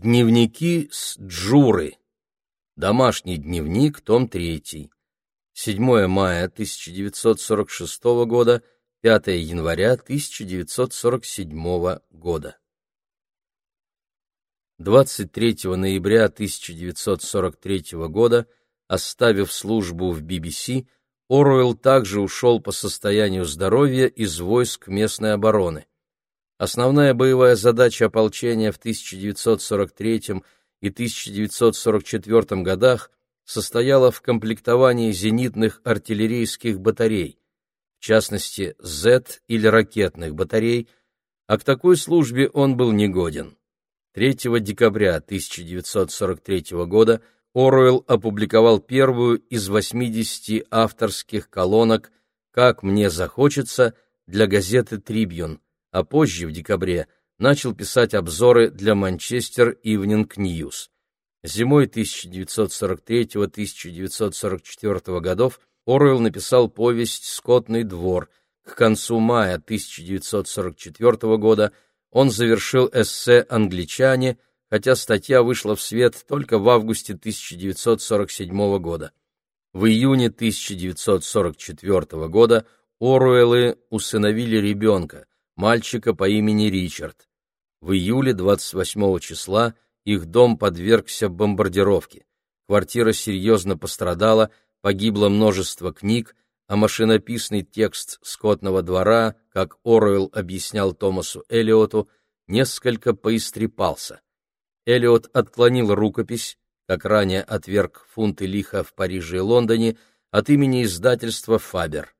Дневники с Джуры. Домашний дневник, том 3. 7 мая 1946 года, 5 января 1947 года. 23 ноября 1943 года, оставив службу в BBC, Оруэлл также ушел по состоянию здоровья из войск местной обороны. Основная боевая задача ополчения в 1943 и 1944 годах состояла в комплектовании зенитных артиллерийских батарей, в частности, Z или ракетных батарей, а к такой службе он был негоден. 3 декабря 1943 года Оруэлл опубликовал первую из 80 авторских колонок «Как мне захочется» для газеты «Трибьюн», а позже, в декабре, начал писать обзоры для Манчестер Ивнинг Ньюс. Зимой 1943-1944 годов Оруэлл написал повесть «Скотный двор». К концу мая 1944 года он завершил эссе «Англичане», хотя статья вышла в свет только в августе 1947 года. В июне 1944 года Оруэллы усыновили ребенка, мальчика по имени Ричард. В июле 28 числа их дом подвергся бомбардировке. Квартира серьезно пострадала, погибло множество книг, а машинописный текст «Скотного двора», как Оруэлл объяснял Томасу Элиоту, несколько поистрепался. Элиот отклонил рукопись, как ранее отверг фунты лиха в Париже и Лондоне, от имени издательства «Фабер».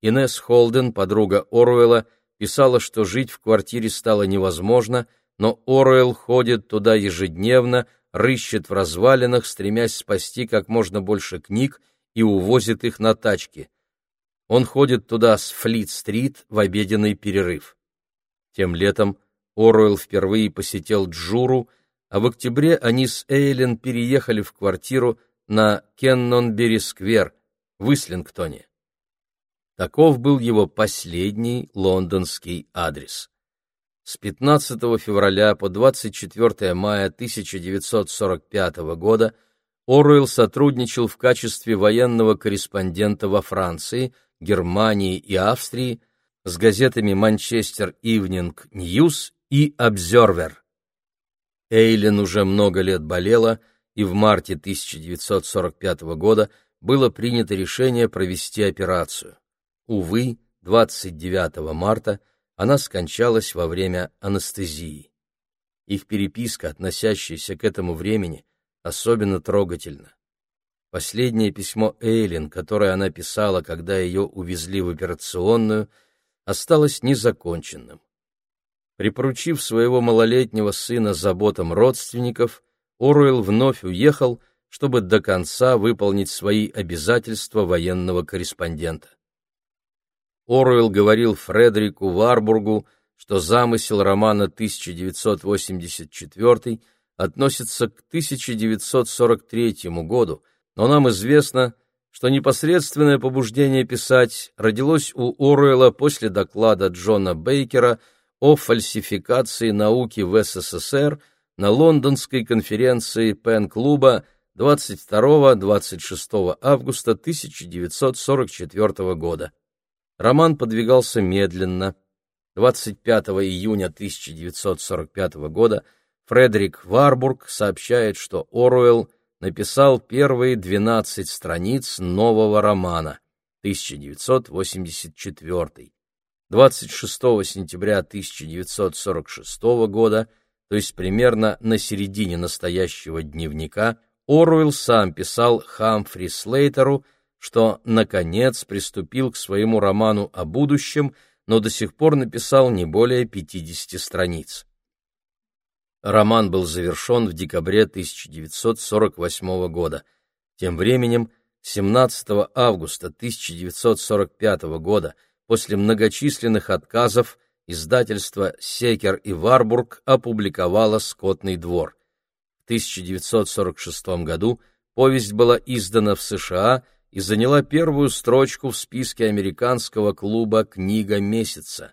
Инесс Холден, подруга Оруэлла, писала, что жить в квартире стало невозможно, но Оруэлл ходит туда ежедневно, рыщет в развалинах, стремясь спасти как можно больше книг и увозит их на тачке. Он ходит туда с Флит-стрит в обеденный перерыв. Тем летом Оруэлл впервые посетил Джуру, а в октябре они с Эйлен переехали в квартиру на Кеннонбери-сквер в Ислингтоне. Таков был его последний лондонский адрес. С 15 февраля по 24 мая 1945 года Оруэлл сотрудничал в качестве военного корреспондента во Франции, Германии и Австрии с газетами «Манчестер Ивнинг Ньюс» и «Обзервер». Эйлен уже много лет болела, и в марте 1945 года было принято решение провести операцию. Увы, 29 марта она скончалась во время анестезии. Их переписка, относящаяся к этому времени, особенно трогательна. Последнее письмо Эйлин, которое она писала, когда ее увезли в операционную, осталось незаконченным. Припоручив своего малолетнего сына заботам родственников, Оруэлл вновь уехал, чтобы до конца выполнить свои обязательства военного корреспондента. Оруэлл говорил Фредерику Варбургу, что замысел романа 1984 относится к 1943 году, но нам известно, что непосредственное побуждение писать родилось у Оруэлла после доклада Джона Бейкера о фальсификации науки в СССР на лондонской конференции Пен-клуба 22-26 августа 1944 года. Роман подвигался медленно. 25 июня 1945 года Фредерик Варбург сообщает, что Оруэлл написал первые 12 страниц нового романа 1984. 26 сентября 1946 года, то есть примерно на середине настоящего дневника, Оруэлл сам писал Хамфри Слейтеру, что, наконец, приступил к своему роману о будущем, но до сих пор написал не более 50 страниц. Роман был завершен в декабре 1948 года. Тем временем, 17 августа 1945 года, после многочисленных отказов, издательство «Секер и Варбург» опубликовало «Скотный двор». В 1946 году повесть была издана в США – и заняла первую строчку в списке американского клуба «Книга месяца».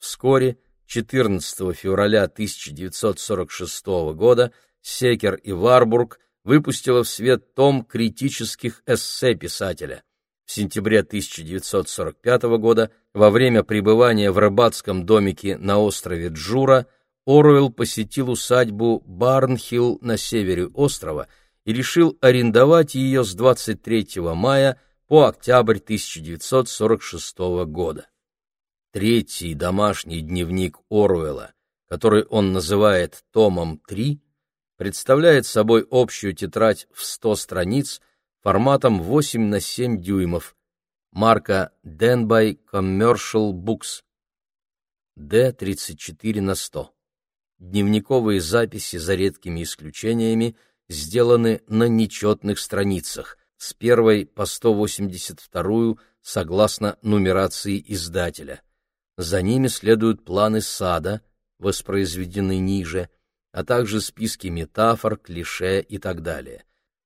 Вскоре, 14 февраля 1946 года Секер и Варбург выпустила в свет том критических эссе писателя. В сентябре 1945 года, во время пребывания в рыбацком домике на острове Джура, Оруэлл посетил усадьбу Барнхилл на севере острова и решил арендовать ее с 23 мая по октябрь 1946 года. Третий домашний дневник Оруэлла, который он называет «Томом 3», представляет собой общую тетрадь в 100 страниц форматом 8 на 7 дюймов, марка Denby Commercial Books, D34 на 100. Дневниковые записи за редкими исключениями сделаны на нечетных страницах, с первой по 182 согласно нумерации издателя. За ними следуют планы сада, воспроизведены ниже, а также списки метафор, клише и так далее.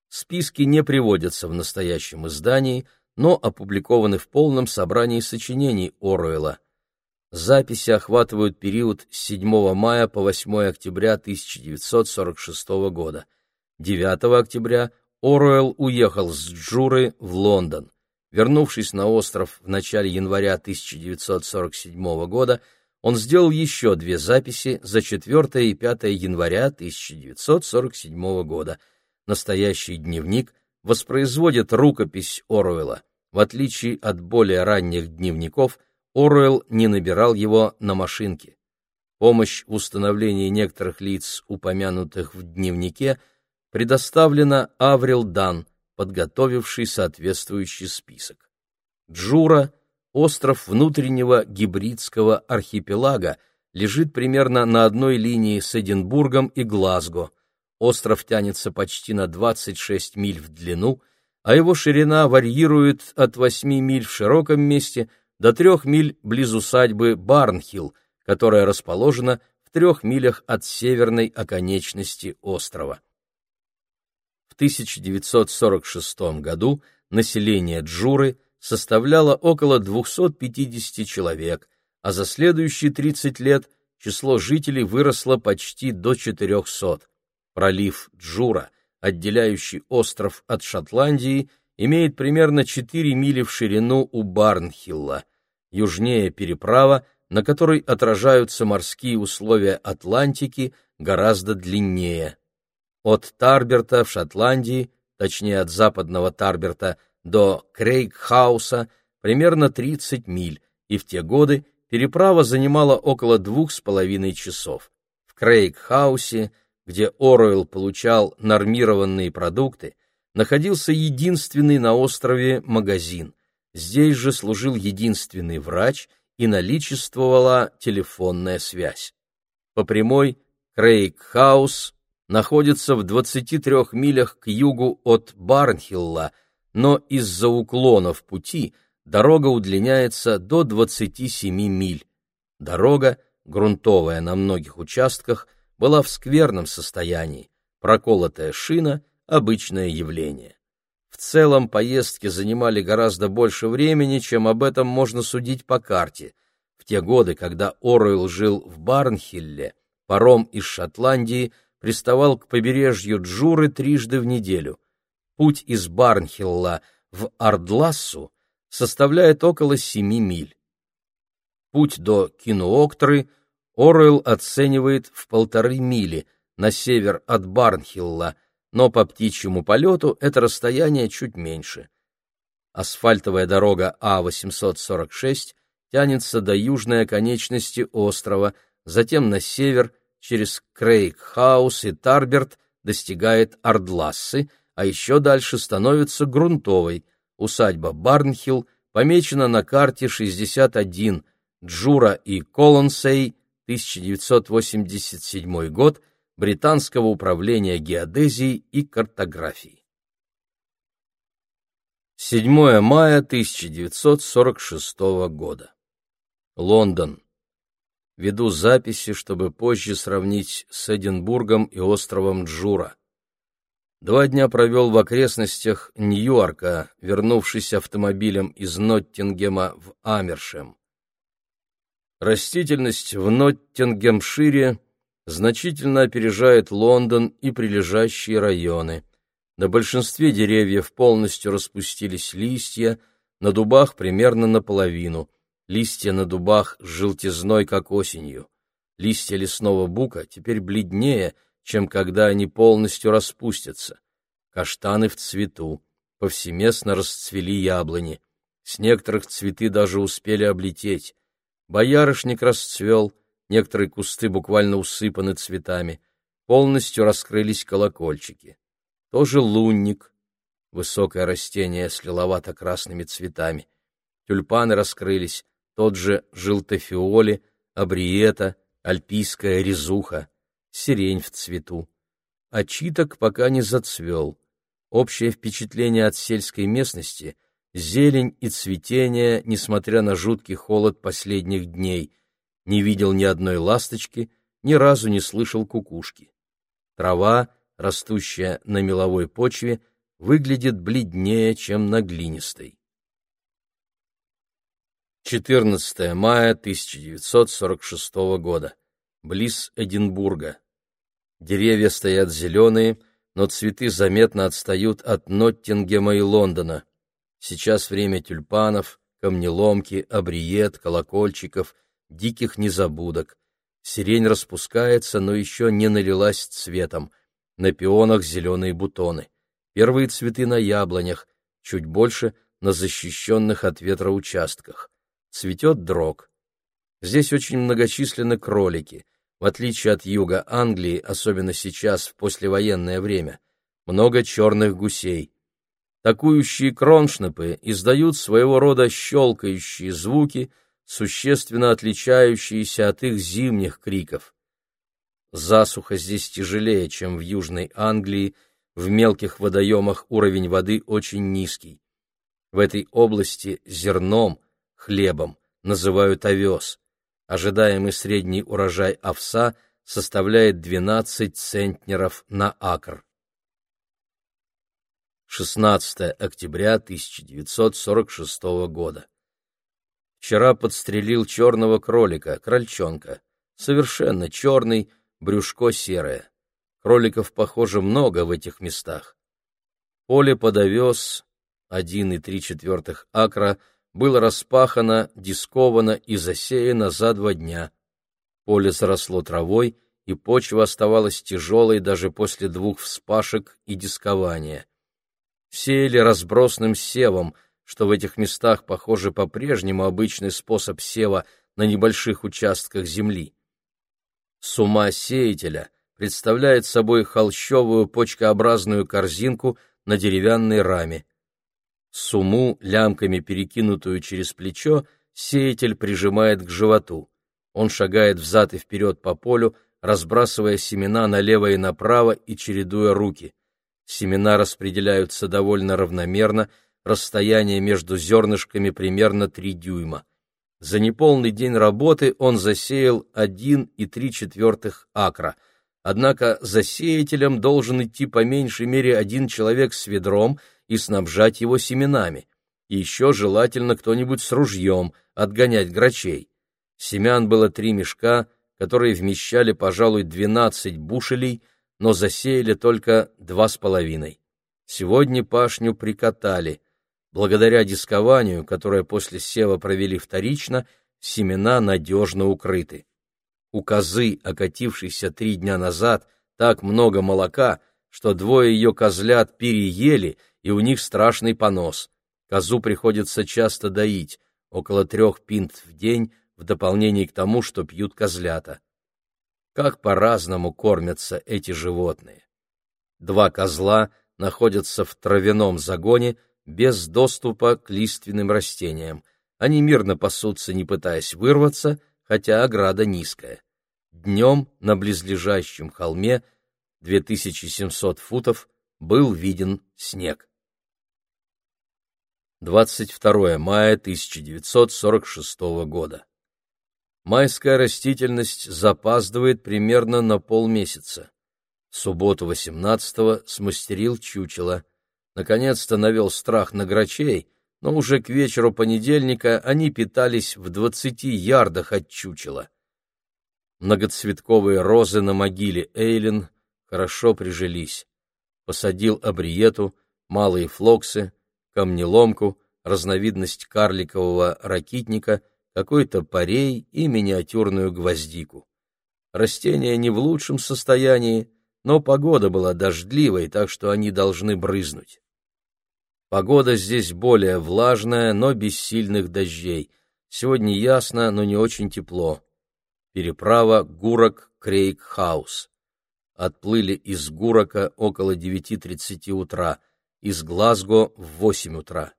Списки не приводятся в настоящем издании, но опубликованы в полном собрании сочинений Оруэлла. Записи охватывают период с 7 мая по 8 октября 1946 года. 9 октября Оруэлл уехал с Джуры в Лондон. Вернувшись на остров в начале января 1947 года, он сделал еще две записи за 4 и 5 января 1947 года. Настоящий дневник воспроизводит рукопись Оруэлла. В отличие от более ранних дневников, Оруэлл не набирал его на машинке. Помощь в установлении некоторых лиц, упомянутых в дневнике, предоставлена Аврил Дан, подготовивший соответствующий список. Джура остров внутреннего гибридского архипелага, лежит примерно на одной линии с Эдинбургом и Глазго. Остров тянется почти на 26 миль в длину, а его ширина варьирует от 8 миль в широком месте до 3 миль близ усадьбы Барнхилл, которая расположена в трех милях от северной оконечности острова. В 1946 году население Джуры – составляло около 250 человек, а за следующие 30 лет число жителей выросло почти до 400. Пролив Джура, отделяющий остров от Шотландии, имеет примерно 4 мили в ширину у Барнхилла. Южнее переправа, на которой отражаются морские условия Атлантики, гораздо длиннее. От Тарберта в Шотландии, точнее от западного Тарберта, до Крейгхауса примерно 30 миль, и в те годы переправа занимала около двух с половиной часов. В Крейгхаусе, где Оруэлл получал нормированные продукты, находился единственный на острове магазин. Здесь же служил единственный врач и наличествовала телефонная связь. По прямой Крейгхаус находится в 23 милях к югу от Барнхилла – но из-за уклонов пути дорога удлиняется до 27 миль. Дорога, грунтовая на многих участках, была в скверном состоянии, проколотая шина — обычное явление. В целом поездки занимали гораздо больше времени, чем об этом можно судить по карте. В те годы, когда Оруэлл жил в Барнхилле, паром из Шотландии приставал к побережью Джуры трижды в неделю — Путь из Барнхилла в Ардлассу составляет около семи миль. Путь до Кинуоктры Оруэлл оценивает в полторы мили на север от Барнхилла, но по птичьему полету это расстояние чуть меньше. Асфальтовая дорога А-846 тянется до южной оконечности острова, затем на север через Крейгхаус и Тарберт достигает Ардлассы, а еще дальше становится грунтовой. Усадьба Барнхилл помечена на карте 61, Джура и Колонсей, 1987 год, Британского управления геодезии и картографии. 7 мая 1946 года. Лондон. Веду записи, чтобы позже сравнить с Эдинбургом и островом Джура. Два дня провел в окрестностях Ньюарка, вернувшись автомобилем из Ноттингема в Амершем. Растительность в Ноттингемшире значительно опережает Лондон и прилежащие районы. На большинстве деревьев полностью распустились листья, на дубах примерно наполовину. Листья на дубах с желтизной, как осенью. Листья лесного бука теперь бледнее, чем когда они полностью распустятся. Каштаны в цвету, повсеместно расцвели яблони. С некоторых цветы даже успели облететь. Боярышник расцвел, некоторые кусты буквально усыпаны цветами. Полностью раскрылись колокольчики. Тоже лунник, высокое растение с лиловато-красными цветами. Тюльпаны раскрылись, тот же желтофиоли, абриета, альпийская резуха, сирень в цвету. А читок пока не зацвел. Общее впечатление от сельской местности — зелень и цветение, несмотря на жуткий холод последних дней. Не видел ни одной ласточки, ни разу не слышал кукушки. Трава, растущая на меловой почве, выглядит бледнее, чем на глинистой. 14 мая 1946 года. Близ Эдинбурга. Деревья стоят зеленые, но цветы заметно отстают от Ноттингема и Лондона. Сейчас время тюльпанов, камнеломки, абриет, колокольчиков, диких незабудок. Сирень распускается, но еще не налилась цветом. На пионах зеленые бутоны. Первые цветы на яблонях, чуть больше на защищенных от ветра участках. Цветет дрог. Здесь очень многочисленны кролики — в отличие от юга Англии, особенно сейчас, в послевоенное время, много черных гусей. Такующие кроншнепы издают своего рода щелкающие звуки, существенно отличающиеся от их зимних криков. Засуха здесь тяжелее, чем в Южной Англии, в мелких водоемах уровень воды очень низкий. В этой области зерном, хлебом называют овес. Ожидаемый средний урожай овса составляет 12 центнеров на акр. 16 октября 1946 года. Вчера подстрелил черного кролика, крольчонка. Совершенно черный, брюшко серое. Кроликов, похоже, много в этих местах. Поле под овес, 1,3 акра, было распахано, дисковано и засеяно за два дня. Поле заросло травой, и почва оставалась тяжелой даже после двух вспашек и дискования. Сеяли разбросным севом, что в этих местах, похоже, по-прежнему обычный способ сева на небольших участках земли. Сума сеятеля представляет собой холщовую почкообразную корзинку на деревянной раме. Суму, лямками перекинутую через плечо, сеятель прижимает к животу. Он шагает взад и вперед по полю, разбрасывая семена налево и направо и чередуя руки. Семена распределяются довольно равномерно, расстояние между зернышками примерно 3 дюйма. За неполный день работы он засеял 1,3 акра, однако за сеятелем должен идти по меньшей мере один человек с ведром — и снабжать его семенами. И еще желательно кто-нибудь с ружьем отгонять грачей. Семян было три мешка, которые вмещали, пожалуй, двенадцать бушелей, но засеяли только два с половиной. Сегодня пашню прикатали. Благодаря дискованию, которое после сева провели вторично, семена надежно укрыты. У козы, окатившейся три дня назад, так много молока, что двое ее козлят переели и у них страшный понос. Козу приходится часто доить, около трех пинт в день, в дополнение к тому, что пьют козлята. Как по-разному кормятся эти животные. Два козла находятся в травяном загоне без доступа к лиственным растениям. Они мирно пасутся, не пытаясь вырваться, хотя ограда низкая. Днем на близлежащем холме 2700 футов был виден снег. 22 мая 1946 года. Майская растительность запаздывает примерно на полмесяца. В субботу 18-го смастерил чучело. Наконец-то навел страх на грачей, но уже к вечеру понедельника они питались в двадцати ярдах от чучела. Многоцветковые розы на могиле Эйлин хорошо прижились. Посадил абриету, малые флоксы, камнеломку, разновидность карликового ракитника, какой-то парей и миниатюрную гвоздику. Растения не в лучшем состоянии, но погода была дождливой, так что они должны брызнуть. Погода здесь более влажная, но без сильных дождей. Сегодня ясно, но не очень тепло. Переправа Гурок-Крейг-Хаус. Отплыли из Гурока около 9.30 утра, из Глазго в 8 утра.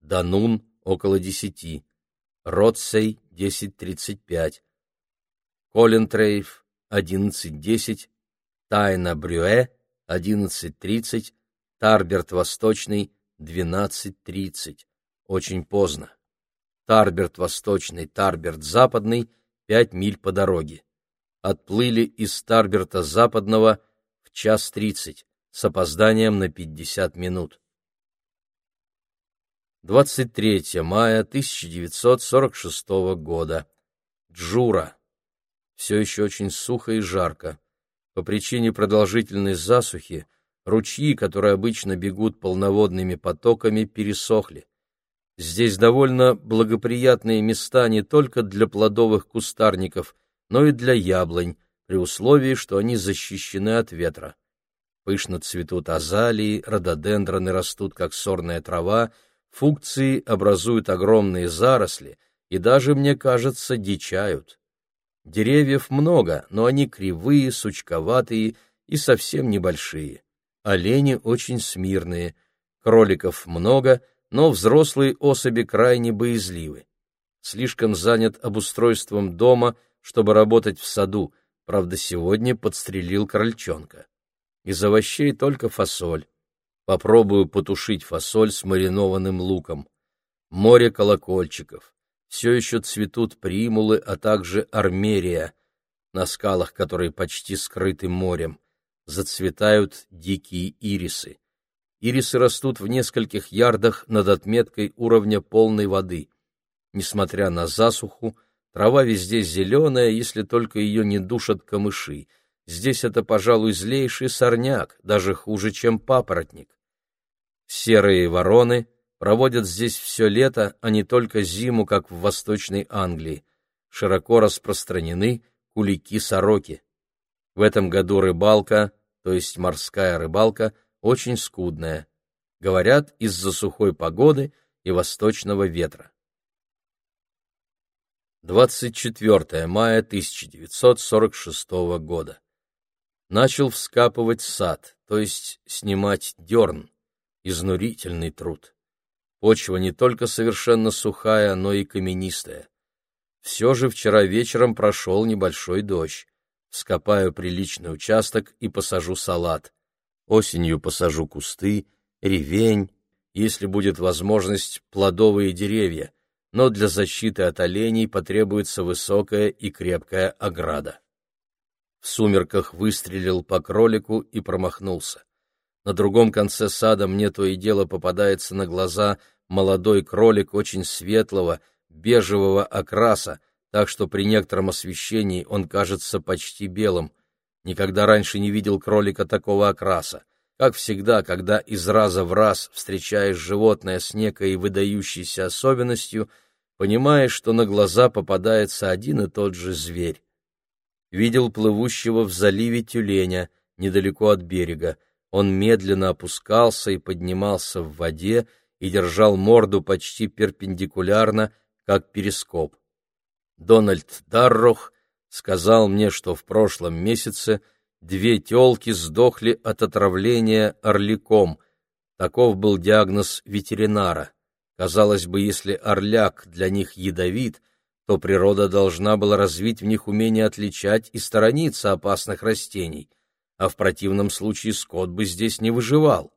Данун около 10. Ротсей 10.35. Коллентрейв 11.10. Тайна Брюэ 11.30. Тарберт Восточный 12.30. Очень поздно. Тарберт Восточный, Тарберт Западный — пять миль по дороге. Отплыли из Тарберта Западного в час тридцать, с опозданием на пятьдесят минут. 23 мая 1946 года. Джура. Все еще очень сухо и жарко. По причине продолжительной засухи Ручьи, которые обычно бегут полноводными потоками, пересохли. Здесь довольно благоприятные места не только для плодовых кустарников, но и для яблонь, при условии, что они защищены от ветра. Пышно цветут азалии, рододендроны растут, как сорная трава, фукции образуют огромные заросли и даже, мне кажется, дичают. Деревьев много, но они кривые, сучковатые и совсем небольшие. Олени очень смирные, кроликов много, но взрослые особи крайне боязливы. Слишком занят обустройством дома, чтобы работать в саду, правда, сегодня подстрелил крольчонка. Из овощей только фасоль. Попробую потушить фасоль с маринованным луком. Море колокольчиков. Все еще цветут примулы, а также армерия, на скалах, которые почти скрыты морем зацветают дикие ирисы. Ирисы растут в нескольких ярдах над отметкой уровня полной воды. Несмотря на засуху, трава везде зеленая, если только ее не душат камыши. Здесь это, пожалуй, злейший сорняк, даже хуже, чем папоротник. Серые вороны проводят здесь все лето, а не только зиму, как в Восточной Англии. Широко распространены кулики-сороки. В этом году рыбалка, то есть морская рыбалка, очень скудная. Говорят, из-за сухой погоды и восточного ветра. 24 мая 1946 года. Начал вскапывать сад, то есть снимать дерн. Изнурительный труд. Почва не только совершенно сухая, но и каменистая. Все же вчера вечером прошел небольшой дождь скопаю приличный участок и посажу салат. Осенью посажу кусты, ревень, если будет возможность, плодовые деревья, но для защиты от оленей потребуется высокая и крепкая ограда. В сумерках выстрелил по кролику и промахнулся. На другом конце сада мне то и дело попадается на глаза молодой кролик очень светлого, бежевого окраса, так что при некотором освещении он кажется почти белым. Никогда раньше не видел кролика такого окраса. Как всегда, когда из раза в раз встречаешь животное с некой выдающейся особенностью, понимаешь, что на глаза попадается один и тот же зверь. Видел плывущего в заливе тюленя, недалеко от берега. Он медленно опускался и поднимался в воде и держал морду почти перпендикулярно, как перископ. Дональд Даррох сказал мне, что в прошлом месяце две тёлки сдохли от отравления орликом. Таков был диагноз ветеринара. Казалось бы, если орляк для них ядовит, то природа должна была развить в них умение отличать и сторониться опасных растений, а в противном случае скот бы здесь не выживал.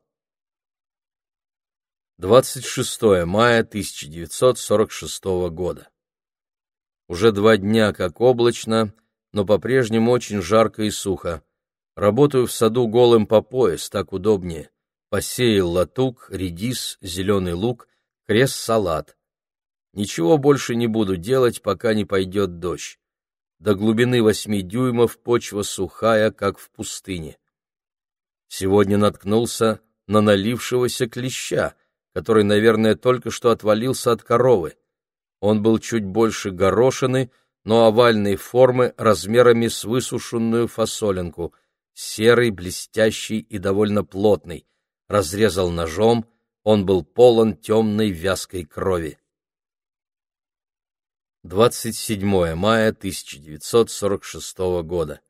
26 мая 1946 года. Уже два дня как облачно, но по-прежнему очень жарко и сухо. Работаю в саду голым по пояс, так удобнее. Посеял латук, редис, зеленый лук, крес-салат. Ничего больше не буду делать, пока не пойдет дождь. До глубины восьми дюймов почва сухая, как в пустыне. Сегодня наткнулся на налившегося клеща, который, наверное, только что отвалился от коровы. Он был чуть больше горошины, но овальной формы размерами с высушенную фасолинку, серый, блестящий и довольно плотный. Разрезал ножом, он был полон темной вязкой крови. 27 мая 1946 года.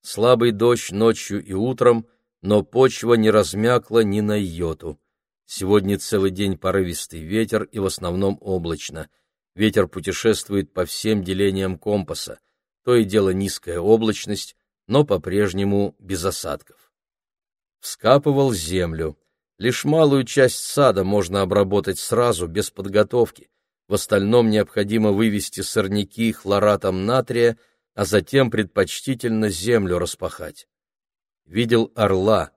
Слабый дождь ночью и утром, но почва не размякла ни на йоту. Сегодня целый день порывистый ветер и в основном облачно. Ветер путешествует по всем делениям компаса. То и дело низкая облачность, но по-прежнему без осадков. Вскапывал землю. Лишь малую часть сада можно обработать сразу, без подготовки. В остальном необходимо вывести сорняки хлоратом натрия, а затем предпочтительно землю распахать. Видел орла,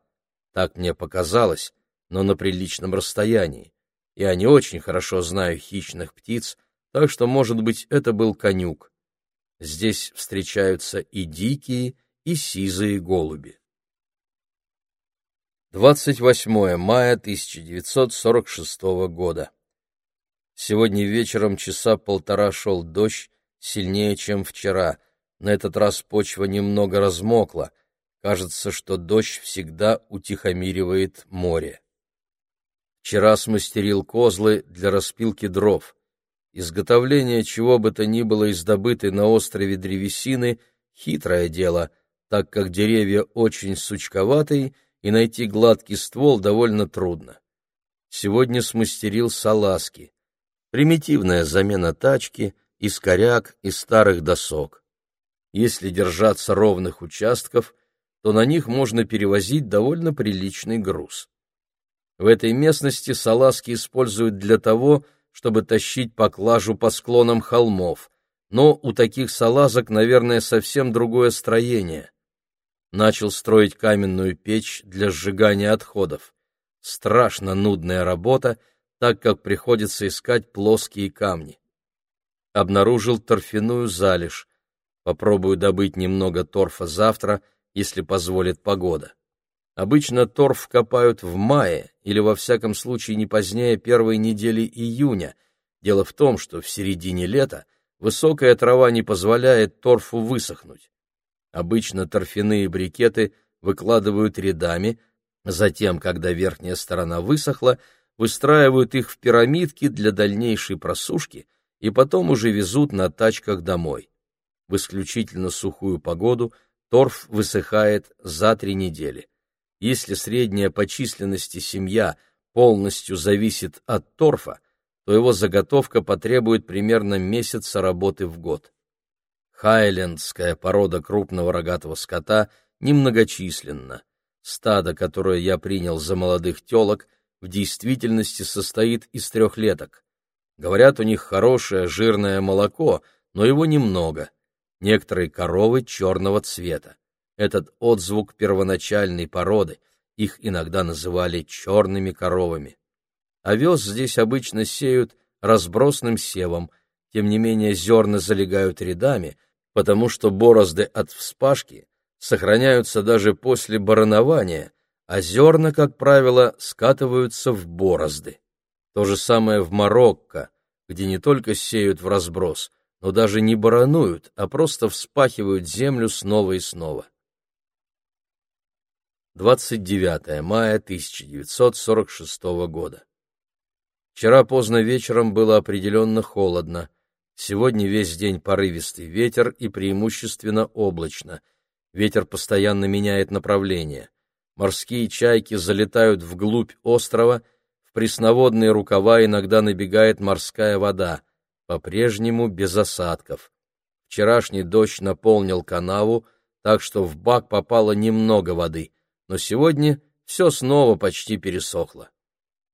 так мне показалось, но на приличном расстоянии. Я не очень хорошо знаю хищных птиц, так что, может быть, это был конюк. Здесь встречаются и дикие, и сизые голуби. 28 мая 1946 года. Сегодня вечером часа полтора шел дождь, сильнее, чем вчера. На этот раз почва немного размокла. Кажется, что дождь всегда утихомиривает море. Вчера смастерил козлы для распилки дров. Изготовление чего бы то ни было из добытой на острове древесины — хитрое дело, так как деревья очень сучковатые — и найти гладкий ствол довольно трудно. Сегодня смастерил салазки. Примитивная замена тачки из коряк и старых досок. Если держаться ровных участков, то на них можно перевозить довольно приличный груз. В этой местности салазки используют для того, чтобы тащить поклажу по склонам холмов, но у таких салазок, наверное, совсем другое строение начал строить каменную печь для сжигания отходов. Страшно нудная работа, так как приходится искать плоские камни. Обнаружил торфяную залежь. Попробую добыть немного торфа завтра, если позволит погода. Обычно торф копают в мае или, во всяком случае, не позднее первой недели июня. Дело в том, что в середине лета высокая трава не позволяет торфу высохнуть. Обычно торфяные брикеты выкладывают рядами, затем, когда верхняя сторона высохла, выстраивают их в пирамидки для дальнейшей просушки и потом уже везут на тачках домой. В исключительно сухую погоду торф высыхает за три недели. Если средняя по численности семья полностью зависит от торфа, то его заготовка потребует примерно месяца работы в год. Хайлендская порода крупного рогатого скота немногочисленна. Стадо, которое я принял за молодых телок, в действительности состоит из трехлеток. Говорят, у них хорошее жирное молоко, но его немного. Некоторые коровы черного цвета. Этот отзвук первоначальной породы, их иногда называли черными коровами. Овес здесь обычно сеют разбросным севом, тем не менее зерна залегают рядами, потому что борозды от вспашки сохраняются даже после баранования, а зерна, как правило, скатываются в борозды. То же самое в Марокко, где не только сеют в разброс, но даже не барануют, а просто вспахивают землю снова и снова. 29 мая 1946 года. Вчера поздно вечером было определенно холодно. Сегодня весь день порывистый ветер и преимущественно облачно. Ветер постоянно меняет направление. Морские чайки залетают вглубь острова, в пресноводные рукава иногда набегает морская вода, по-прежнему без осадков. Вчерашний дождь наполнил канаву, так что в бак попало немного воды, но сегодня все снова почти пересохло.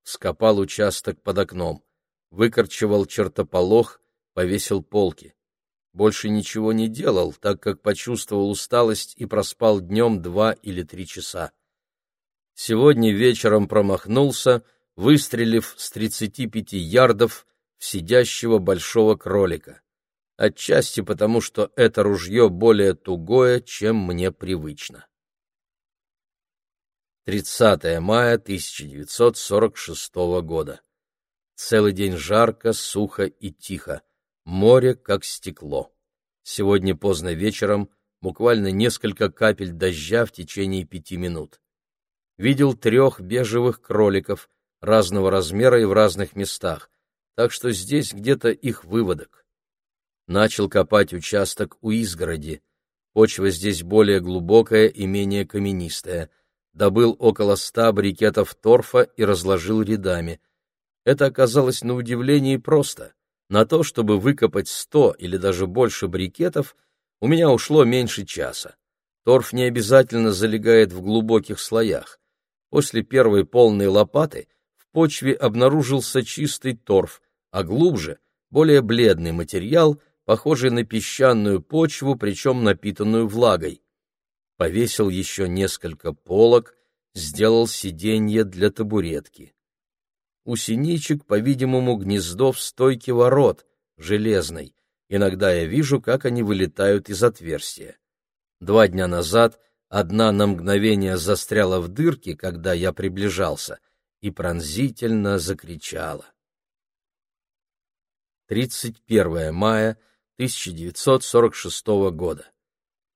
Скопал участок под окном, выкорчевал чертополох, повесил полки. Больше ничего не делал, так как почувствовал усталость и проспал днем два или три часа. Сегодня вечером промахнулся, выстрелив с 35 ярдов в сидящего большого кролика. Отчасти потому, что это ружье более тугое, чем мне привычно. 30 мая 1946 года. Целый день жарко, сухо и тихо. Море как стекло. Сегодня поздно вечером буквально несколько капель дождя в течение пяти минут. Видел трех бежевых кроликов разного размера и в разных местах, так что здесь где-то их выводок. Начал копать участок у изгороди. Почва здесь более глубокая и менее каменистая — добыл около ста брикетов торфа и разложил рядами. Это оказалось на удивление просто. На то, чтобы выкопать сто или даже больше брикетов, у меня ушло меньше часа. Торф не обязательно залегает в глубоких слоях. После первой полной лопаты в почве обнаружился чистый торф, а глубже — более бледный материал, похожий на песчаную почву, причем напитанную влагой повесил еще несколько полок, сделал сиденье для табуретки. У синичек, по-видимому, гнездо в стойке ворот, железной. Иногда я вижу, как они вылетают из отверстия. Два дня назад одна на мгновение застряла в дырке, когда я приближался, и пронзительно закричала. 31 мая 1946 года.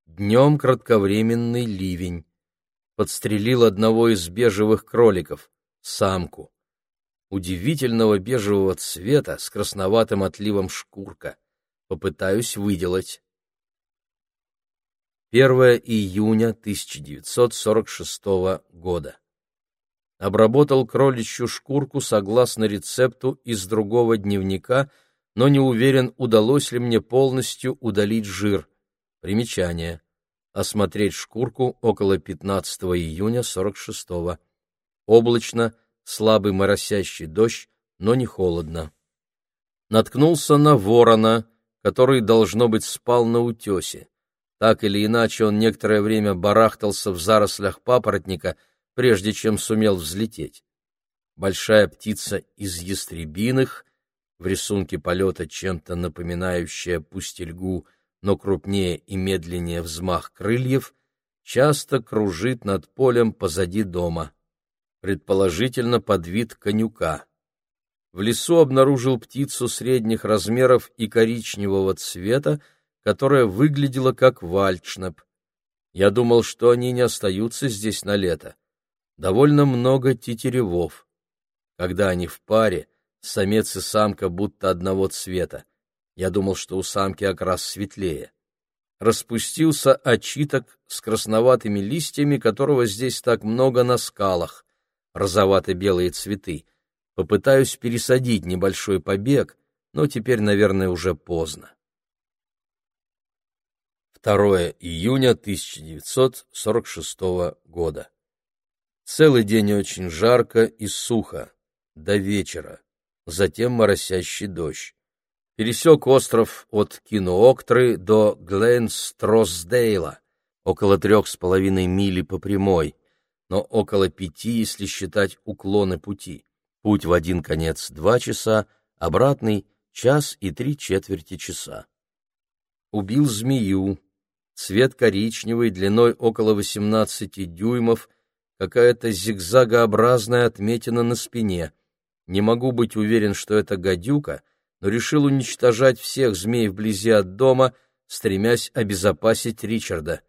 Днем кратковременный ливень. Подстрелил одного из бежевых кроликов, самку. Удивительного бежевого цвета с красноватым отливом шкурка. Попытаюсь выделать. 1 июня 1946 года. Обработал кроличью шкурку согласно рецепту из другого дневника, но не уверен, удалось ли мне полностью удалить жир. Примечание осмотреть шкурку около 15 июня 46-го. Облачно, слабый моросящий дождь, но не холодно. Наткнулся на ворона, который, должно быть, спал на утесе. Так или иначе, он некоторое время барахтался в зарослях папоротника, прежде чем сумел взлететь. Большая птица из ястребиных, в рисунке полета чем-то напоминающая пустельгу, но крупнее и медленнее взмах крыльев, часто кружит над полем позади дома, предположительно под вид конюка. В лесу обнаружил птицу средних размеров и коричневого цвета, которая выглядела как вальчнап. Я думал, что они не остаются здесь на лето. Довольно много тетеревов. Когда они в паре, самец и самка будто одного цвета. Я думал, что у самки окрас светлее. Распустился очиток с красноватыми листьями, которого здесь так много на скалах. Розовато-белые цветы. Попытаюсь пересадить небольшой побег, но теперь, наверное, уже поздно. 2 июня 1946 года. Целый день очень жарко и сухо, до вечера, затем моросящий дождь пересек остров от Кинооктры до Гленстроссдейла, около трех с половиной мили по прямой, но около пяти, если считать уклоны пути. Путь в один конец два часа, обратный — час и три четверти часа. Убил змею, цвет коричневый, длиной около 18 дюймов, какая-то зигзагообразная отметина на спине. Не могу быть уверен, что это гадюка — но решил уничтожать всех змей вблизи от дома, стремясь обезопасить Ричарда.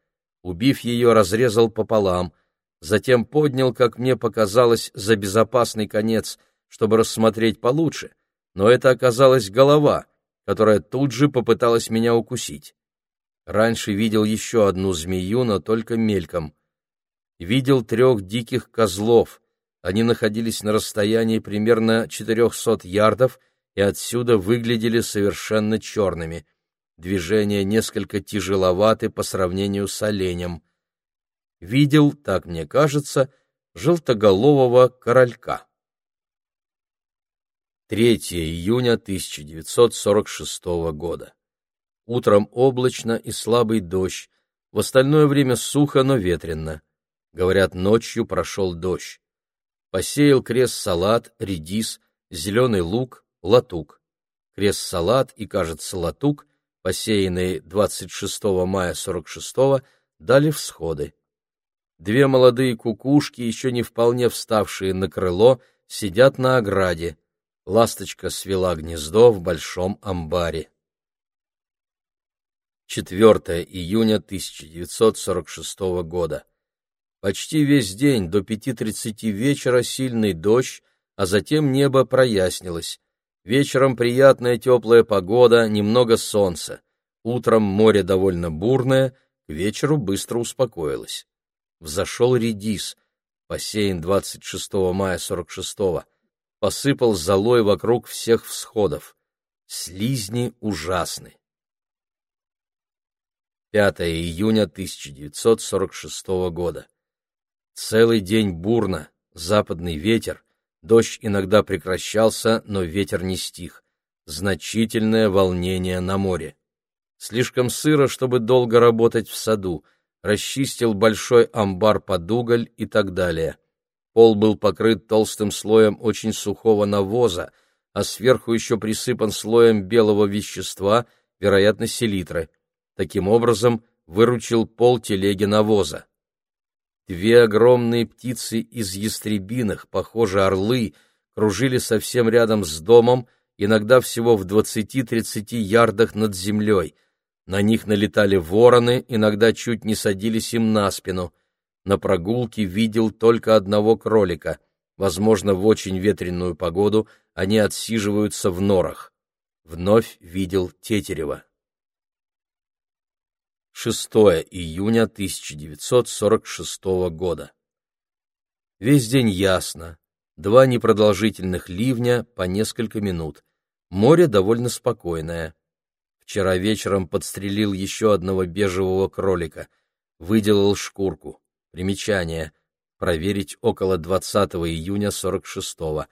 Убив ее, разрезал пополам, затем поднял, как мне показалось, за безопасный конец, чтобы рассмотреть получше, но это оказалась голова, которая тут же попыталась меня укусить. Раньше видел еще одну змею, но только мельком. Видел трех диких козлов. Они находились на расстоянии примерно 400 ярдов и отсюда выглядели совершенно черными. Движения несколько тяжеловаты по сравнению с оленем. Видел, так мне кажется, желтоголового королька. 3 июня 1946 года. Утром облачно и слабый дождь, в остальное время сухо, но ветрено. Говорят, ночью прошел дождь. Посеял крест-салат, редис, зеленый лук, латук. Крест-салат и, кажется, латук, посеянные 26 мая 46 дали всходы. Две молодые кукушки, еще не вполне вставшие на крыло, сидят на ограде. Ласточка свела гнездо в большом амбаре. 4 июня 1946 года. Почти весь день до 5.30 вечера сильный дождь, а затем небо прояснилось. Вечером приятная теплая погода, немного солнца. Утром море довольно бурное, к вечеру быстро успокоилось. Взошел редис, посеян 26 мая 46-го, посыпал золой вокруг всех всходов. Слизни ужасны. 5 июня 1946 года. Целый день бурно, западный ветер, дождь иногда прекращался, но ветер не стих. Значительное волнение на море. Слишком сыро, чтобы долго работать в саду. Расчистил большой амбар под уголь и так далее. Пол был покрыт толстым слоем очень сухого навоза, а сверху еще присыпан слоем белого вещества, вероятно, селитры. Таким образом, выручил пол телеги навоза. Две огромные птицы из ястребиных, похоже, орлы, кружили совсем рядом с домом, иногда всего в 20-30 ярдах над землей. На них налетали вороны, иногда чуть не садились им на спину. На прогулке видел только одного кролика. Возможно, в очень ветреную погоду они отсиживаются в норах. Вновь видел Тетерева. 6 июня 1946 года. Весь день ясно. Два непродолжительных ливня по несколько минут. Море довольно спокойное. Вчера вечером подстрелил еще одного бежевого кролика. Выделал шкурку. Примечание. Проверить около 20 июня 46-го.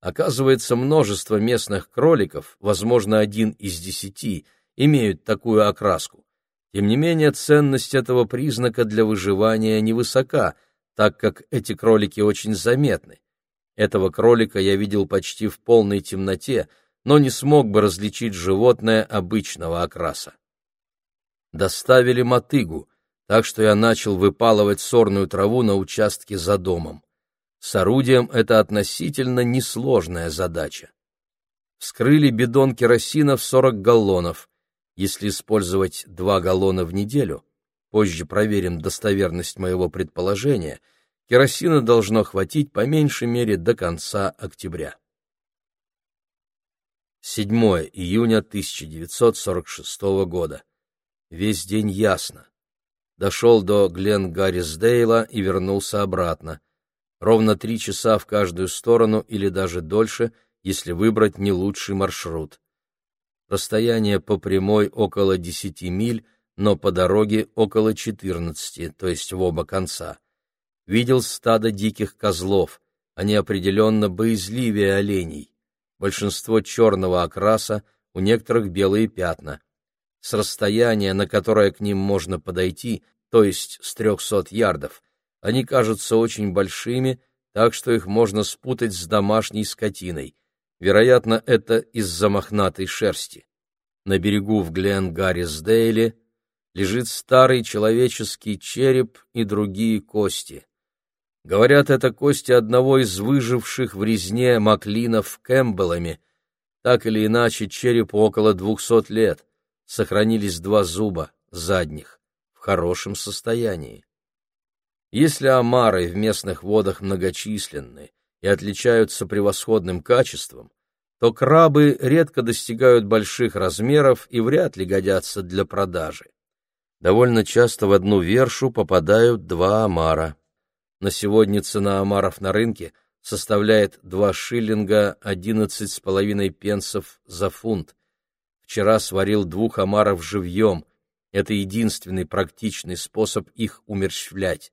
Оказывается, множество местных кроликов, возможно, один из десяти, имеют такую окраску. Тем не менее, ценность этого признака для выживания невысока, так как эти кролики очень заметны. Этого кролика я видел почти в полной темноте, но не смог бы различить животное обычного окраса. Доставили мотыгу, так что я начал выпалывать сорную траву на участке за домом. С орудием это относительно несложная задача. Вскрыли бидон керосина в 40 галлонов если использовать два галлона в неделю, позже проверим достоверность моего предположения, керосина должно хватить по меньшей мере до конца октября. 7 июня 1946 года. Весь день ясно. Дошел до Глен-Гаррисдейла и вернулся обратно. Ровно три часа в каждую сторону или даже дольше, если выбрать не лучший маршрут. Расстояние по прямой около 10 миль, но по дороге около 14, то есть в оба конца. Видел стадо диких козлов, они определенно боязливее оленей. Большинство черного окраса, у некоторых белые пятна. С расстояния, на которое к ним можно подойти, то есть с 300 ярдов, они кажутся очень большими, так что их можно спутать с домашней скотиной — Вероятно, это из-за мохнатой шерсти. На берегу в Глен-Гаррисдейле лежит старый человеческий череп и другие кости. Говорят, это кости одного из выживших в резне Маклинов Кэмпбеллами. Так или иначе, черепу около двухсот лет. Сохранились два зуба, задних, в хорошем состоянии. Если омары в местных водах многочисленны, и отличаются превосходным качеством, то крабы редко достигают больших размеров и вряд ли годятся для продажи. Довольно часто в одну вершу попадают два омара. На сегодня цена омаров на рынке составляет 2 шиллинга 11 с половиной пенсов за фунт. Вчера сварил двух омаров живьем. Это единственный практичный способ их умерщвлять.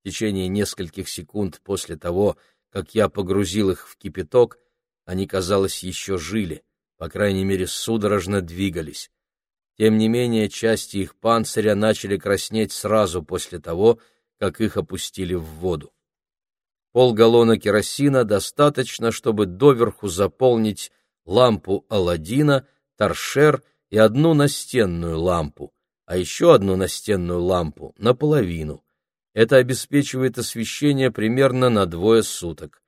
В течение нескольких секунд после того, как я погрузил их в кипяток, они, казалось, еще жили, по крайней мере, судорожно двигались. Тем не менее, части их панциря начали краснеть сразу после того, как их опустили в воду. полгаллона керосина достаточно, чтобы доверху заполнить лампу Аладдина, торшер и одну настенную лампу, а еще одну настенную лампу наполовину. Это обеспечивает освещение примерно на двое суток.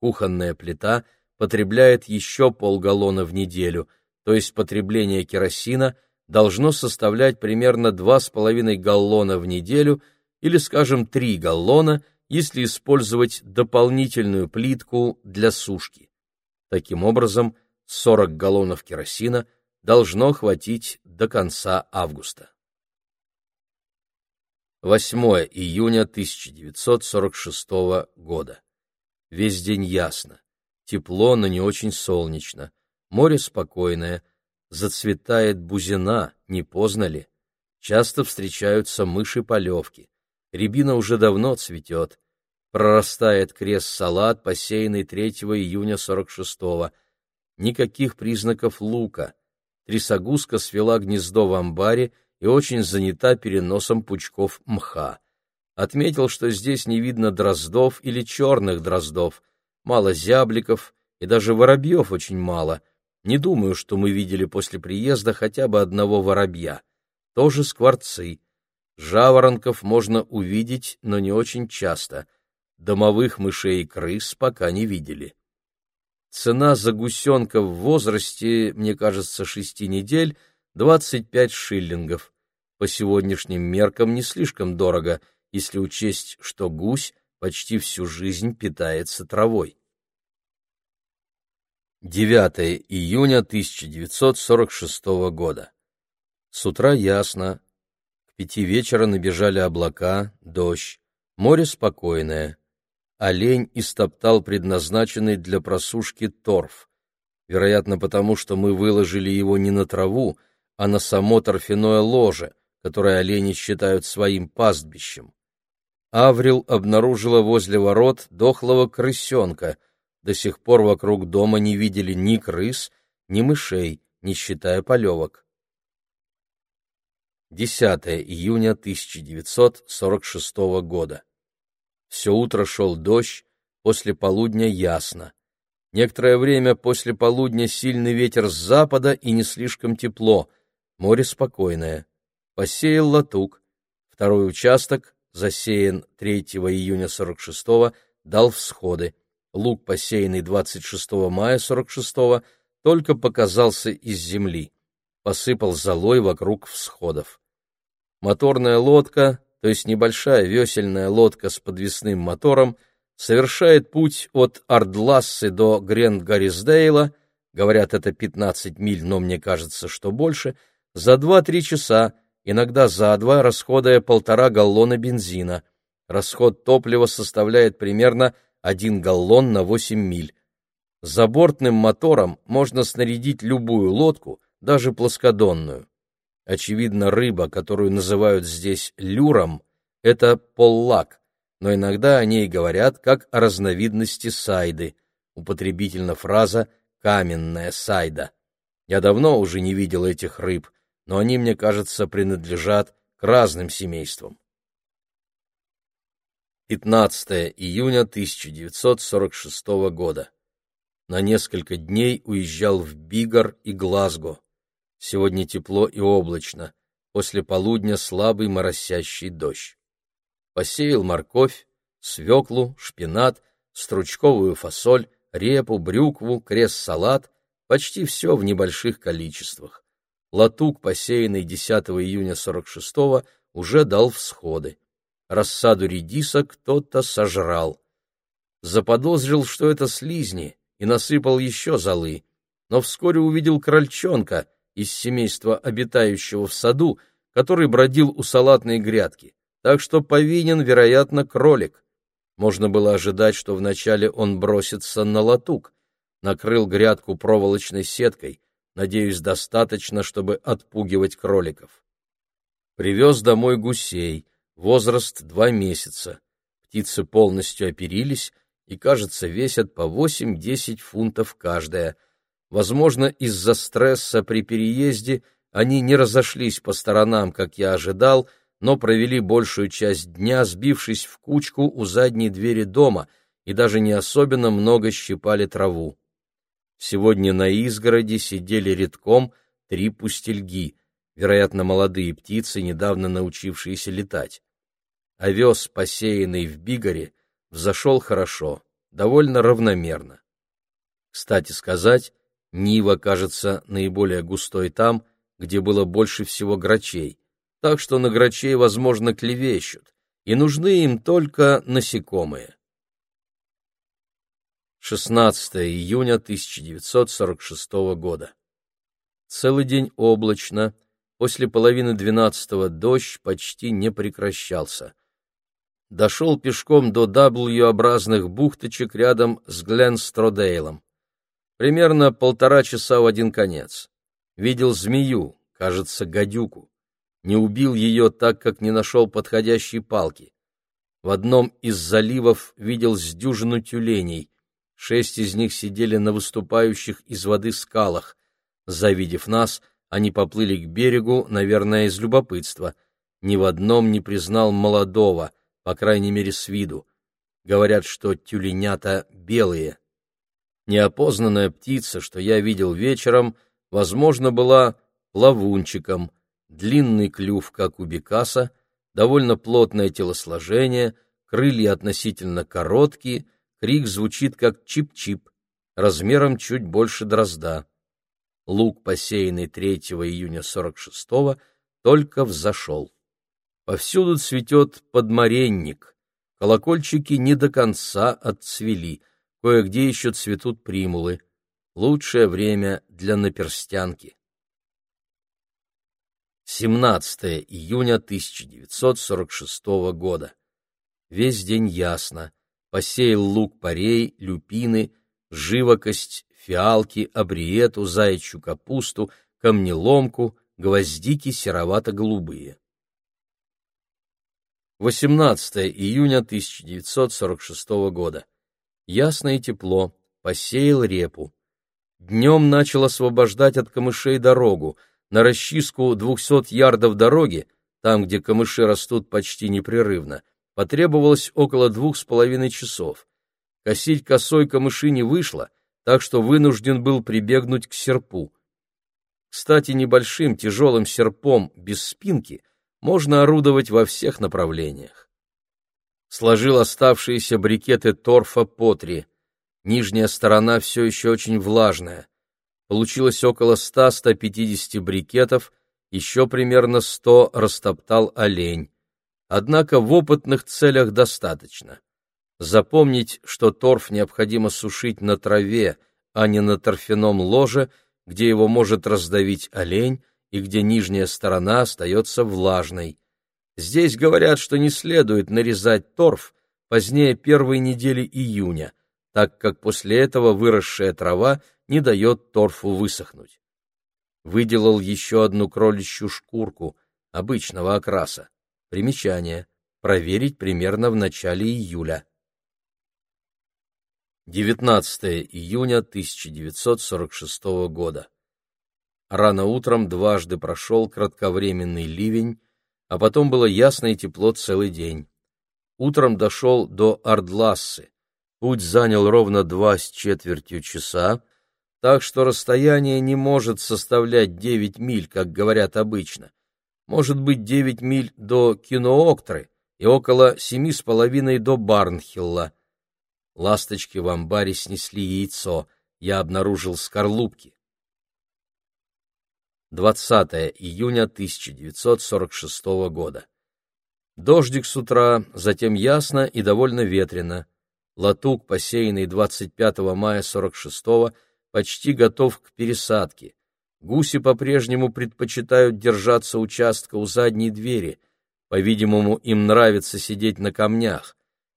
Кухонная плита потребляет еще полгаллона в неделю, то есть потребление керосина должно составлять примерно 2,5 галлона в неделю или, скажем, 3 галлона, если использовать дополнительную плитку для сушки. Таким образом, 40 галлонов керосина должно хватить до конца августа. 8 июня 1946 года. Весь день ясно. Тепло, но не очень солнечно. Море спокойное. Зацветает бузина, не поздно ли? Часто встречаются мыши-полевки. Рябина уже давно цветет. Прорастает крест-салат, посеянный 3 июня 46-го. Никаких признаков лука. Трясогузка свела гнездо в амбаре и очень занята переносом пучков мха. Отметил, что здесь не видно дроздов или черных дроздов, мало зябликов и даже воробьев очень мало. Не думаю, что мы видели после приезда хотя бы одного воробья. Тоже скворцы. Жаворонков можно увидеть, но не очень часто. Домовых мышей и крыс пока не видели. Цена за гусенка в возрасте, мне кажется, шести недель — двадцать пять шиллингов по сегодняшним меркам не слишком дорого, если учесть, что гусь почти всю жизнь питается травой. 9 июня 1946 года. С утра ясно. К пяти вечера набежали облака, дождь. Море спокойное. Олень истоптал предназначенный для просушки торф. Вероятно, потому что мы выложили его не на траву, а на само торфяное ложе, которое олени считают своим пастбищем. Аврил обнаружила возле ворот дохлого крысенка. До сих пор вокруг дома не видели ни крыс, ни мышей, не считая полевок. 10 июня 1946 года. Все утро шел дождь, после полудня ясно. Некоторое время после полудня сильный ветер с запада и не слишком тепло, море спокойное посеял латук. Второй участок, засеян 3 июня 46-го, дал всходы. Лук, посеянный 26 мая 46-го, только показался из земли. Посыпал золой вокруг всходов. Моторная лодка, то есть небольшая весельная лодка с подвесным мотором, совершает путь от Ардлассы до Грент-Гаррисдейла, говорят, это 15 миль, но мне кажется, что больше, за 2-3 часа, иногда за два, расходуя полтора галлона бензина. Расход топлива составляет примерно один галлон на 8 миль. Забортным мотором можно снарядить любую лодку, даже плоскодонную. Очевидно, рыба, которую называют здесь люром, это поллак, но иногда о ней говорят как о разновидности сайды. Употребительна фраза «каменная сайда». Я давно уже не видел этих рыб, но они, мне кажется, принадлежат к разным семействам. 15 июня 1946 года. На несколько дней уезжал в Бигар и Глазго. Сегодня тепло и облачно. После полудня слабый моросящий дождь. Посеял морковь, свеклу, шпинат, стручковую фасоль, репу, брюкву, крест-салат, почти все в небольших количествах. Латук, посеянный 10 июня 46-го, уже дал всходы. Рассаду редиса кто-то сожрал. Заподозрил, что это слизни, и насыпал еще золы, но вскоре увидел крольчонка из семейства обитающего в саду, который бродил у салатной грядки, так что повинен, вероятно, кролик. Можно было ожидать, что вначале он бросится на латук, накрыл грядку проволочной сеткой, надеюсь, достаточно, чтобы отпугивать кроликов. Привез домой гусей, возраст два месяца. Птицы полностью оперились и, кажется, весят по 8-10 фунтов каждая. Возможно, из-за стресса при переезде они не разошлись по сторонам, как я ожидал, но провели большую часть дня, сбившись в кучку у задней двери дома, и даже не особенно много щипали траву. Сегодня на изгороди сидели редком три пустельги, вероятно, молодые птицы, недавно научившиеся летать. Овес, посеянный в Бигоре, взошел хорошо, довольно равномерно. Кстати сказать, Нива кажется наиболее густой там, где было больше всего грачей, так что на грачей, возможно, клевещут, и нужны им только насекомые. 16 июня 1946 года. Целый день облачно, после половины двенадцатого дождь почти не прекращался. Дошел пешком до W-образных бухточек рядом с Гленстродейлом. Примерно полтора часа в один конец. Видел змею, кажется, гадюку. Не убил ее так, как не нашел подходящей палки. В одном из заливов видел с дюжину тюленей. Шесть из них сидели на выступающих из воды скалах. Завидев нас, они поплыли к берегу, наверное, из любопытства. Ни в одном не признал молодого, по крайней мере, с виду. Говорят, что тюленята белые. Неопознанная птица, что я видел вечером, возможно, была плавунчиком, длинный клюв, как у бекаса, довольно плотное телосложение, крылья относительно короткие, Крик звучит как чип-чип, размером чуть больше дрозда. Лук, посеянный 3 июня 46-го, только взошел. Повсюду цветет подмаренник. Колокольчики не до конца отцвели, кое-где еще цветут примулы. Лучшее время для наперстянки. 17 июня 1946 года. Весь день ясно посеял лук-порей, люпины, живокость, фиалки, абриету, заячью капусту, камнеломку, гвоздики серовато-голубые. 18 июня 1946 года. Ясно и тепло, посеял репу. Днем начал освобождать от камышей дорогу, на расчистку 200 ярдов дороги, там, где камыши растут почти непрерывно, потребовалось около двух с половиной часов. Косить косой камыши не вышло, так что вынужден был прибегнуть к серпу. Кстати, небольшим тяжелым серпом без спинки можно орудовать во всех направлениях. Сложил оставшиеся брикеты торфа по три. Нижняя сторона все еще очень влажная. Получилось около 100-150 брикетов, еще примерно 100 растоптал олень однако в опытных целях достаточно. Запомнить, что торф необходимо сушить на траве, а не на торфяном ложе, где его может раздавить олень и где нижняя сторона остается влажной. Здесь говорят, что не следует нарезать торф позднее первой недели июня, так как после этого выросшая трава не дает торфу высохнуть. Выделал еще одну кроличью шкурку обычного окраса. Примечание. Проверить примерно в начале июля. 19 июня 1946 года. Рано утром дважды прошел кратковременный ливень, а потом было ясно и тепло целый день. Утром дошел до Ардлассы. Путь занял ровно два с четвертью часа, так что расстояние не может составлять девять миль, как говорят обычно может быть девять миль до Кинооктры и около семи с половиной до Барнхилла. Ласточки в амбаре снесли яйцо, я обнаружил скорлупки. 20 июня 1946 года. Дождик с утра, затем ясно и довольно ветрено. Латук, посеянный 25 мая 46 почти готов к пересадке. Гуси по-прежнему предпочитают держаться участка у задней двери. По-видимому, им нравится сидеть на камнях.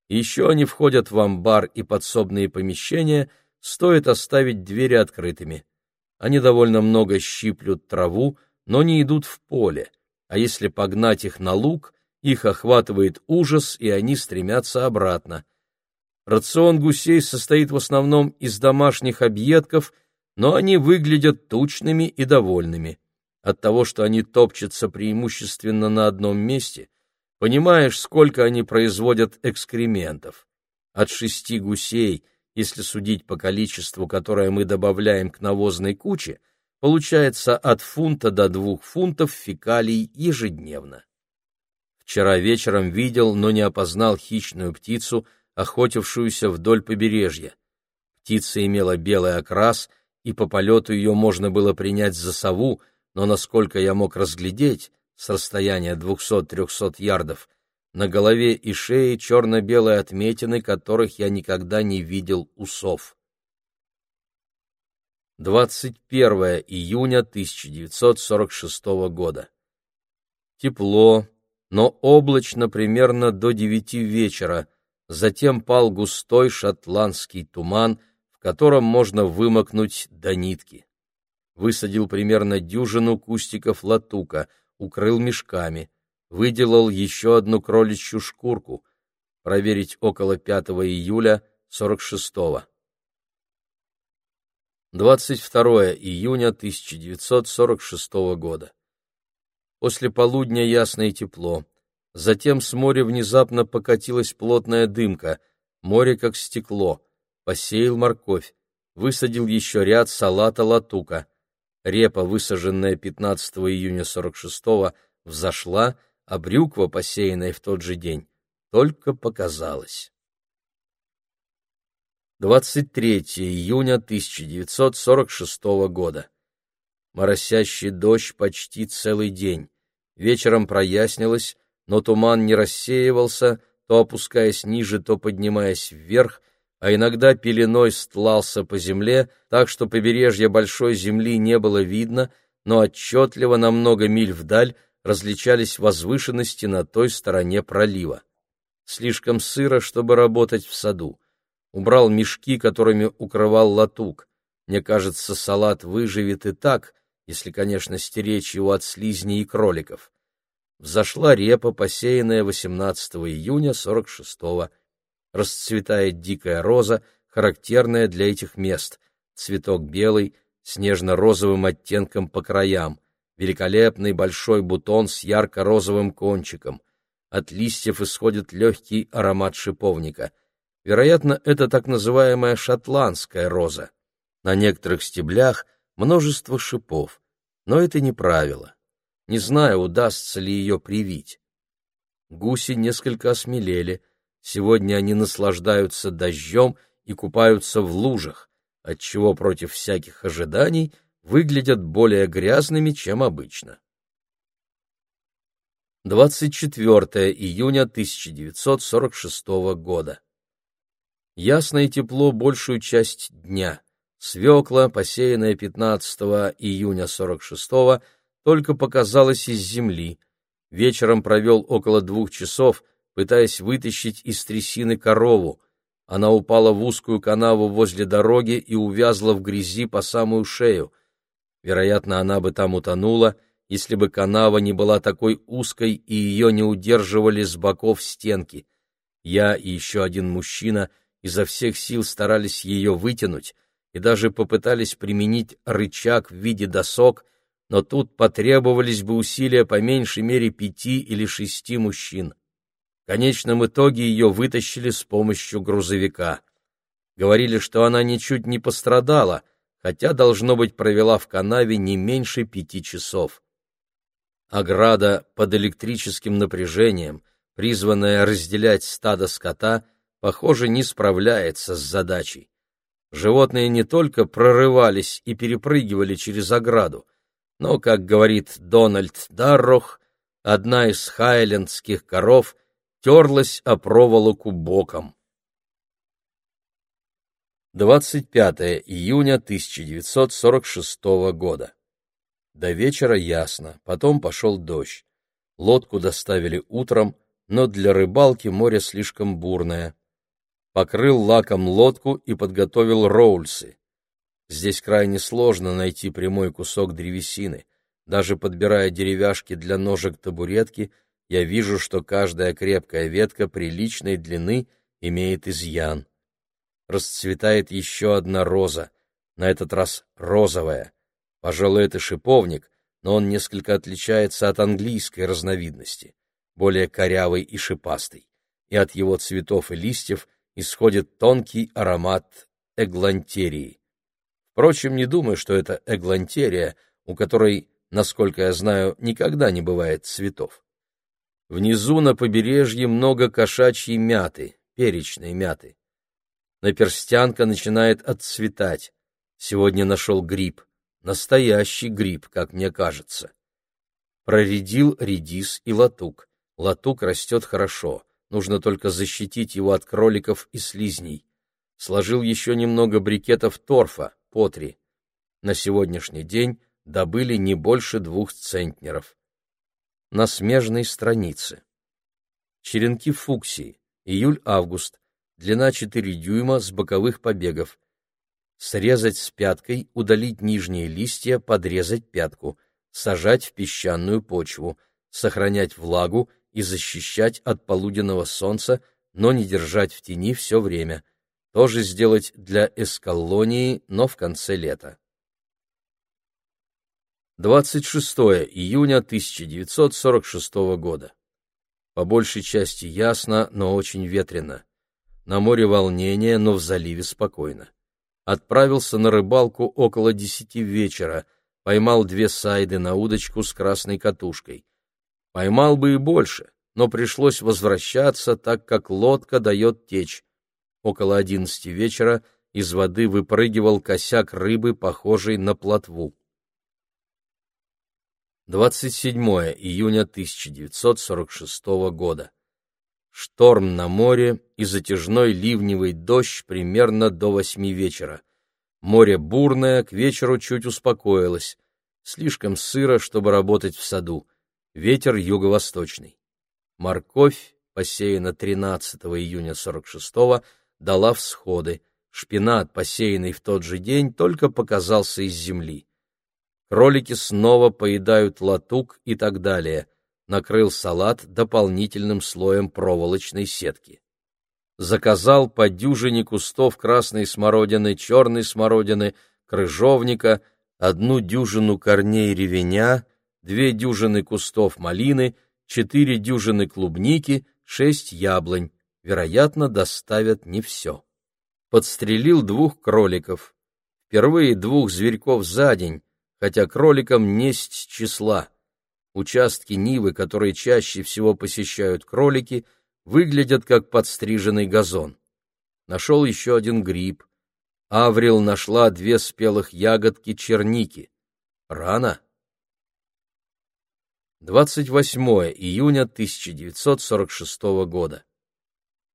Еще они входят в амбар и подсобные помещения, стоит оставить двери открытыми. Они довольно много щиплют траву, но не идут в поле, а если погнать их на луг, их охватывает ужас, и они стремятся обратно. Рацион гусей состоит в основном из домашних объедков – но они выглядят тучными и довольными. От того, что они топчутся преимущественно на одном месте, понимаешь, сколько они производят экскрементов. от шести гусей, если судить по количеству, которое мы добавляем к навозной куче, получается от фунта до двух фунтов фекалий ежедневно. Вчера вечером видел, но не опознал хищную птицу, охотившуюся вдоль побережья. Птица имела белый окрас, и по полету ее можно было принять за сову, но, насколько я мог разглядеть, с расстояния 200-300 ярдов, на голове и шее черно-белые отметины, которых я никогда не видел у сов. 21 июня 1946 года. Тепло, но облачно примерно до девяти вечера, затем пал густой шотландский туман, в котором можно вымокнуть до нитки. Высадил примерно дюжину кустиков латука, укрыл мешками — выделал еще одну кроличью шкурку, проверить около 5 июля 46-го. 22 июня 1946 года. После полудня ясно и тепло. Затем с моря внезапно покатилась плотная дымка, море как стекло. Посеял морковь, высадил еще ряд салата латука. Репа, высаженная 15 июня 46-го, взошла, а брюква, посеянная в тот же день, только показалась. 23 июня 1946 года. Моросящий дождь почти целый день. Вечером прояснилось, но туман не рассеивался, то опускаясь ниже, то поднимаясь вверх, а иногда пеленой стлался по земле, так что побережье большой земли не было видно, но отчетливо на много миль вдаль различались возвышенности на той стороне пролива. Слишком сыро, чтобы работать в саду. Убрал мешки, которыми укрывал латук. Мне кажется, салат выживет и так, если, конечно, стеречь его от слизней и кроликов. Взошла репа, посеянная 18 июня 46-го. Расцветает дикая роза, характерная для этих мест. Цветок белый, с нежно-розовым оттенком по краям великолепный большой бутон с ярко-розовым кончиком. От листьев исходит легкий аромат шиповника. Вероятно, это так называемая шотландская роза. На некоторых стеблях множество шипов, но это не правило. Не знаю, удастся ли ее привить. Гуси несколько осмелели. Сегодня они наслаждаются дождем и купаются в лужах, отчего против всяких ожиданий — выглядят более грязными, чем обычно. 24 июня 1946 года. Ясно и тепло большую часть дня. Свекла, посеянная 15 июня 46 только показалась из земли. Вечером провел около двух часов, пытаясь вытащить из трясины корову. Она упала в узкую канаву возле дороги и увязла в грязи по самую шею — Вероятно, она бы там утонула, если бы канава не была такой узкой и ее не удерживали с боков стенки. Я и еще один мужчина изо всех сил старались ее вытянуть и даже попытались применить рычаг в виде досок, но тут потребовались бы усилия по меньшей мере пяти или шести мужчин. В конечном итоге ее вытащили с помощью грузовика. Говорили, что она ничуть не пострадала — хотя, должно быть, провела в канаве не меньше пяти часов. Ограда под электрическим напряжением, призванная разделять стадо скота, похоже, не справляется с задачей. Животные не только прорывались и перепрыгивали через ограду, но, как говорит Дональд Даррох, одна из хайлендских коров терлась о проволоку боком. 25 июня 1946 года. До вечера ясно, потом пошел дождь. Лодку доставили утром, но для рыбалки море слишком бурное. Покрыл лаком лодку и подготовил роульсы. Здесь крайне сложно найти прямой кусок древесины. Даже подбирая деревяшки для ножек табуретки, я вижу, что каждая крепкая ветка приличной длины имеет изъян расцветает еще одна роза, на этот раз розовая. Пожалуй, это шиповник, но он несколько отличается от английской разновидности, более корявый и шипастый, и от его цветов и листьев исходит тонкий аромат эглантерии. Впрочем, не думаю, что это эглантерия, у которой, насколько я знаю, никогда не бывает цветов. Внизу на побережье много кошачьей мяты, перечной мяты. Наперстянка начинает отцветать. Сегодня нашел гриб. Настоящий гриб, как мне кажется. Проредил редис и латук. Латук растет хорошо. Нужно только защитить его от кроликов и слизней. Сложил еще немного брикетов торфа, по три. На сегодняшний день добыли не больше двух центнеров. На смежной странице. Черенки фуксии. Июль-август. Длина 4 дюйма с боковых побегов срезать с пяткой, удалить нижние листья, подрезать пятку, сажать в песчаную почву, сохранять влагу и защищать от полуденного солнца, но не держать в тени все время. Тоже сделать для эскаллонии, но в конце лета. 26 июня 1946 года. По большей части ясно, но очень ветрено. На море волнение, но в заливе спокойно отправился на рыбалку около десяти вечера, поймал две сайды на удочку с красной катушкой. Поймал бы и больше, но пришлось возвращаться, так как лодка дает течь. Около одиннадцати вечера из воды выпрыгивал косяк рыбы, похожий на плотву. 27 июня 1946 года. Шторм на море и затяжной ливневый дождь примерно до восьми вечера. Море бурное, к вечеру чуть успокоилось. Слишком сыро, чтобы работать в саду. Ветер юго-восточный. Морковь, посеяна 13 июня 46-го, дала всходы. Шпинат, посеянный в тот же день, только показался из земли. Кролики снова поедают латук и так далее накрыл салат дополнительным слоем проволочной сетки. Заказал по дюжине кустов красной смородины, черной смородины, крыжовника, одну дюжину корней ревеня, две дюжины кустов малины, четыре дюжины клубники, шесть яблонь. Вероятно, доставят не все. Подстрелил двух кроликов. Впервые двух зверьков за день, хотя кроликам несть числа. Участки Нивы, которые чаще всего посещают кролики, выглядят как подстриженный газон. Нашел еще один гриб. Аврил нашла две спелых ягодки черники. Рано. 28 июня 1946 года.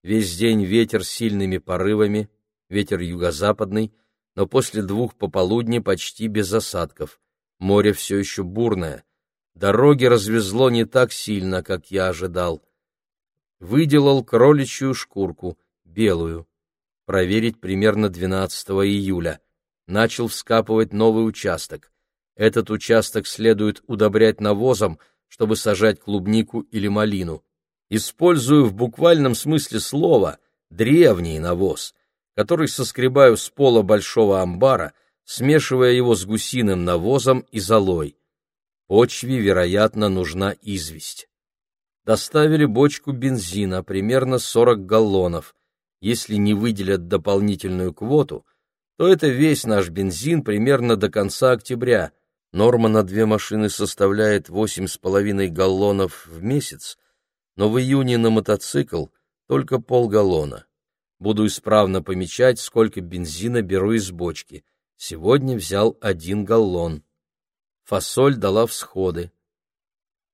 Весь день ветер сильными порывами, ветер юго-западный, но после двух пополудни почти без осадков. Море все еще бурное, Дороги развезло не так сильно, как я ожидал. Выделал кроличью шкурку, белую. Проверить примерно 12 июля. Начал вскапывать новый участок. Этот участок следует удобрять навозом, чтобы сажать клубнику или малину. Использую в буквальном смысле слова древний навоз, который соскребаю с пола большого амбара, смешивая его с гусиным навозом и золой. Почве, вероятно, нужна известь. Доставили бочку бензина, примерно 40 галлонов. Если не выделят дополнительную квоту, то это весь наш бензин примерно до конца октября. Норма на две машины составляет 8,5 галлонов в месяц, но в июне на мотоцикл только полгаллона. Буду исправно помечать, сколько бензина беру из бочки. Сегодня взял один галлон фасоль дала всходы.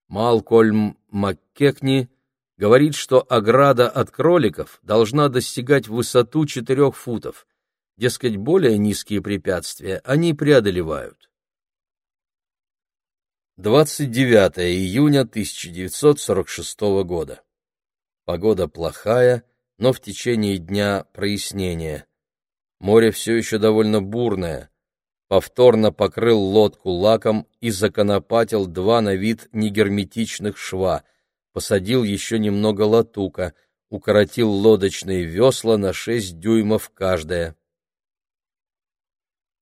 Малкольм Маккекни говорит, что ограда от кроликов должна достигать высоту четырех футов. Дескать, более низкие препятствия они преодолевают. 29 июня 1946 года. Погода плохая, но в течение дня прояснение. Море все еще довольно бурное повторно покрыл лодку лаком и законопатил два на вид негерметичных шва, посадил еще немного латука, укоротил лодочные весла на шесть дюймов каждое.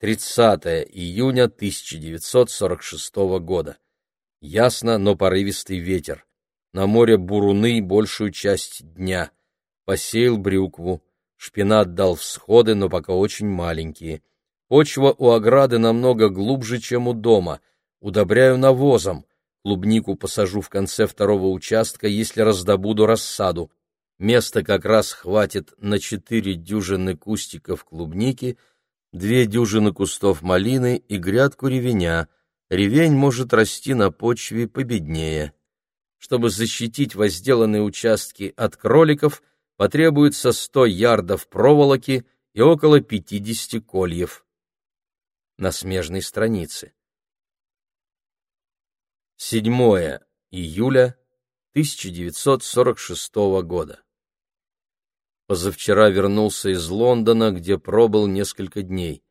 30 июня 1946 года. Ясно, но порывистый ветер. На море буруны большую часть дня. Посеял брюкву. Шпинат дал всходы, но пока очень маленькие. Почва у ограды намного глубже, чем у дома. Удобряю навозом. Клубнику посажу в конце второго участка, если раздобуду рассаду. Места как раз хватит на четыре дюжины кустиков клубники, две дюжины кустов малины и грядку ревеня. Ревень может расти на почве победнее. Чтобы защитить возделанные участки от кроликов, потребуется 100 ярдов проволоки и около 50 кольев. На смежной странице. 7 июля 1946 года. Позавчера вернулся из Лондона, где пробыл несколько дней.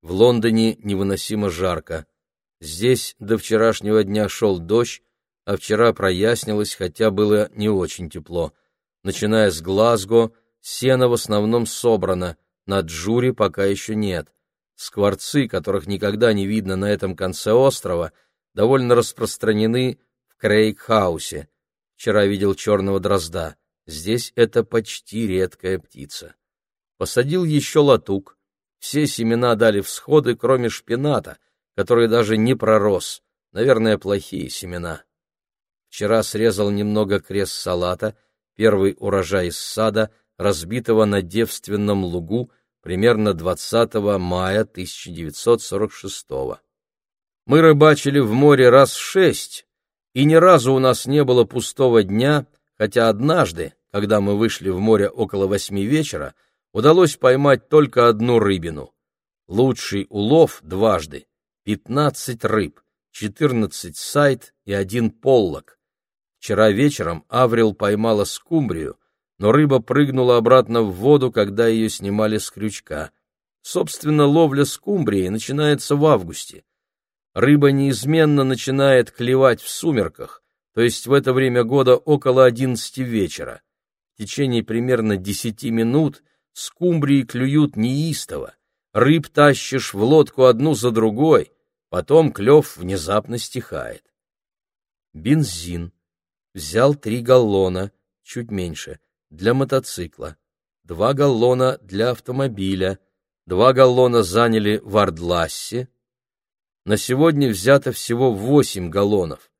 В Лондоне невыносимо жарко. Здесь до вчерашнего дня шел дождь, а вчера прояснилось, хотя было не очень тепло. Начиная с Глазго, сено в основном собрано, на Джуре пока еще нет. Скворцы, которых никогда не видно на этом конце острова, довольно распространены в Крейгхаусе. Вчера видел черного дрозда. Здесь это почти редкая птица. Посадил еще латук. Все семена дали всходы, кроме шпината, который даже не пророс. Наверное, плохие семена. Вчера срезал немного крест-салата, первый урожай из сада, разбитого на девственном лугу примерно 20 мая 1946 года. Мы рыбачили в море раз шесть, и ни разу у нас не было пустого дня, хотя однажды, когда мы вышли в море около восьми вечера, удалось поймать только одну рыбину. Лучший улов дважды — пятнадцать рыб, четырнадцать сайт и один поллок. Вчера вечером Аврил поймала скумбрию, но рыба прыгнула обратно в воду, когда ее снимали с крючка. Собственно, ловля скумбрии начинается в августе. Рыба неизменно начинает клевать в сумерках, то есть в это время года около одиннадцати вечера. В течение примерно десяти минут скумбрии клюют неистово. Рыб тащишь в лодку одну за другой, потом клев внезапно стихает. Бензин. Взял три галлона, чуть меньше, для мотоцикла, два галлона для автомобиля, два галлона заняли в Ардлассе. На сегодня взято всего восемь галлонов,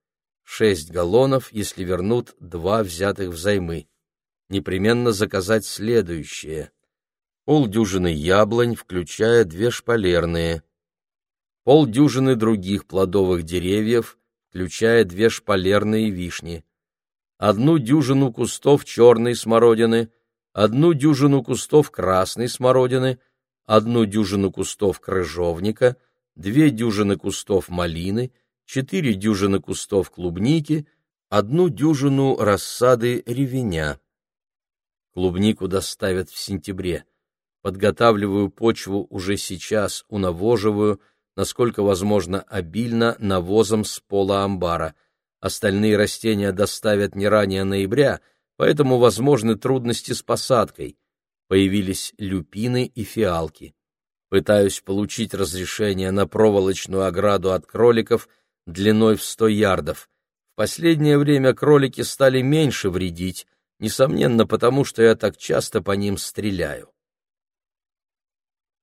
шесть галлонов, если вернут два взятых взаймы. Непременно заказать следующее. Полдюжины яблонь, включая две шпалерные. Полдюжины других плодовых деревьев, включая две шпалерные вишни одну дюжину кустов черной смородины, одну дюжину кустов красной смородины, одну дюжину кустов крыжовника, две дюжины кустов малины, четыре дюжины кустов клубники, одну дюжину рассады ревеня. Клубнику доставят в сентябре. Подготавливаю почву уже сейчас, унавоживаю, насколько возможно обильно, навозом с пола амбара — Остальные растения доставят не ранее ноября, поэтому возможны трудности с посадкой. Появились люпины и фиалки. Пытаюсь получить разрешение на проволочную ограду от кроликов длиной в 100 ярдов. В последнее время кролики стали меньше вредить, несомненно, потому что я так часто по ним стреляю.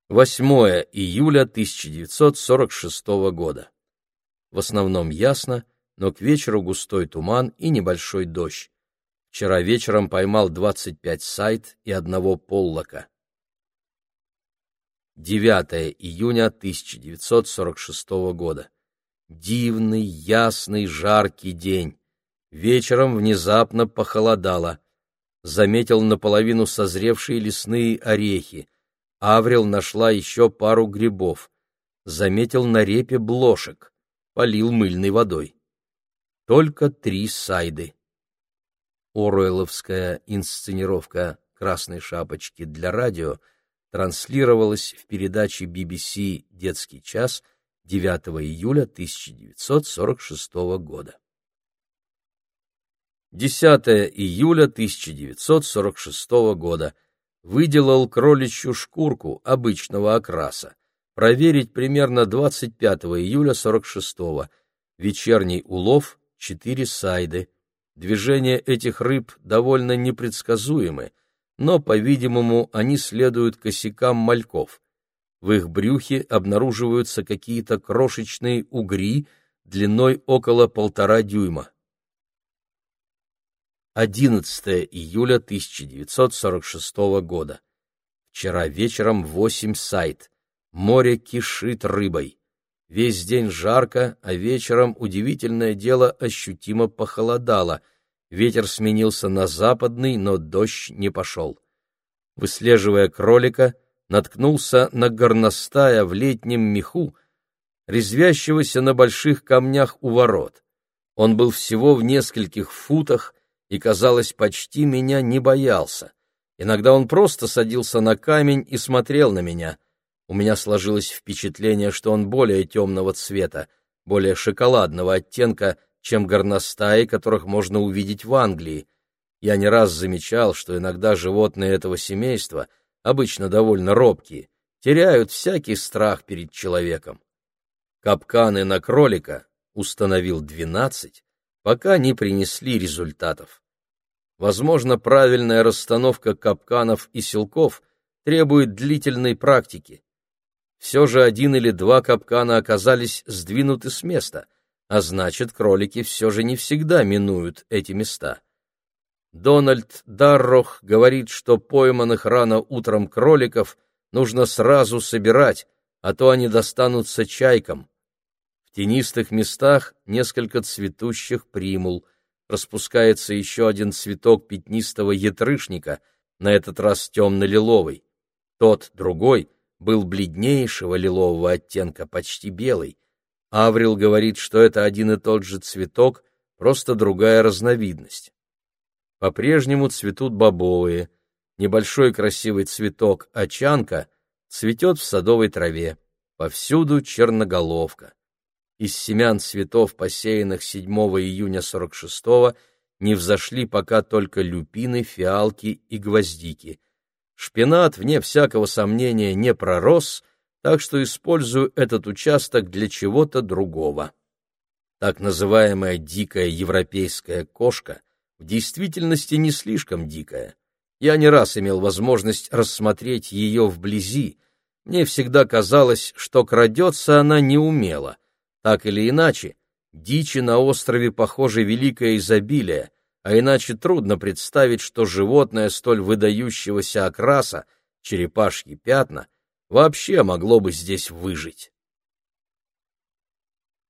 8 июля 1946 года. В основном ясно, но к вечеру густой туман и небольшой дождь. Вчера вечером поймал 25 сайт и одного поллока. 9 июня 1946 года. Дивный, ясный, жаркий день. Вечером внезапно похолодало. Заметил наполовину созревшие лесные орехи. Аврил нашла еще пару грибов. Заметил на репе блошек. Полил мыльной водой только три сайды. Оруэлловская инсценировка «Красной шапочки» для радио транслировалась в передаче BBC «Детский час» 9 июля 1946 года. 10 июля 1946 года. Выделал кроличью шкурку обычного окраса. Проверить примерно 25 июля 46 Вечерний улов четыре сайды. Движения этих рыб довольно непредсказуемы. но, по-видимому, они следуют косякам мальков. В их брюхе обнаруживаются какие-то крошечные угри длиной около полтора дюйма. 11 июля 1946 года. Вчера вечером восемь сайт. Море кишит рыбой. Весь день жарко, а вечером, удивительное дело, ощутимо похолодало. Ветер сменился на западный, но дождь не пошел. Выслеживая кролика, наткнулся на горностая в летнем меху, резвящегося на больших камнях у ворот. Он был всего в нескольких футах и, казалось, почти меня не боялся. Иногда он просто садился на камень и смотрел на меня. У меня сложилось впечатление, что он более темного цвета, более шоколадного оттенка, чем горностаи, которых можно увидеть в Англии. Я не раз замечал, что иногда животные этого семейства, обычно довольно робкие, теряют всякий страх перед человеком. Капканы на кролика установил двенадцать, пока не принесли результатов. Возможно, правильная расстановка капканов и селков требует длительной практики. Все же один или два капкана оказались сдвинуты с места, а значит, кролики все же не всегда минуют эти места. Дональд Даррох говорит, что пойманных рано утром кроликов нужно сразу собирать, а то они достанутся чайкам. В тенистых местах несколько цветущих примул — распускается еще один цветок пятнистого ятрышника, на этот раз темно-лиловый. Тот, другой, был бледнейшего лилового оттенка, почти белый. Аврил говорит, что это один и тот же цветок, просто другая разновидность. По-прежнему цветут бобовые. Небольшой красивый цветок очанка цветет в садовой траве. Повсюду черноголовка из семян цветов, посеянных 7 июня 46-го, не взошли пока только люпины, фиалки и гвоздики. Шпинат, вне всякого сомнения, не пророс, так что использую этот участок для чего-то другого. Так называемая дикая европейская кошка в действительности не слишком дикая. Я не раз имел возможность рассмотреть ее вблизи. Мне всегда казалось, что крадется она неумело — так или иначе, дичи на острове, похоже, великое изобилие, а иначе трудно представить, что животное столь выдающегося окраса, черепашьи пятна, вообще могло бы здесь выжить.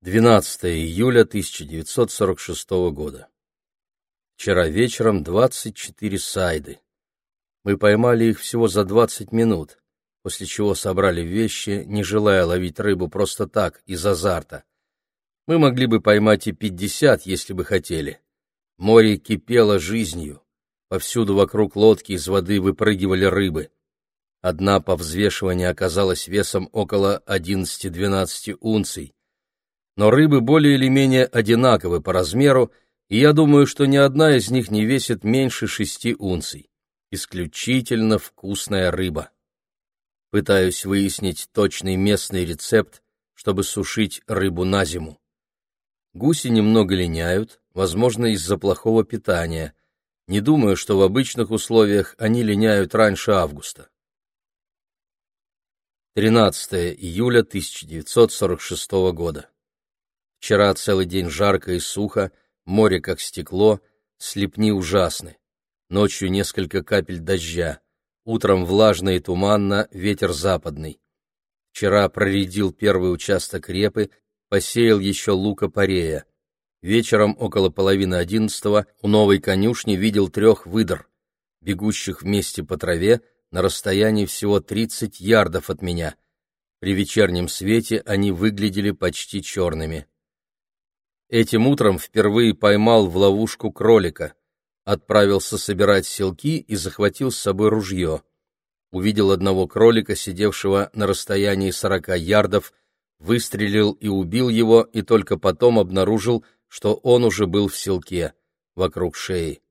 12 июля 1946 года. Вчера вечером 24 сайды. Мы поймали их всего за 20 минут после чего собрали вещи, не желая ловить рыбу просто так, из азарта. Мы могли бы поймать и пятьдесят, если бы хотели. Море кипело жизнью. Повсюду вокруг лодки из воды выпрыгивали рыбы. Одна по взвешиванию оказалась весом около 11-12 унций. Но рыбы более или менее одинаковы по размеру, и я думаю, что ни одна из них не весит меньше шести унций. Исключительно вкусная рыба. Пытаюсь выяснить точный местный рецепт, чтобы сушить рыбу на зиму. Гуси немного линяют, возможно, из-за плохого питания. Не думаю, что в обычных условиях они линяют раньше августа. 13 июля 1946 года. Вчера целый день жарко и сухо, море как стекло, слепни ужасны. Ночью несколько капель дождя. Утром влажно и туманно, ветер западный. Вчера проредил первый участок репы, посеял еще лука-порея. Вечером около половины одиннадцатого у новой конюшни видел трех выдр, бегущих вместе по траве на расстоянии всего тридцать ярдов от меня. При вечернем свете они выглядели почти черными. Этим утром впервые поймал в ловушку кролика — отправился собирать селки и захватил с собой ружье. Увидел одного кролика, сидевшего на расстоянии сорока ярдов, выстрелил и убил его, и только потом обнаружил, что он уже был в селке, вокруг шеи.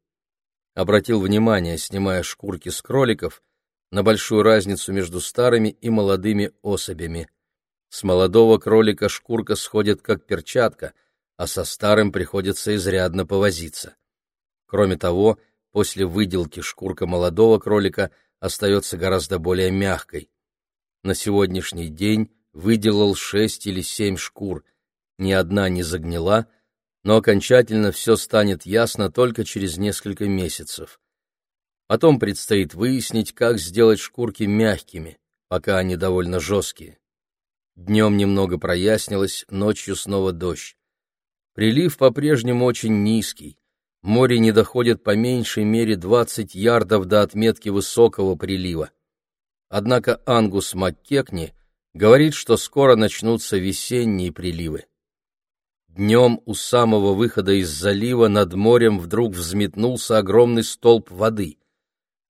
Обратил внимание, снимая шкурки с кроликов, на большую разницу между старыми и молодыми особями. С молодого кролика шкурка сходит как перчатка, а со старым приходится изрядно повозиться. Кроме того, После выделки шкурка молодого кролика остается гораздо более мягкой. На сегодняшний день выделал шесть или семь шкур, ни одна не загнила, но окончательно все станет ясно только через несколько месяцев. Потом предстоит выяснить, как сделать шкурки мягкими, пока они довольно жесткие. Днем немного прояснилось, ночью снова дождь. Прилив по-прежнему очень низкий. Море не доходит по меньшей мере 20 ярдов до отметки высокого прилива. Однако Ангус Маккекни говорит, что скоро начнутся весенние приливы. Днем у самого выхода из залива над морем вдруг взметнулся огромный столб воды.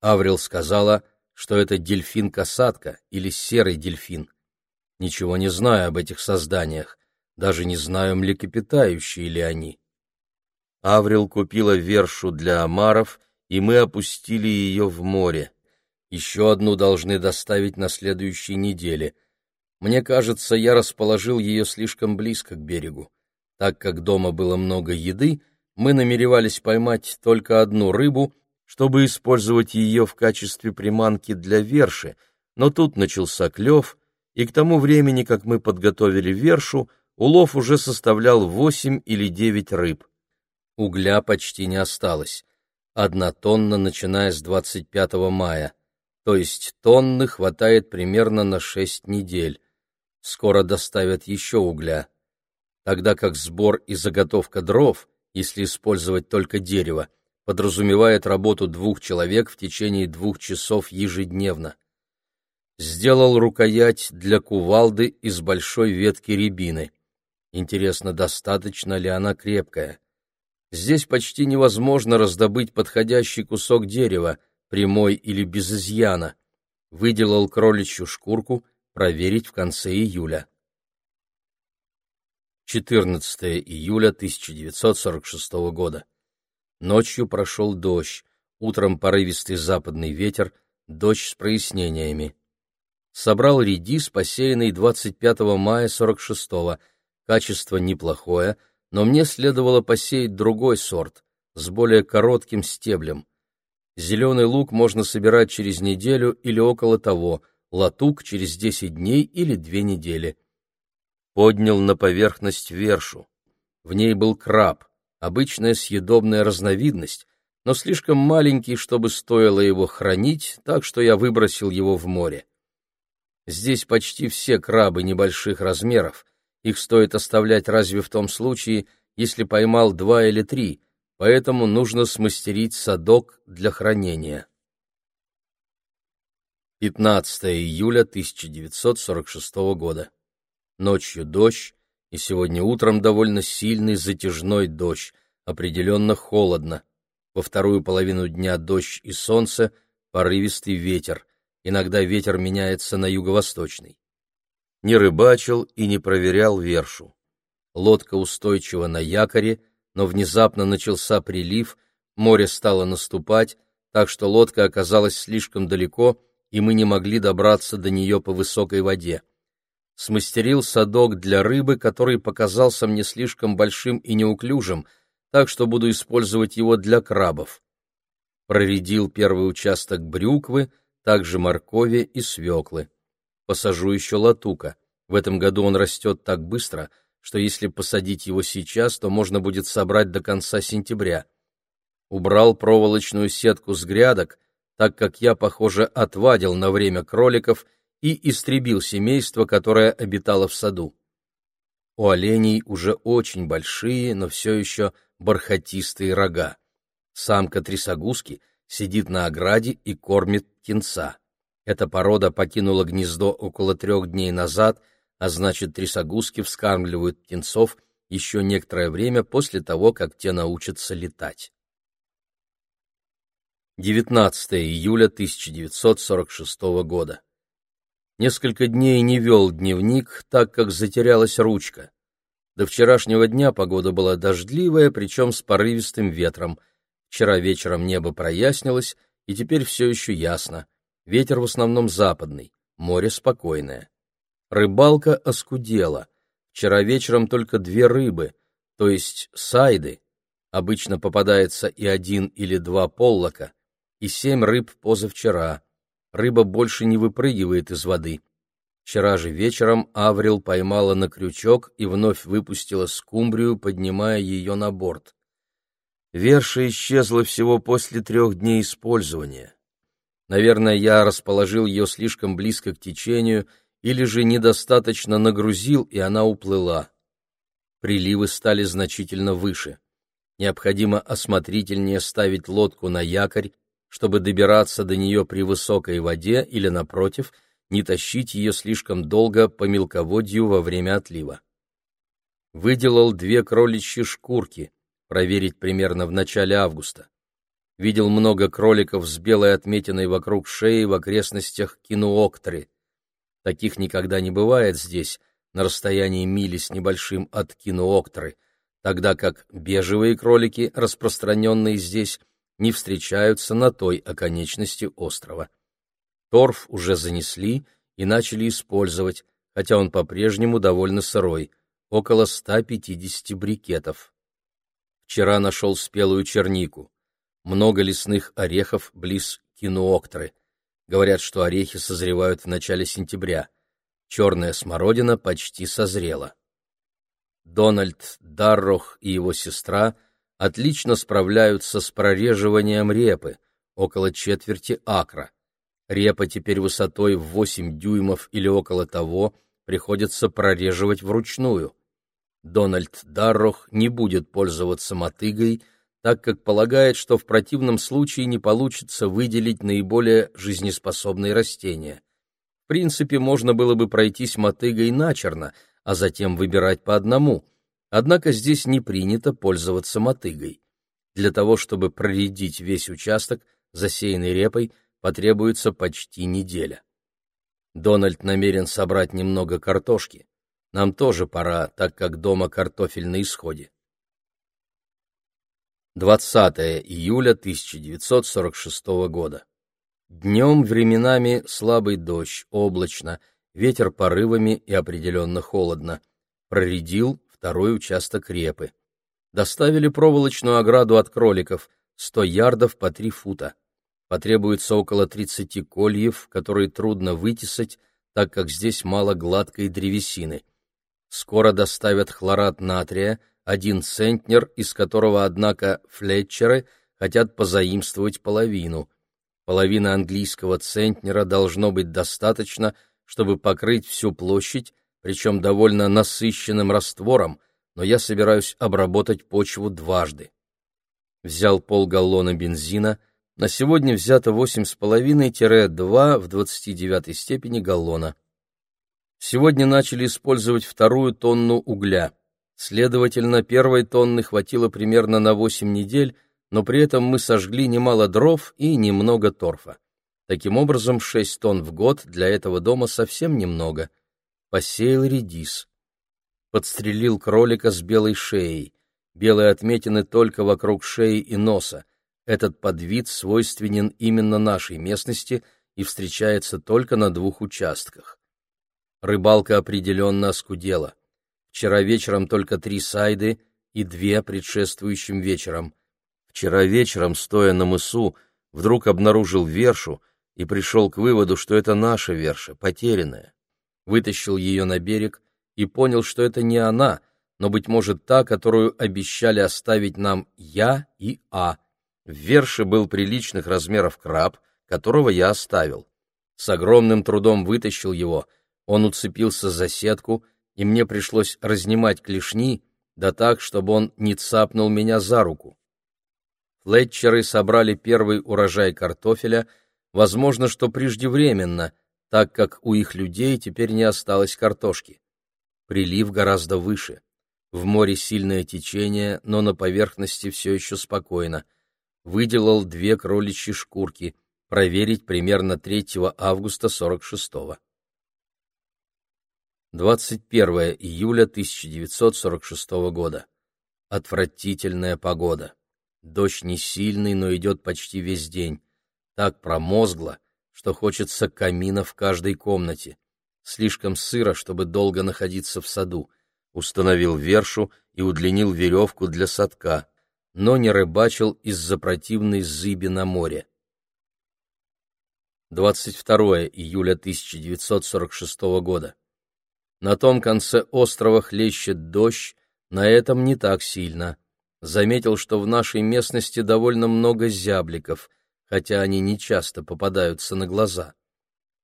Аврил сказала, что это дельфин-касатка или серый дельфин. Ничего не знаю об этих созданиях, даже не знаю, млекопитающие ли они. Аврил купила вершу для омаров, и мы опустили ее в море. Еще одну должны доставить на следующей неделе. Мне кажется, я расположил ее слишком близко к берегу. Так как дома было много еды, мы намеревались поймать только одну рыбу, чтобы использовать ее в качестве приманки для верши, но тут начался клев, и к тому времени, как мы подготовили вершу, улов уже составлял восемь или девять рыб. Угля почти не осталось. Одна тонна, начиная с 25 мая. То есть тонны хватает примерно на шесть недель. Скоро доставят еще угля тогда как сбор и заготовка дров, если использовать только дерево, подразумевает работу двух человек в течение двух часов ежедневно. Сделал рукоять для кувалды из большой ветки рябины. Интересно, достаточно ли она крепкая? Здесь почти невозможно раздобыть подходящий кусок дерева, прямой или без изъяна. Выделал кроличью шкурку, проверить в конце июля. 14 июля 1946 года. Ночью прошел дождь, утром порывистый западный ветер, дождь с прояснениями. Собрал редис, посеянный 25 мая 46-го. Качество неплохое, но мне следовало посеять другой сорт, с более коротким стеблем. Зеленый лук можно собирать через неделю или около того, латук через 10 дней или 2 недели поднял на поверхность вершу. В ней был краб, обычная съедобная разновидность, но слишком маленький, чтобы стоило его хранить, так что я выбросил его в море. Здесь почти все крабы небольших размеров, их стоит оставлять разве в том случае, если поймал два или три, поэтому нужно смастерить садок для хранения. 15 июля 1946 года. Ночью дождь, и сегодня утром довольно сильный затяжной дождь, определенно холодно. Во вторую половину дня дождь и солнце, порывистый ветер. Иногда ветер меняется на юго-восточный. Не рыбачил и не проверял вершу. Лодка устойчива на якоре, но внезапно начался прилив, море стало наступать, так что лодка оказалась слишком далеко, и мы не могли добраться до нее по высокой воде смастерил садок для рыбы, который показался мне слишком большим и неуклюжим, так что буду использовать его для крабов. Проредил первый участок брюквы, также моркови и свеклы. Посажу еще латука. В этом году он растет так быстро, что если посадить его сейчас, то можно будет собрать до конца сентября. Убрал проволочную сетку с грядок, так как я, похоже, отвадил на время кроликов и истребил семейство, которое обитало в саду. У оленей уже очень большие, но все еще бархатистые рога. Самка трясогузки сидит на ограде и кормит птенца. Эта порода покинула гнездо около трех дней назад, а значит, трясогузки вскармливают птенцов еще некоторое время после того, как те научатся летать. 19 июля 1946 года. Несколько дней не вел дневник, так как затерялась ручка. До вчерашнего дня погода была дождливая, причем с порывистым ветром. Вчера вечером небо прояснилось, и теперь все еще ясно. Ветер в основном западный, море спокойное. Рыбалка оскудела. Вчера вечером только две рыбы, то есть сайды, Обычно попадается и один или два поллока, и семь рыб позавчера. Рыба больше не выпрыгивает из воды. Вчера же вечером Аврил поймала на крючок и вновь выпустила скумбрию, поднимая ее на борт. Верша исчезла всего после трех дней использования. Наверное, я расположил ее слишком близко к течению или же недостаточно нагрузил, и она уплыла. Приливы стали значительно выше. Необходимо осмотрительнее ставить лодку на якорь, чтобы добираться до нее при высокой воде или, напротив, не тащить ее слишком долго по мелководью во время отлива. Выделал две кроличьи шкурки, проверить примерно в начале августа. Видел много кроликов с белой отметиной вокруг шеи в окрестностях Кинуоктры. Таких никогда не бывает здесь, на расстоянии мили с небольшим от Кинуоктры, тогда как бежевые кролики, распространенные здесь, не встречаются на той оконечности острова. Торф уже занесли и начали использовать, хотя он по-прежнему довольно сырой, около 150 брикетов. Вчера нашел спелую чернику. Много лесных орехов близ Кинуоктры. Говорят, что орехи созревают в начале сентября. Черная смородина почти созрела. Дональд Даррох и его сестра отлично справляются с прореживанием репы, около четверти акра. Репа теперь высотой в 8 дюймов или около того приходится прореживать вручную. Дональд Даррох не будет пользоваться мотыгой, так как полагает, что в противном случае не получится выделить наиболее жизнеспособные растения. В принципе, можно было бы пройтись мотыгой начерно, а затем выбирать по одному, однако здесь не принято пользоваться мотыгой. Для того, чтобы проредить весь участок, засеянный репой, потребуется почти неделя. Дональд намерен собрать немного картошки. Нам тоже пора, так как дома картофель на исходе. 20 июля 1946 года. Днем временами слабый дождь, облачно, ветер порывами и определенно холодно. Проредил второй участок репы. Доставили проволочную ограду от кроликов, 100 ярдов по 3 фута. Потребуется около 30 кольев, которые трудно вытесать, так как здесь мало гладкой древесины. Скоро доставят хлорат натрия, один центнер, из которого, однако, флетчеры хотят позаимствовать половину. Половина английского центнера должно быть достаточно, чтобы покрыть всю площадь, причем довольно насыщенным раствором, но я собираюсь обработать почву дважды. Взял полгаллона бензина, на сегодня взято 8,5-2 в 29 степени галлона. Сегодня начали использовать вторую тонну угля. Следовательно, первой тонны хватило примерно на 8 недель, но при этом мы сожгли немало дров и немного торфа. Таким образом, 6 тонн в год для этого дома совсем немного. Посеял редис. Подстрелил кролика с белой шеей. Белые отметины только вокруг шеи и носа. Этот подвид свойственен именно нашей местности и встречается только на двух участках. Рыбалка определенно оскудела. Вчера вечером только три сайды и две предшествующим вечером. Вчера вечером, стоя на мысу, вдруг обнаружил вершу и пришел к выводу, что это наша верша, потерянная. Вытащил ее на берег и понял, что это не она, но, быть может, та, которую обещали оставить нам я и А. В верше был приличных размеров краб, которого я оставил. С огромным трудом вытащил его, он уцепился за сетку, и мне пришлось разнимать клешни, да так, чтобы он не цапнул меня за руку. Флетчеры собрали первый урожай картофеля, возможно, что преждевременно, так как у их людей теперь не осталось картошки. Прилив гораздо выше. В море сильное течение, но на поверхности все еще спокойно. Выделал две кроличьи шкурки, проверить примерно 3 августа 46 -го. 21 июля 1946 года. Отвратительная погода. Дождь не сильный, но идет почти весь день. Так промозгло, что хочется камина в каждой комнате. Слишком сыро, чтобы долго находиться в саду. Установил вершу и удлинил веревку для садка. но не рыбачил из-за противной зыби на море. 22 июля 1946 года. На том конце острова хлещет дождь, на этом не так сильно. Заметил, что в нашей местности довольно много зябликов, хотя они не часто попадаются на глаза.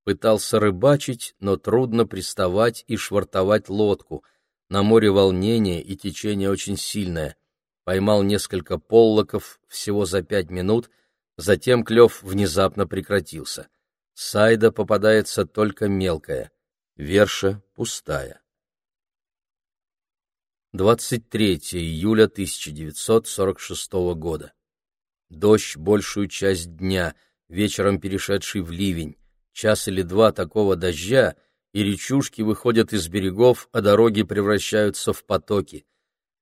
Пытался рыбачить, но трудно приставать и швартовать лодку. На море волнение и течение очень сильное. Поймал несколько поллоков всего за пять минут, затем клев внезапно прекратился. Сайда попадается только мелкая, верша пустая. 23 июля 1946 года. Дождь большую часть дня, вечером перешедший в ливень час или два такого дождя, и речушки выходят из берегов, а дороги превращаются в потоки.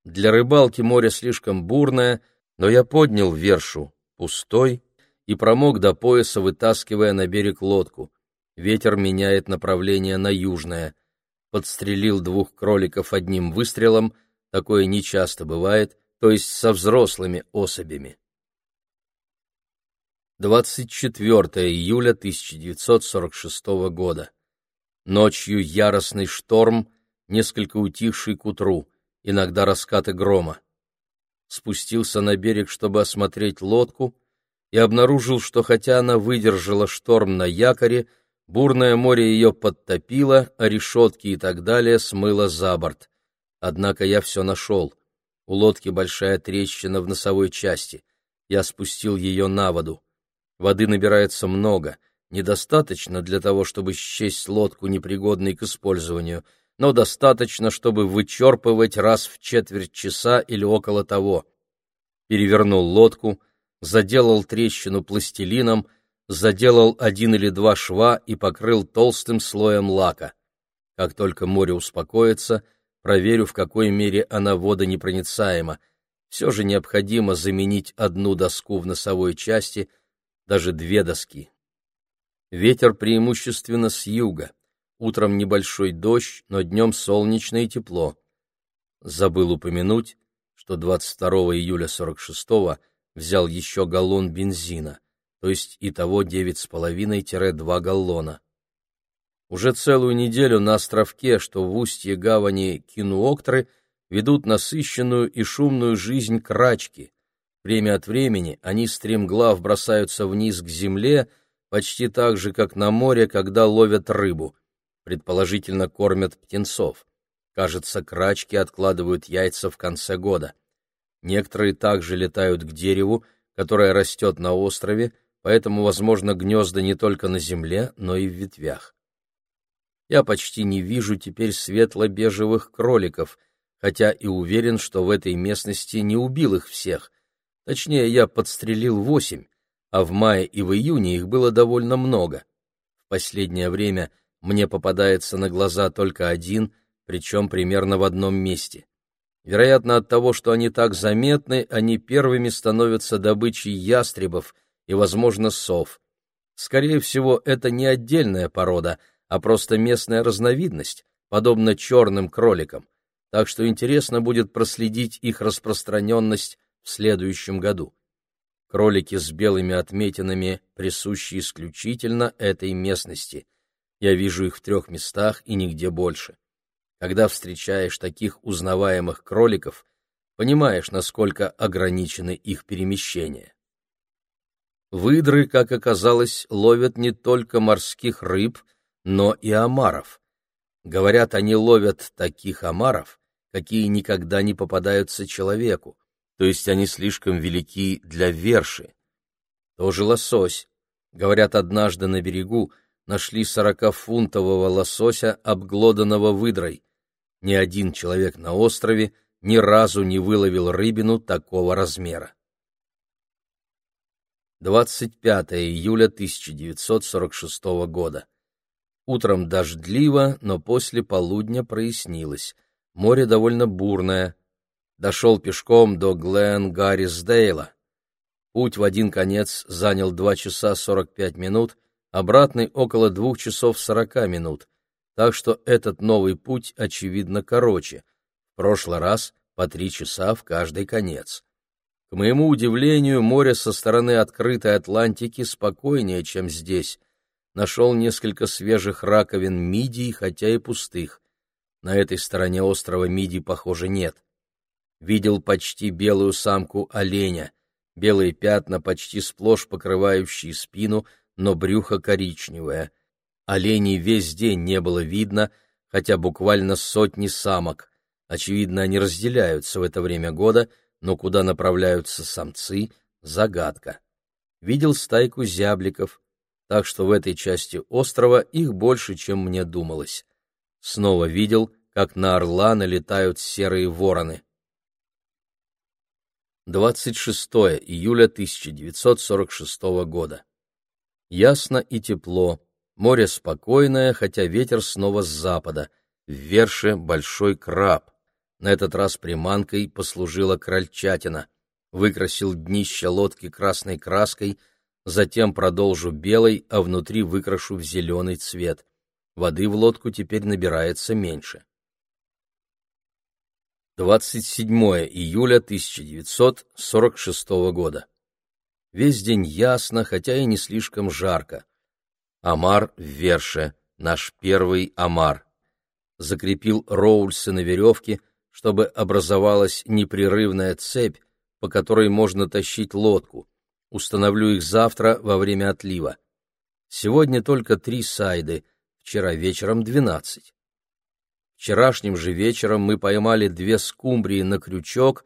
Для рыбалки море слишком бурное, но я поднял вершу, пустой, и промок до пояса, вытаскивая на берег лодку. Ветер меняет направление на южное. Подстрелил двух кроликов одним выстрелом, такое нечасто бывает, то есть со взрослыми особями. 24 июля 1946 года. Ночью яростный шторм, несколько утихший к утру, иногда раскаты грома. Спустился на берег, чтобы осмотреть лодку, и обнаружил, что хотя она выдержала шторм на якоре, бурное море ее подтопило, а решетки и так далее смыло за борт. Однако я все нашел. У лодки большая трещина в носовой части. Я спустил ее на воду. Воды набирается много, недостаточно для того, чтобы счесть лодку непригодной к использованию, но достаточно, чтобы вычерпывать раз в четверть часа или около того. Перевернул лодку, заделал трещину пластилином, заделал один или два шва и покрыл толстым слоем лака. Как только море успокоится, проверю, в какой мере она водонепроницаема. Все же необходимо заменить одну доску в носовой части — даже две доски. Ветер преимущественно с юга. Утром небольшой дождь, но днем солнечно и тепло. Забыл упомянуть, что 22 июля 46-го взял еще галлон бензина, то есть итого 9,5-2 галлона. Уже целую неделю на островке, что в устье гавани Кинуоктры, ведут насыщенную и шумную жизнь крачки, Время от времени они стремглав бросаются вниз к земле, почти так же, как на море, когда ловят рыбу. Предположительно, кормят птенцов. Кажется, крачки откладывают яйца в конце года. Некоторые также летают к дереву, которое растет на острове, поэтому, возможно, гнезда не только на земле, но и в ветвях. Я почти не вижу теперь светло-бежевых кроликов, хотя и уверен, что в этой местности не убил их всех — Точнее, я подстрелил восемь, а в мае и в июне их было довольно много. В последнее время мне попадается на глаза только один, причем примерно в одном месте. Вероятно, от того, что они так заметны, они первыми становятся добычей ястребов и, возможно, сов. Скорее всего, это не отдельная порода, а просто местная разновидность, подобно черным кроликам, так что интересно будет проследить их распространенность в следующем году. Кролики с белыми отметинами присущи исключительно этой местности. Я вижу их в трех местах и нигде больше. Когда встречаешь таких узнаваемых кроликов, понимаешь, насколько ограничены их перемещения. Выдры, как оказалось, ловят не только морских рыб, но и омаров. Говорят, они ловят таких омаров, какие никогда не попадаются человеку, то есть они слишком велики для верши. Тоже лосось. Говорят, однажды на берегу нашли сорокафунтового лосося, обглоданного выдрой. Ни один человек на острове ни разу не выловил рыбину такого размера. 25 июля 1946 года. Утром дождливо, но после полудня прояснилось. Море довольно бурное, дошел пешком до Глен-Гаррисдейла. Путь в один конец занял 2 часа 45 минут, обратный около 2 часов 40 минут, так что этот новый путь, очевидно, короче. В прошлый раз по 3 часа в каждый конец. К моему удивлению, море со стороны открытой Атлантики спокойнее, чем здесь. Нашел несколько свежих раковин мидий, хотя и пустых. На этой стороне острова мидий, похоже, нет. Видел почти белую самку оленя, белые пятна, почти сплошь покрывающие спину, но брюхо коричневое. Оленей весь день не было видно, хотя буквально сотни самок. Очевидно, они разделяются в это время года — но куда направляются самцы — загадка. Видел стайку зябликов, так что в этой части острова их больше, чем мне думалось. Снова видел, как на орла налетают серые вороны. 26 июля 1946 года. Ясно и тепло, море спокойное, хотя ветер снова с запада, в верше большой краб. На этот раз приманкой послужила крольчатина. Выкрасил днище лодки красной краской, затем продолжу белой, а внутри выкрашу в зеленый цвет. Воды в лодку теперь набирается меньше. 27 июля 1946 года. Весь день ясно, хотя и не слишком жарко. Амар в Верше, наш первый Амар. Закрепил Роульса на веревке — чтобы образовалась непрерывная цепь, по которой можно тащить лодку. Установлю их завтра во время отлива. Сегодня только три сайды, вчера вечером двенадцать. Вчерашним же вечером мы поймали две скумбрии на крючок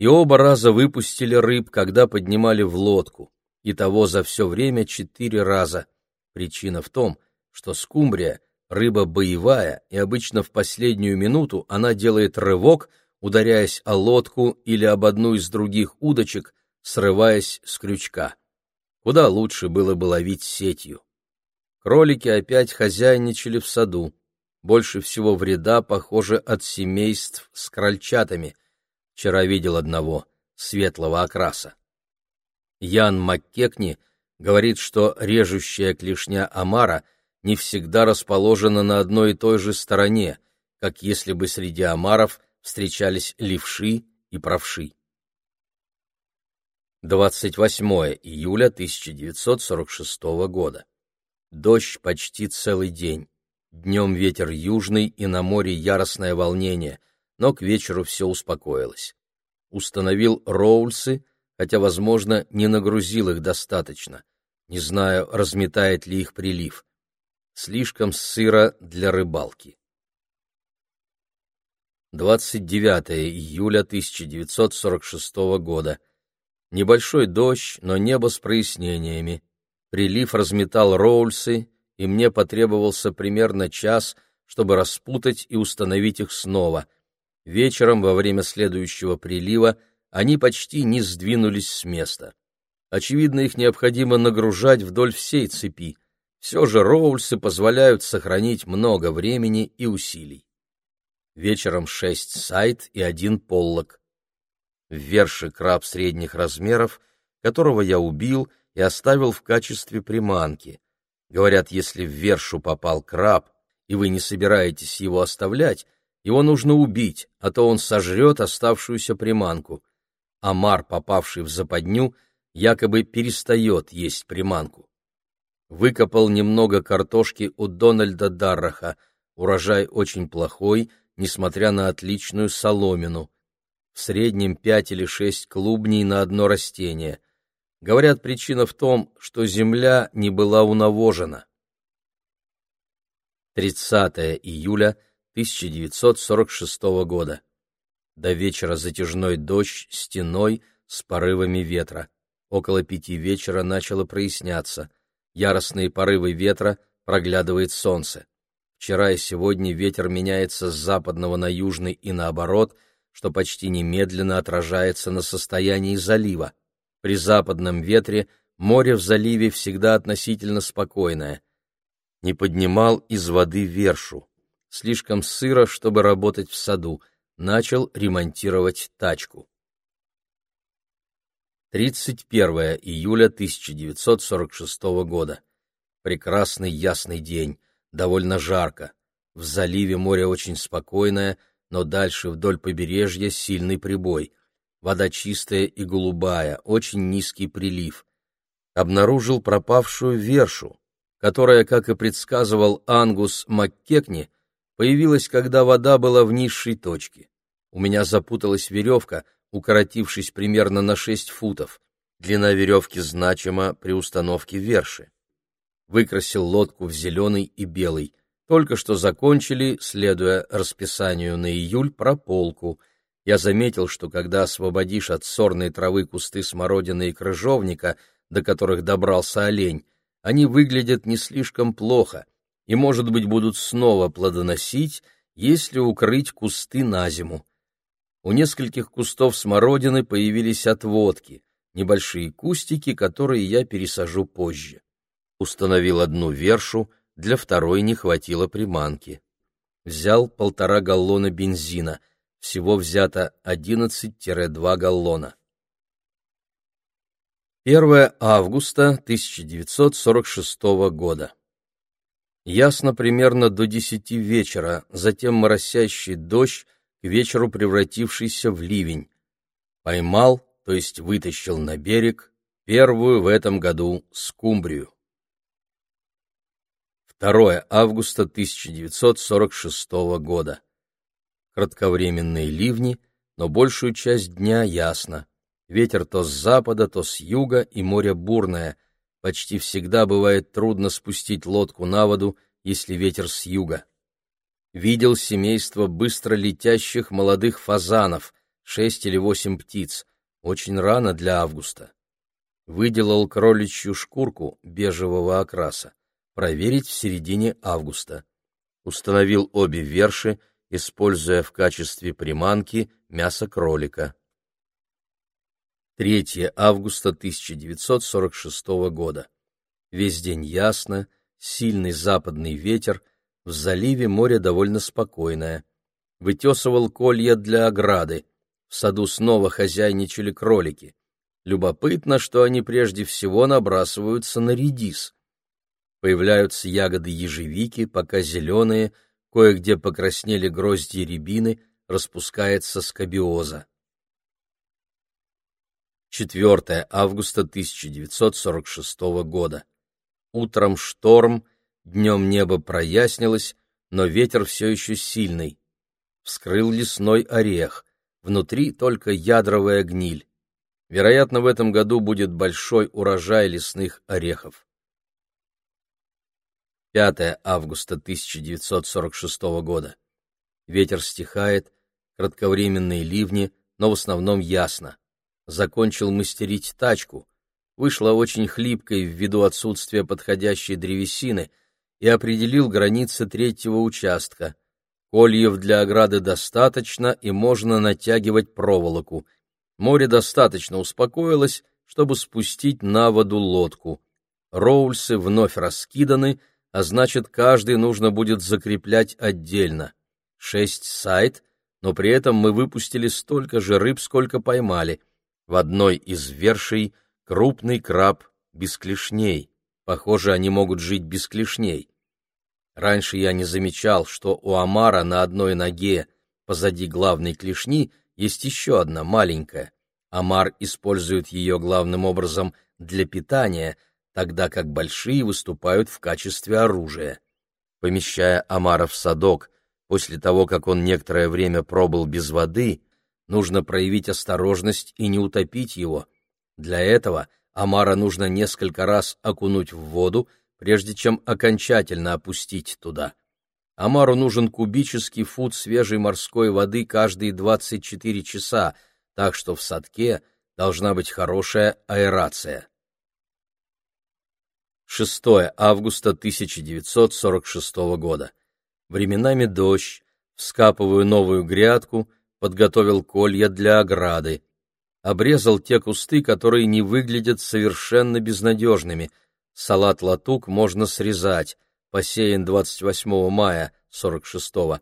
и оба раза выпустили рыб, когда поднимали в лодку. и того за все время четыре раза. Причина в том, что скумбрия Рыба боевая, и обычно в последнюю минуту она делает рывок, ударяясь о лодку или об одну из других удочек, срываясь с крючка. Куда лучше было бы ловить сетью. Кролики опять хозяйничали в саду. Больше всего вреда, похоже, от семейств с крольчатами. Вчера видел одного, светлого окраса. Ян Маккекни говорит, что режущая клешня омара — не всегда расположена на одной и той же стороне, как если бы среди омаров встречались левши и правши. 28 июля 1946 года. Дождь почти целый день. Днем ветер южный и на море яростное волнение, но к вечеру все успокоилось. Установил роульсы, хотя, возможно, не нагрузил их достаточно. Не знаю, разметает ли их прилив слишком сыро для рыбалки. 29 июля 1946 года. Небольшой дождь, но небо с прояснениями. Прилив разметал роульсы, и мне потребовался примерно час, чтобы распутать и установить их снова. Вечером, во время следующего прилива, они почти не сдвинулись с места. Очевидно, их необходимо нагружать вдоль всей цепи — все же роульсы позволяют сохранить много времени и усилий. Вечером шесть сайт и один поллок. В верше краб средних размеров, которого я убил и оставил в качестве приманки. Говорят, если в вершу попал краб, и вы не собираетесь его оставлять, его нужно убить, а то он сожрет оставшуюся приманку. Амар, попавший в западню, якобы перестает есть приманку выкопал немного картошки у Дональда Дарраха. Урожай очень плохой, несмотря на отличную соломину. В среднем пять или шесть клубней на одно растение. Говорят, причина в том, что земля не была унавожена. 30 июля 1946 года. До вечера затяжной дождь стеной с порывами ветра. Около пяти вечера начало проясняться яростные порывы ветра, проглядывает солнце. Вчера и сегодня ветер меняется с западного на южный и наоборот, что почти немедленно отражается на состоянии залива. При западном ветре море в заливе всегда относительно спокойное. Не поднимал из воды вершу. Слишком сыро, чтобы работать в саду. Начал ремонтировать тачку. 31 июля 1946 года. Прекрасный ясный день, довольно жарко. В заливе море очень спокойное, но дальше вдоль побережья сильный прибой. Вода чистая и голубая, очень низкий прилив. Обнаружил пропавшую вершу, которая, как и предсказывал Ангус Маккекни, появилась, когда вода была в низшей точке. У меня запуталась веревка, укоротившись примерно на 6 футов. Длина веревки значима при установке верши. Выкрасил лодку в зеленый и белый. Только что закончили, следуя расписанию на июль, прополку. Я заметил, что когда освободишь от сорной травы кусты смородины и крыжовника, до которых добрался олень, они выглядят не слишком плохо и, может быть, будут снова плодоносить, если укрыть кусты на зиму. У нескольких кустов смородины появились отводки, небольшие кустики, которые я пересажу позже. Установил одну вершу, для второй не хватило приманки. Взял полтора галлона бензина, всего взято 11-2 галлона. 1 августа 1946 года. Ясно примерно до десяти вечера, затем моросящий дождь, к вечеру превратившийся в ливень. Поймал, то есть вытащил на берег, первую в этом году скумбрию. 2 августа 1946 года. Кратковременные ливни, но большую часть дня ясно. Ветер то с запада, то с юга, и море бурное. Почти всегда бывает трудно спустить лодку на воду, если ветер с юга. Видел семейство быстро летящих молодых фазанов, шесть или восемь птиц, очень рано для августа. Выделал кроличью шкурку бежевого окраса. Проверить в середине августа. Установил обе верши, используя в качестве приманки мясо кролика. 3 августа 1946 года. Весь день ясно, сильный западный ветер, в заливе море довольно спокойное. Вытесывал колья для ограды. В саду снова хозяйничали кролики. Любопытно, что они прежде всего набрасываются на редис. Появляются ягоды ежевики, пока зеленые, кое-где покраснели грозди рябины, распускается скобиоза. 4 августа 1946 года. Утром шторм, днем небо прояснилось, но ветер все еще сильный. Вскрыл лесной орех, внутри только ядровая гниль. Вероятно, в этом году будет большой урожай лесных орехов. 5 августа 1946 года. Ветер стихает, кратковременные ливни, но в основном ясно закончил мастерить тачку, вышла очень хлипкой ввиду отсутствия подходящей древесины и определил границы третьего участка. Кольев для ограды достаточно, и можно натягивать проволоку. Море достаточно успокоилось, чтобы спустить на воду лодку. Роульсы вновь раскиданы, а значит, каждый нужно будет закреплять отдельно. Шесть сайт, но при этом мы выпустили столько же рыб, сколько поймали — в одной из вершей крупный краб без клешней. Похоже, они могут жить без клешней. Раньше я не замечал, что у омара на одной ноге позади главной клешни есть еще одна маленькая. Омар использует ее главным образом для питания, тогда как большие выступают в качестве оружия. Помещая омара в садок, после того, как он некоторое время пробыл без воды, Нужно проявить осторожность и не утопить его. Для этого омара нужно несколько раз окунуть в воду, прежде чем окончательно опустить туда. Омару нужен кубический фут свежей морской воды каждые 24 часа, так что в садке должна быть хорошая аэрация. 6 августа 1946 года. Временами дождь, вскапываю новую грядку, подготовил колья для ограды, обрезал те кусты, которые не выглядят совершенно безнадежными. Салат-латук можно срезать, посеян 28 мая 46-го.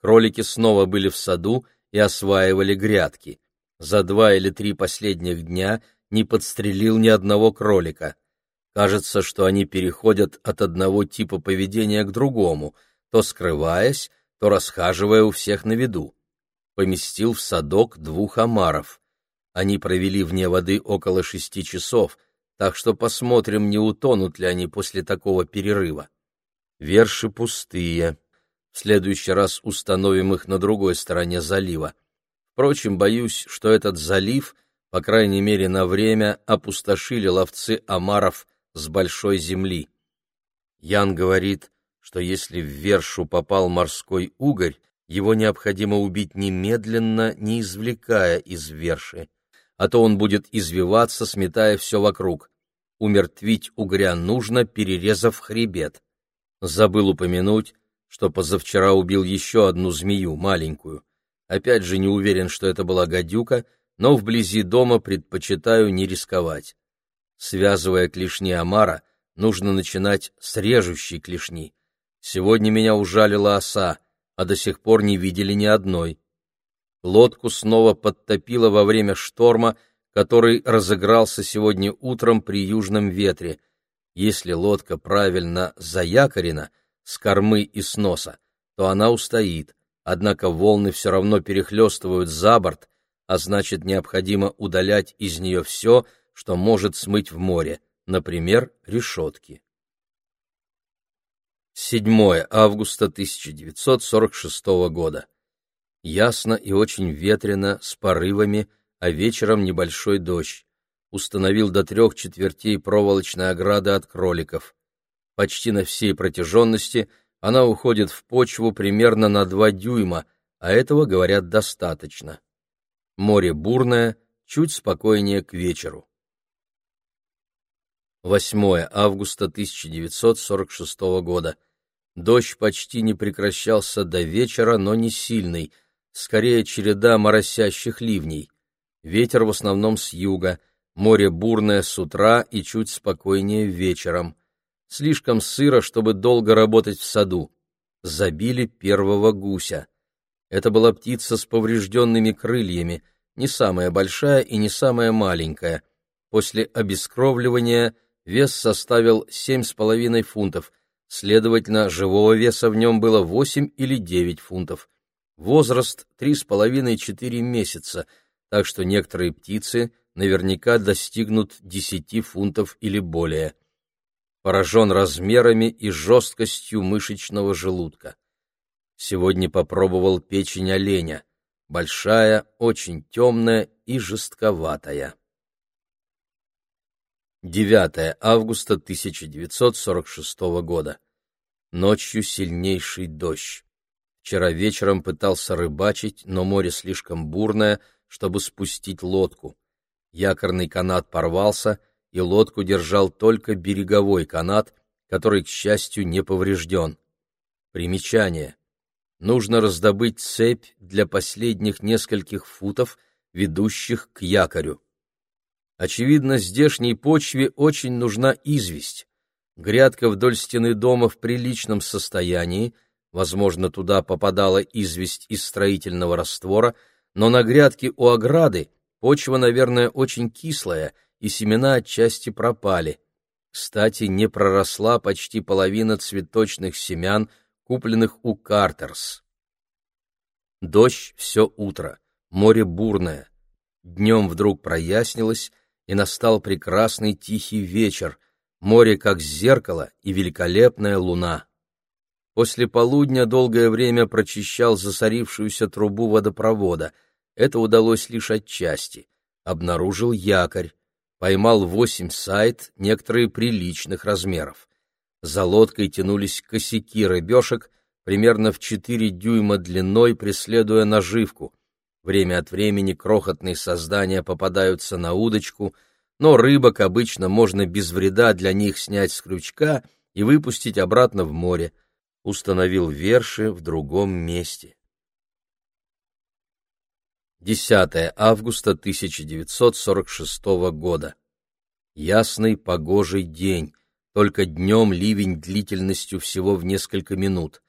Кролики снова были в саду и осваивали грядки. За два или три последних дня не подстрелил ни одного кролика. Кажется, что они переходят от одного типа поведения к другому, то скрываясь, то расхаживая у всех на виду поместил в садок двух омаров. Они провели вне воды около шести часов, так что посмотрим, не утонут ли они после такого перерыва. Верши пустые. В следующий раз установим их на другой стороне залива. Впрочем, боюсь, что этот залив, по крайней мере на время, опустошили ловцы омаров с большой земли. Ян говорит, что если в вершу попал морской угорь, его необходимо убить немедленно, не извлекая из верши, а то он будет извиваться, сметая все вокруг. Умертвить угря нужно, перерезав хребет. Забыл упомянуть, что позавчера убил еще одну змею, маленькую. Опять же не уверен, что это была гадюка, но вблизи дома предпочитаю не рисковать. Связывая клешни омара, нужно начинать с режущей клешни. Сегодня меня ужалила оса, а до сих пор не видели ни одной. Лодку снова подтопило во время шторма, который разыгрался сегодня утром при южном ветре. Если лодка правильно заякорена, с кормы и с носа, то она устоит, однако волны все равно перехлестывают за борт, а значит необходимо удалять из нее все, что может смыть в море, например, решетки. 7 августа 1946 года. Ясно и очень ветрено, с порывами, а вечером небольшой дождь. Установил до трех четвертей проволочной ограды от кроликов. Почти на всей протяженности она уходит в почву примерно на два дюйма, а этого, говорят, достаточно. Море бурное, чуть спокойнее к вечеру. 8 августа 1946 года. Дождь почти не прекращался до вечера, но не сильный, скорее череда моросящих ливней. Ветер в основном с юга, море бурное с утра и чуть спокойнее вечером. Слишком сыро, чтобы долго работать в саду. Забили первого гуся. Это была птица с поврежденными крыльями, не самая большая и не самая маленькая. После обескровливания вес составил семь с половиной фунтов, следовательно, живого веса в нем было восемь или девять фунтов. Возраст три с половиной-четыре месяца, так что некоторые птицы наверняка достигнут десяти фунтов или более. Поражен размерами и жесткостью мышечного желудка. Сегодня попробовал печень оленя. Большая, очень темная и жестковатая. 9 августа 1946 года. Ночью сильнейший дождь. Вчера вечером пытался рыбачить, но море слишком бурное, чтобы спустить лодку. Якорный канат порвался, и лодку держал только береговой канат, который, к счастью, не поврежден. Примечание. Нужно раздобыть цепь для последних нескольких футов, ведущих к якорю. Очевидно, здешней почве очень нужна известь. Грядка вдоль стены дома в приличном состоянии, возможно, туда попадала известь из строительного раствора, но на грядке у ограды почва, наверное, очень кислая, и семена отчасти пропали. Кстати, не проросла почти половина цветочных семян, купленных у Картерс. Дождь все утро, море бурное. Днем вдруг прояснилось, и настал прекрасный тихий вечер, море как зеркало и великолепная луна. После полудня долгое время прочищал засорившуюся трубу водопровода. Это удалось лишь отчасти. Обнаружил якорь. Поймал восемь сайт, некоторые приличных размеров. За лодкой тянулись косяки рыбешек, примерно в четыре дюйма длиной, преследуя наживку. Время от времени крохотные создания попадаются на удочку, но рыбок обычно можно без вреда для них снять с крючка и выпустить обратно в море. Установил верши в другом месте. 10 августа 1946 года. Ясный погожий день, только днем ливень длительностью всего в несколько минут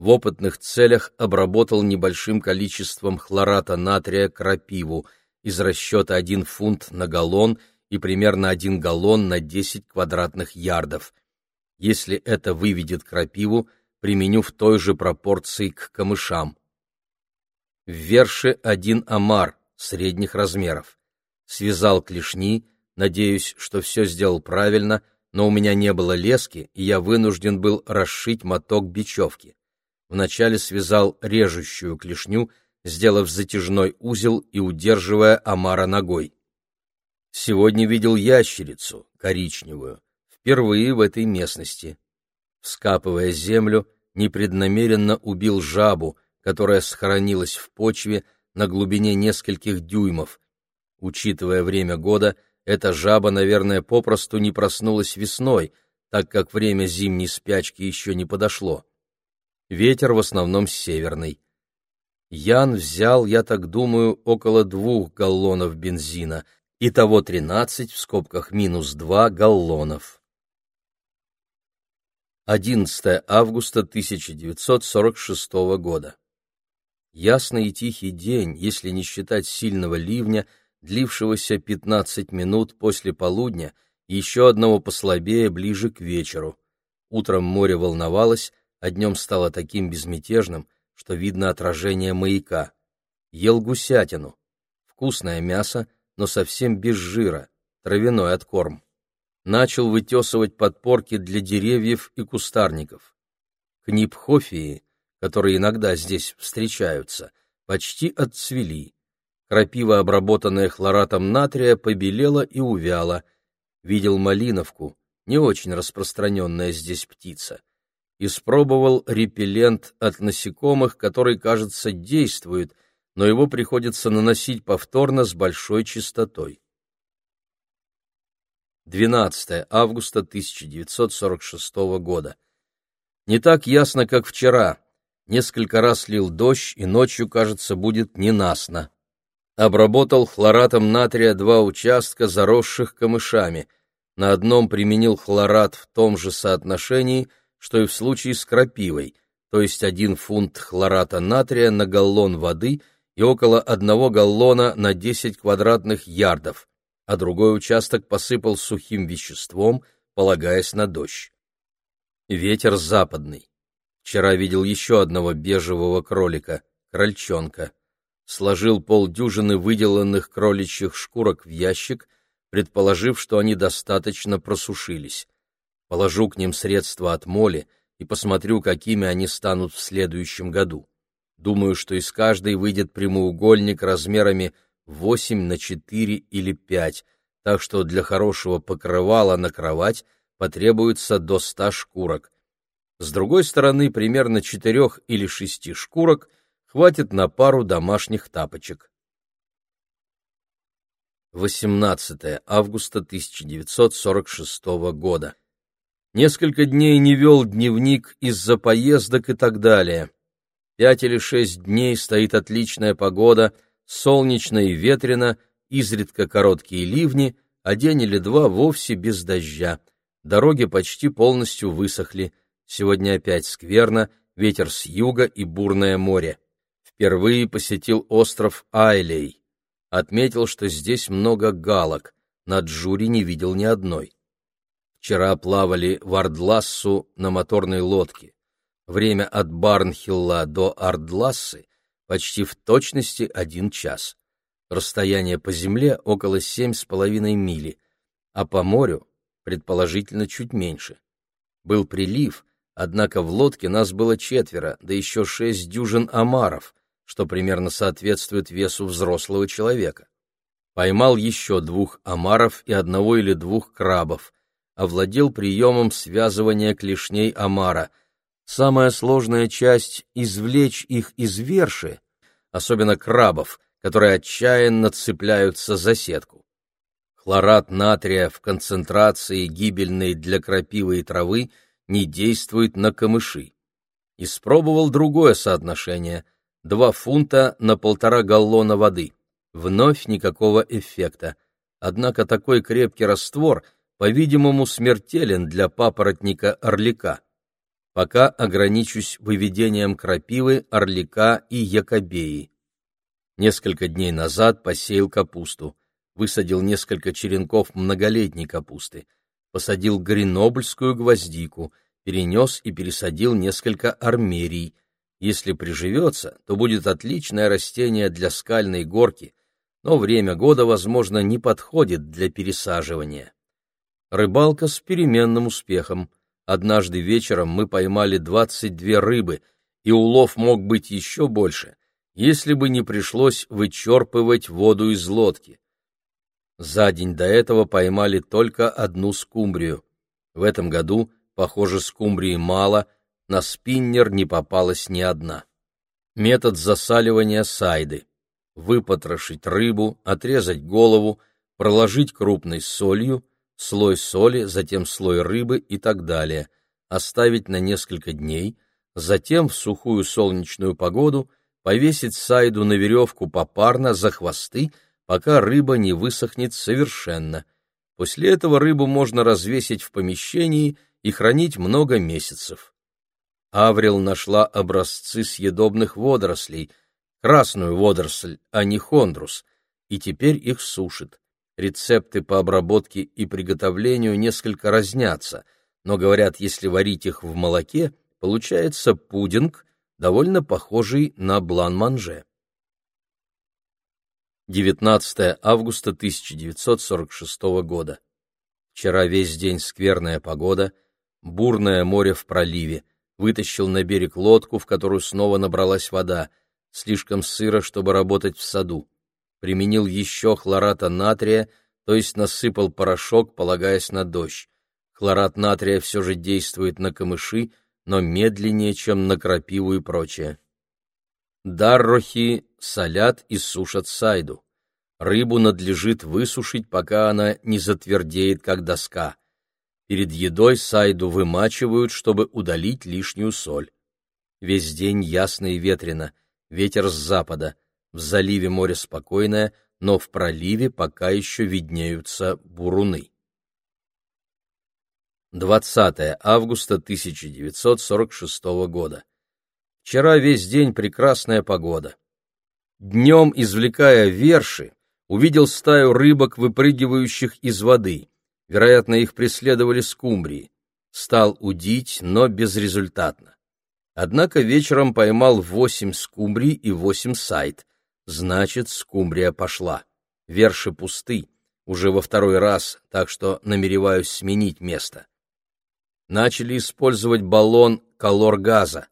в опытных целях обработал небольшим количеством хлората натрия крапиву из расчета 1 фунт на галлон и примерно 1 галлон на 10 квадратных ярдов. Если это выведет крапиву, применю в той же пропорции к камышам. В верше один омар средних размеров. связал клешни, надеюсь, что все сделал правильно, но у меня не было лески, и я вынужден был расшить моток бечевки. Вначале связал режущую клешню, сделав затяжной узел и удерживая омара ногой. Сегодня видел ящерицу, коричневую, впервые в этой местности. Вскапывая землю, непреднамеренно убил жабу, которая схоронилась в почве на глубине нескольких дюймов. Учитывая время года, эта жаба, наверное, попросту не проснулась весной, так как время зимней спячки еще не подошло. Ветер в основном северный. Ян взял, я так думаю, около двух галлонов бензина, итого тринадцать в скобках минус два галлонов. 11 августа 1946 года. Ясный и тихий день, если не считать сильного ливня, длившегося 15 минут после полудня и еще одного послабее ближе к вечеру. Утром море волновалось, а днем стало таким безмятежным, что видно отражение маяка. Ел гусятину. Вкусное мясо, но совсем без жира, травяной откорм. Начал вытесывать подпорки для деревьев и кустарников. Книпхофии, которые иногда здесь встречаются, почти отцвели. Крапива, обработанная хлоратом натрия, побелела и увяла. Видел малиновку, не очень распространенная здесь птица испробовал репеллент от насекомых, который, кажется, действует, но его приходится наносить повторно с большой частотой. 12 августа 1946 года. Не так ясно, как вчера. Несколько раз лил дождь, и ночью, кажется, будет ненастно. Обработал хлоратом натрия два участка, заросших камышами. На одном применил хлорат в том же соотношении – что и в случае с крапивой, то есть один фунт хлората натрия на галлон воды и около одного галлона на 10 квадратных ярдов, а другой участок посыпал сухим веществом, полагаясь на дождь. Ветер западный. Вчера видел еще одного бежевого кролика, крольчонка. Сложил полдюжины выделанных кроличьих шкурок в ящик, предположив, что они достаточно просушились. Положу к ним средства от моли и посмотрю, какими они станут в следующем году. Думаю, что из каждой выйдет прямоугольник размерами 8 на 4 или 5, так что для хорошего покрывала на кровать потребуется до 100 шкурок. С другой стороны, примерно 4 или 6 шкурок хватит на пару домашних тапочек. 18 августа 1946 года. Несколько дней не вел дневник из-за поездок и так далее. Пять или шесть дней стоит отличная погода, солнечно и ветрено, изредка короткие ливни, а день или два вовсе без дождя. Дороги почти полностью высохли. Сегодня опять скверно, ветер с юга и бурное море. Впервые посетил остров Айлей. Отметил, что здесь много галок, на Джури не видел ни одной. Вчера плавали в Ардлассу на моторной лодке. Время от Барнхилла до Ардлассы почти в точности один час. Расстояние по земле около семь с половиной мили, а по морю, предположительно, чуть меньше. Был прилив, однако в лодке нас было четверо, да еще шесть дюжин омаров, что примерно соответствует весу взрослого человека. Поймал еще двух омаров и одного или двух крабов — овладел приемом связывания клешней омара. Самая сложная часть — извлечь их из верши, особенно крабов, которые отчаянно цепляются за сетку. Хлорат натрия в концентрации, гибельной для крапивы и травы, не действует на камыши. Испробовал другое соотношение — два фунта на полтора галлона воды. Вновь никакого эффекта. Однако такой крепкий раствор — по-видимому, смертелен для папоротника орлика. Пока ограничусь выведением крапивы, орлика и якобеи. Несколько дней назад посеял капусту, высадил несколько черенков многолетней капусты, посадил гренобльскую гвоздику, перенес и пересадил несколько армерий. Если приживется, то будет отличное растение для скальной горки, но время года, возможно, не подходит для пересаживания. Рыбалка с переменным успехом. Однажды вечером мы поймали 22 рыбы, и улов мог быть еще больше, если бы не пришлось вычерпывать воду из лодки. За день до этого поймали только одну скумбрию. В этом году, похоже, скумбрии мало, на спиннер не попалась ни одна. Метод засаливания сайды. Выпотрошить рыбу, отрезать голову, проложить крупной солью, слой соли, затем слой рыбы и так далее, оставить на несколько дней, затем в сухую солнечную погоду повесить сайду на веревку попарно за хвосты, пока рыба не высохнет совершенно. После этого рыбу можно развесить в помещении и хранить много месяцев. Аврил нашла образцы съедобных водорослей, красную водоросль, а не хондрус, и теперь их сушит. Рецепты по обработке и приготовлению несколько разнятся, но говорят, если варить их в молоке, получается пудинг, довольно похожий на блан-манже. 19 августа 1946 года. Вчера весь день скверная погода, бурное море в проливе, вытащил на берег лодку, в которую снова набралась вода, слишком сыро, чтобы работать в саду. Применил еще хлората натрия, то есть насыпал порошок, полагаясь на дождь. Хлорат натрия все же действует на камыши, но медленнее, чем на крапиву и прочее. Даррохи солят и сушат сайду. Рыбу надлежит высушить, пока она не затвердеет, как доска. Перед едой сайду вымачивают, чтобы удалить лишнюю соль. Весь день ясно и ветрено, ветер с запада. В заливе море спокойное, но в проливе пока еще виднеются буруны. 20 августа 1946 года. Вчера весь день прекрасная погода. Днем, извлекая верши, увидел стаю рыбок, выпрыгивающих из воды. Вероятно, их преследовали скумбрии. Стал удить, но безрезультатно. Однако вечером поймал восемь скумбрий и восемь сайт. Значит, скумбрия пошла. Верши пусты, уже во второй раз, так что намереваюсь сменить место. Начали использовать баллон колор-газа.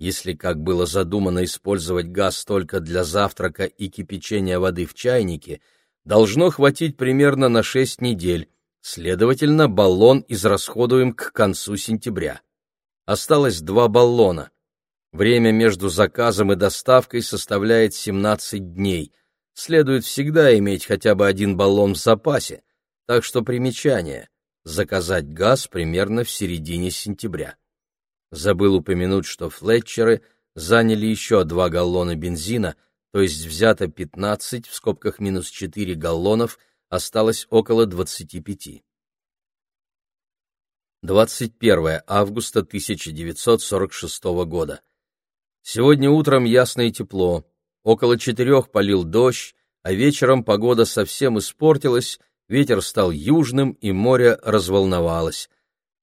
Если, как было задумано, использовать газ только для завтрака и кипячения воды в чайнике, должно хватить примерно на 6 недель, Следовательно, баллон израсходуем к концу сентября. Осталось два баллона. Время между заказом и доставкой составляет 17 дней. Следует всегда иметь хотя бы один баллон в запасе. Так что примечание. Заказать газ примерно в середине сентября. Забыл упомянуть, что Флетчеры заняли еще два галлона бензина, то есть взято 15, в скобках минус 4 галлонов – осталось около 25. 21 августа 1946 года. Сегодня утром ясно и тепло. Около четырех полил дождь, а вечером погода совсем испортилась, ветер стал южным, и море разволновалось.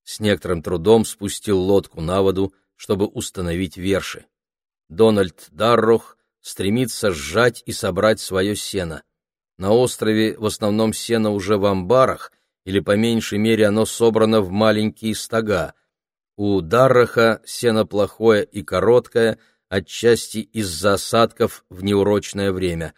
С некоторым трудом спустил лодку на воду, чтобы установить верши. Дональд Даррох стремится сжать и собрать свое сено. На острове в основном сено уже в амбарах, или по меньшей мере оно собрано в маленькие стога. У Дарраха сено плохое и короткое, отчасти из-за осадков в неурочное время.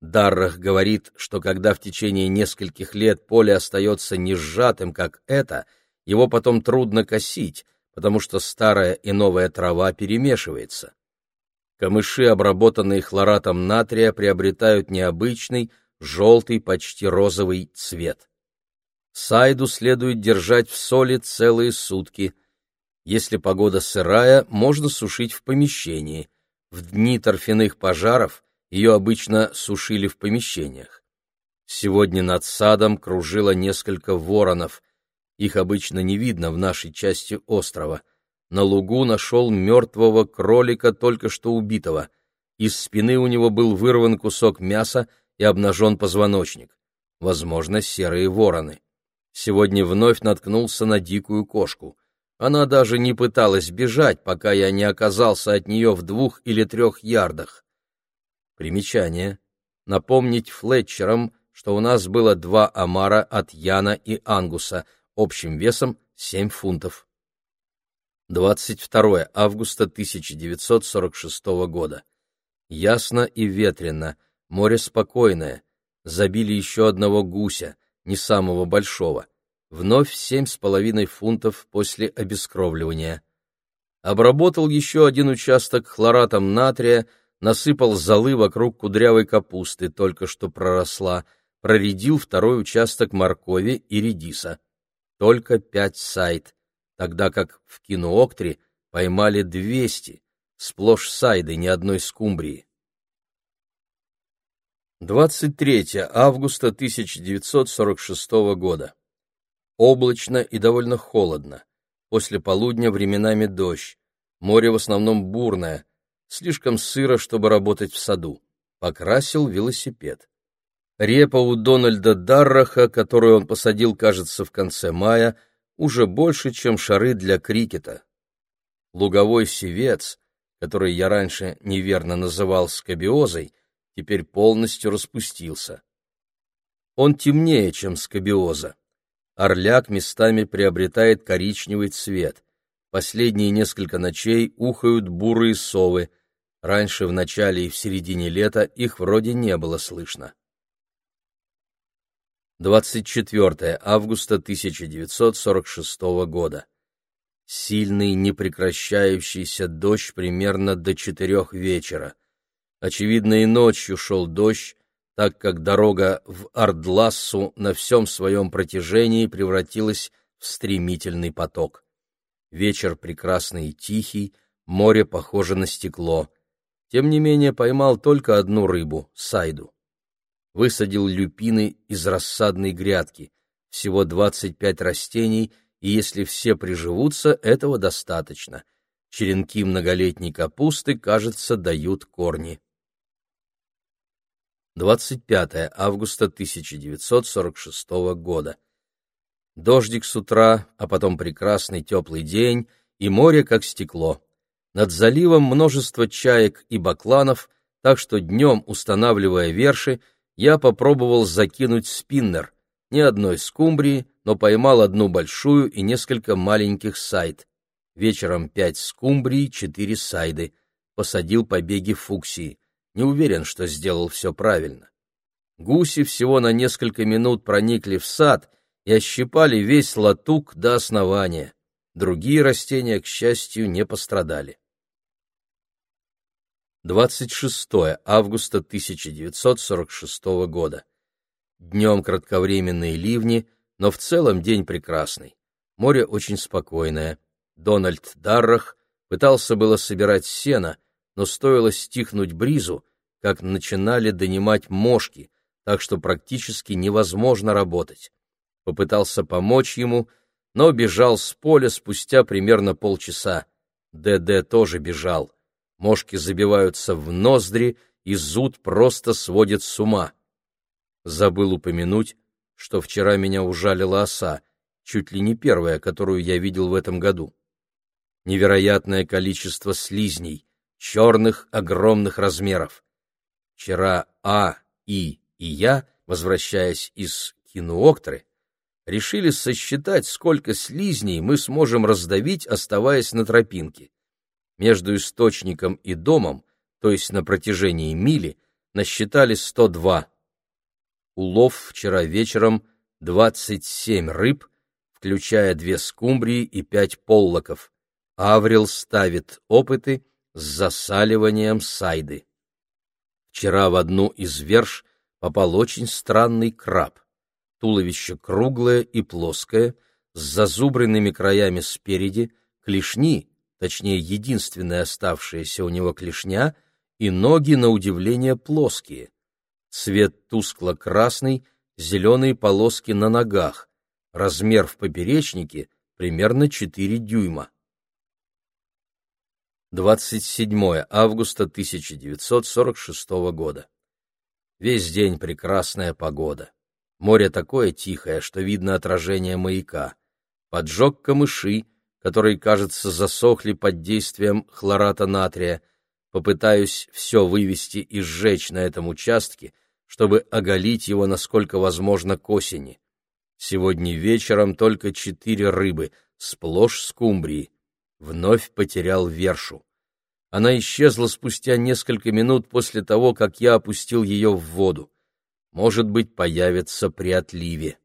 Даррах говорит, что когда в течение нескольких лет поле остается не сжатым, как это, его потом трудно косить, потому что старая и новая трава перемешивается. Камыши, обработанные хлоратом натрия, приобретают необычный, желтый, почти розовый цвет. Сайду следует держать в соли целые сутки. Если погода сырая, можно сушить в помещении. В дни торфяных пожаров ее обычно сушили в помещениях. Сегодня над садом кружило несколько воронов. Их обычно не видно в нашей части острова. На лугу нашел мертвого кролика, только что убитого. Из спины у него был вырван кусок мяса, и обнажен позвоночник. Возможно, серые вороны. Сегодня вновь наткнулся на дикую кошку. Она даже не пыталась бежать, пока я не оказался от нее в двух или трех ярдах. Примечание. напомнить Флетчерам, что у нас было два омара от Яна и Ангуса, общим весом 7 фунтов. 22 августа 1946 года. Ясно и ветрено, море спокойное. Забили еще одного гуся, не самого большого. Вновь семь с половиной фунтов после обескровливания. Обработал еще один участок хлоратом натрия, насыпал золы вокруг кудрявой капусты, только что проросла, проредил второй участок моркови и редиса. Только пять сайт, тогда как в Кинооктре поймали двести, сплошь сайды, ни одной скумбрии. 23 августа 1946 года. Облачно и довольно холодно. После полудня временами дождь. Море в основном бурное, слишком сыро, чтобы работать в саду. Покрасил велосипед. Репа у Дональда Дарраха, которую он посадил, кажется, в конце мая, уже больше, чем шары для крикета. Луговой севец, который я раньше неверно называл скобиозой, теперь полностью распустился. Он темнее, чем скобиоза. Орляк местами приобретает коричневый цвет. Последние несколько ночей ухают бурые совы. Раньше, в начале и в середине лета, их вроде не было слышно. 24 августа 1946 года. Сильный, непрекращающийся дождь примерно до четырех вечера. Очевидно, и ночью шел дождь, так как дорога в Ардлассу на всем своем протяжении превратилась в стремительный поток. Вечер прекрасный и тихий, море похоже на стекло. Тем не менее поймал только одну рыбу — сайду высадил люпины из рассадной грядки, всего 25 растений, и если все приживутся, этого достаточно. Черенки многолетней капусты, кажется, дают корни. 25 августа 1946 года. Дождик с утра, а потом прекрасный теплый день, и море как стекло. Над заливом множество чаек и бакланов, так что днем, устанавливая верши, я попробовал закинуть спиннер, ни одной скумбрии, но поймал одну большую и несколько маленьких сайд. Вечером пять скумбрий, четыре сайды. Посадил побеги фуксии. Не уверен, что сделал все правильно. Гуси всего на несколько минут проникли в сад и ощипали весь латук до основания. Другие растения, к счастью, не пострадали. 26 августа 1946 года. Днем кратковременные ливни, но в целом день прекрасный. Море очень спокойное. Дональд Даррах пытался было собирать сено, но стоило стихнуть бризу, как начинали донимать мошки, так что практически невозможно работать. Попытался помочь ему, но бежал с поля спустя примерно полчаса. ДД тоже бежал. Мошки забиваются в ноздри, и зуд просто сводит с ума. Забыл упомянуть, что вчера меня ужалила оса, чуть ли не первая, которую я видел в этом году. Невероятное количество слизней, черных огромных размеров. Вчера А, И и я, возвращаясь из кинооктры, решили сосчитать, сколько слизней мы сможем раздавить, оставаясь на тропинке. Между источником и домом, то есть на протяжении мили, насчитали 102. Улов вчера вечером 27 рыб, включая две скумбрии и пять поллоков. Аврил ставит опыты с засаливанием сайды. Вчера в одну из верш попал очень странный краб. Туловище круглое и плоское, с зазубренными краями спереди, клешни точнее, единственная оставшаяся у него клешня, и ноги, на удивление, плоские. Цвет тускло-красный, зеленые полоски на ногах, размер в поперечнике примерно 4 дюйма. 27 августа 1946 года. Весь день прекрасная погода. Море такое тихое, что видно отражение маяка. Поджог камыши, которые, кажется, засохли под действием хлората натрия. Попытаюсь все вывести и сжечь на этом участке, чтобы оголить его насколько возможно к осени. Сегодня вечером только четыре рыбы, сплошь скумбрии. Вновь потерял вершу. Она исчезла спустя несколько минут после того, как я опустил ее в воду. Может быть, появится при отливе.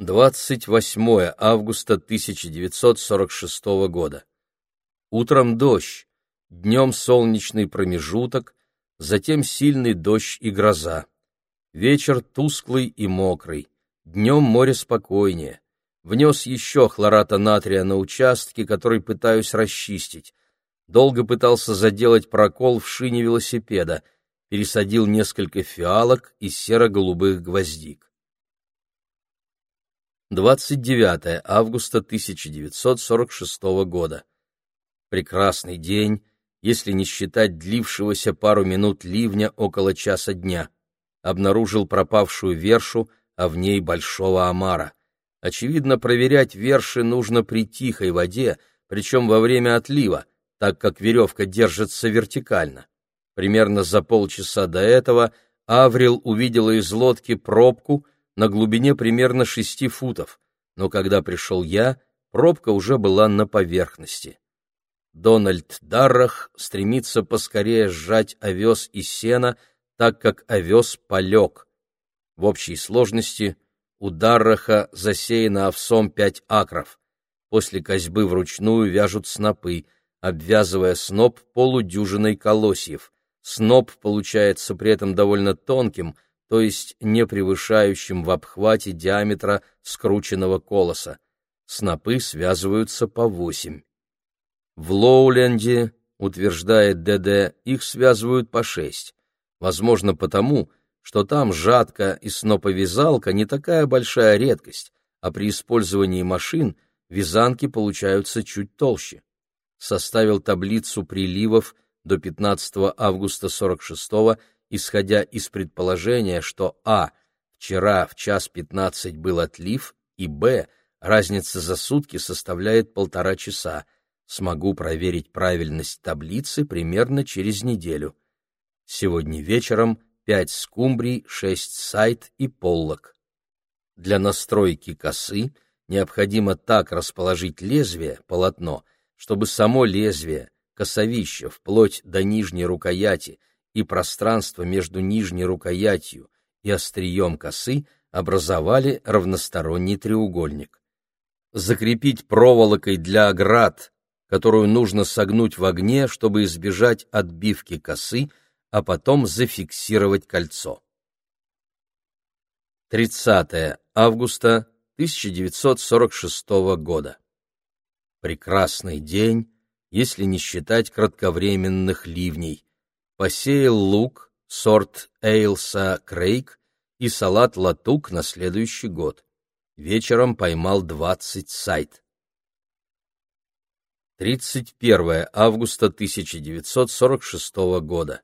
28 августа 1946 года. Утром дождь, днем солнечный промежуток, затем сильный дождь и гроза. Вечер тусклый и мокрый, днем море спокойнее. Внес еще хлората натрия на участке, который пытаюсь расчистить. Долго пытался заделать прокол в шине велосипеда, пересадил несколько фиалок и серо-голубых гвоздик. 29 августа 1946 года. Прекрасный день, если не считать длившегося пару минут ливня около часа дня. Обнаружил пропавшую вершу, а в ней большого омара. Очевидно, проверять верши нужно при тихой воде, причем во время отлива, так как веревка держится вертикально. Примерно за полчаса до этого Аврил увидела из лодки пробку, на глубине примерно шести футов, но когда пришел я, пробка уже была на поверхности. Дональд Даррах стремится поскорее сжать овес и сена, так как овес полег. В общей сложности у Дарраха засеяно овсом пять акров. После козьбы вручную вяжут снопы, обвязывая сноп полудюжиной колосьев. Сноп получается при этом довольно тонким — то есть не превышающим в обхвате диаметра скрученного колоса. Снопы связываются по восемь. В Лоуленде, утверждает ДД, их связывают по шесть. Возможно, потому, что там жатка и сноповязалка не такая большая редкость, а при использовании машин вязанки получаются чуть толще. Составил таблицу приливов до 15 августа 46 исходя из предположения, что а. вчера в час пятнадцать был отлив, и б. разница за сутки составляет полтора часа. Смогу проверить правильность таблицы примерно через неделю. Сегодня вечером пять скумбрий, шесть сайт и поллок. Для настройки косы необходимо так расположить лезвие, полотно, чтобы само лезвие, косовище, вплоть до нижней рукояти – и пространство между нижней рукоятью и острием косы образовали равносторонний треугольник. Закрепить проволокой для оград, которую нужно согнуть в огне, чтобы избежать отбивки косы, а потом зафиксировать кольцо. 30 августа 1946 года. Прекрасный день, если не считать кратковременных ливней посеял лук, сорт Эйлса Крейг и салат латук на следующий год. Вечером поймал 20 сайт. 31 августа 1946 года.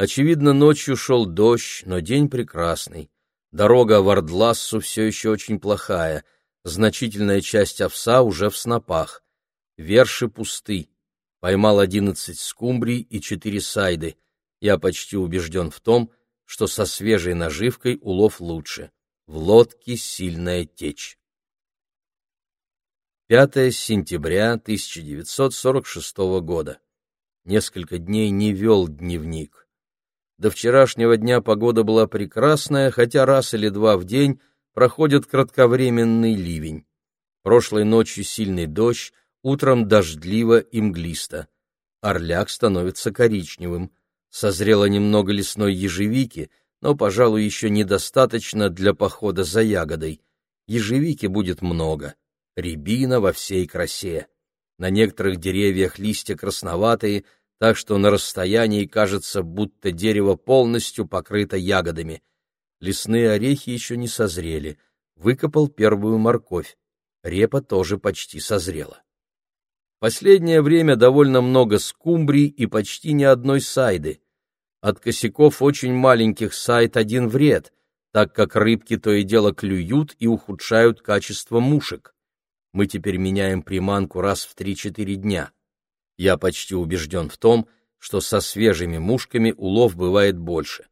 Очевидно, ночью шел дождь, но день прекрасный. Дорога в Ордлассу все еще очень плохая, значительная часть овса уже в снопах. Верши пусты поймал одиннадцать скумбрий и четыре сайды. Я почти убежден в том, что со свежей наживкой улов лучше. В лодке сильная течь. 5 сентября 1946 года. Несколько дней не вел дневник. До вчерашнего дня погода была прекрасная, хотя раз или два в день проходит кратковременный ливень. Прошлой ночью сильный дождь, Утром дождливо и мглисто. Орляк становится коричневым. Созрело немного лесной ежевики, но, пожалуй, еще недостаточно для похода за ягодой. Ежевики будет много. Рябина во всей красе. На некоторых деревьях листья красноватые, так что на расстоянии кажется, будто дерево полностью покрыто ягодами. Лесные орехи еще не созрели. Выкопал первую морковь. Репа тоже почти созрела. Последнее время довольно много скумбрий и почти ни одной сайды. От косяков очень маленьких сайд один вред, так как рыбки то и дело клюют и ухудшают качество мушек. Мы теперь меняем приманку раз в 3-4 дня. Я почти убежден в том, что со свежими мушками улов бывает больше.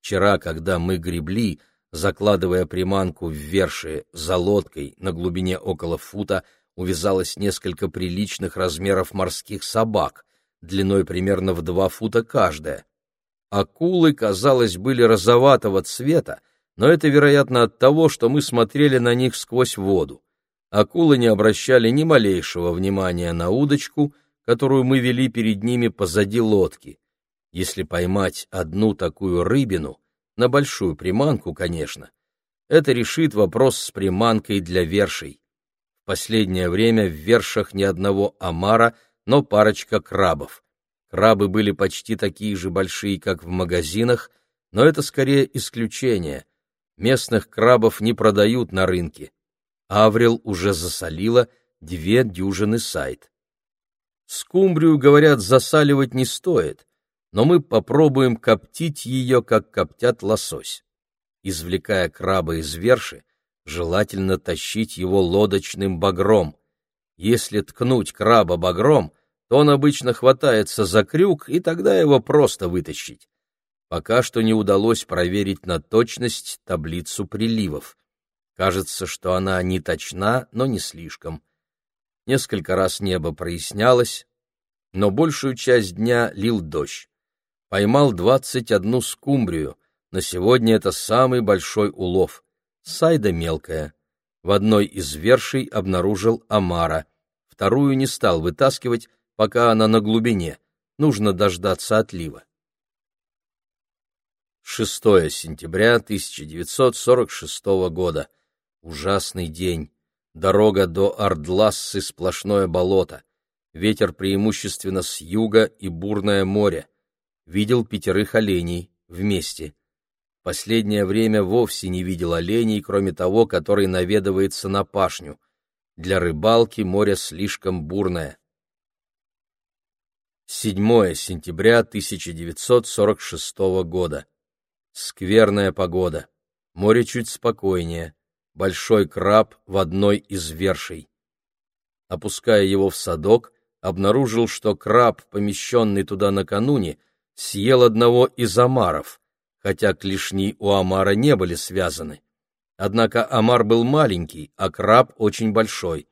Вчера, когда мы гребли, закладывая приманку в верши за лодкой на глубине около фута, увязалось несколько приличных размеров морских собак, длиной примерно в два фута каждая. Акулы, казалось, были розоватого цвета, но это, вероятно, от того, что мы смотрели на них сквозь воду. Акулы не обращали ни малейшего внимания на удочку, которую мы вели перед ними позади лодки. Если поймать одну такую рыбину, на большую приманку, конечно, это решит вопрос с приманкой для вершей. В последнее время в вершах ни одного омара, но парочка крабов. Крабы были почти такие же большие, как в магазинах, но это скорее исключение. Местных крабов не продают на рынке. Аврил уже засолила две дюжины сайт. Скумбрию, говорят, засаливать не стоит, но мы попробуем коптить ее, как коптят лосось. Извлекая краба из верши, желательно тащить его лодочным багром. Если ткнуть краба багром, то он обычно хватается за крюк, и тогда его просто вытащить. Пока что не удалось проверить на точность таблицу приливов. Кажется, что она не точна, но не слишком. Несколько раз небо прояснялось, но большую часть дня лил дождь поймал двадцать одну скумбрию. На сегодня это самый большой улов. Сайда мелкая. В одной из вершей обнаружил омара. Вторую не стал вытаскивать, пока она на глубине. Нужно дождаться отлива. 6 сентября 1946 года. Ужасный день. Дорога до Ардлассы сплошное болото. Ветер преимущественно с юга и бурное море видел пятерых оленей вместе. Последнее время вовсе не видел оленей, кроме того, который наведывается на пашню. Для рыбалки море слишком бурное. 7 сентября 1946 года. Скверная погода. Море чуть спокойнее. Большой краб в одной из вершей. Опуская его в садок, обнаружил, что краб, помещенный туда накануне, съел одного из омаров, хотя клешни у омара не были связаны. Однако омар был маленький, а краб очень большой.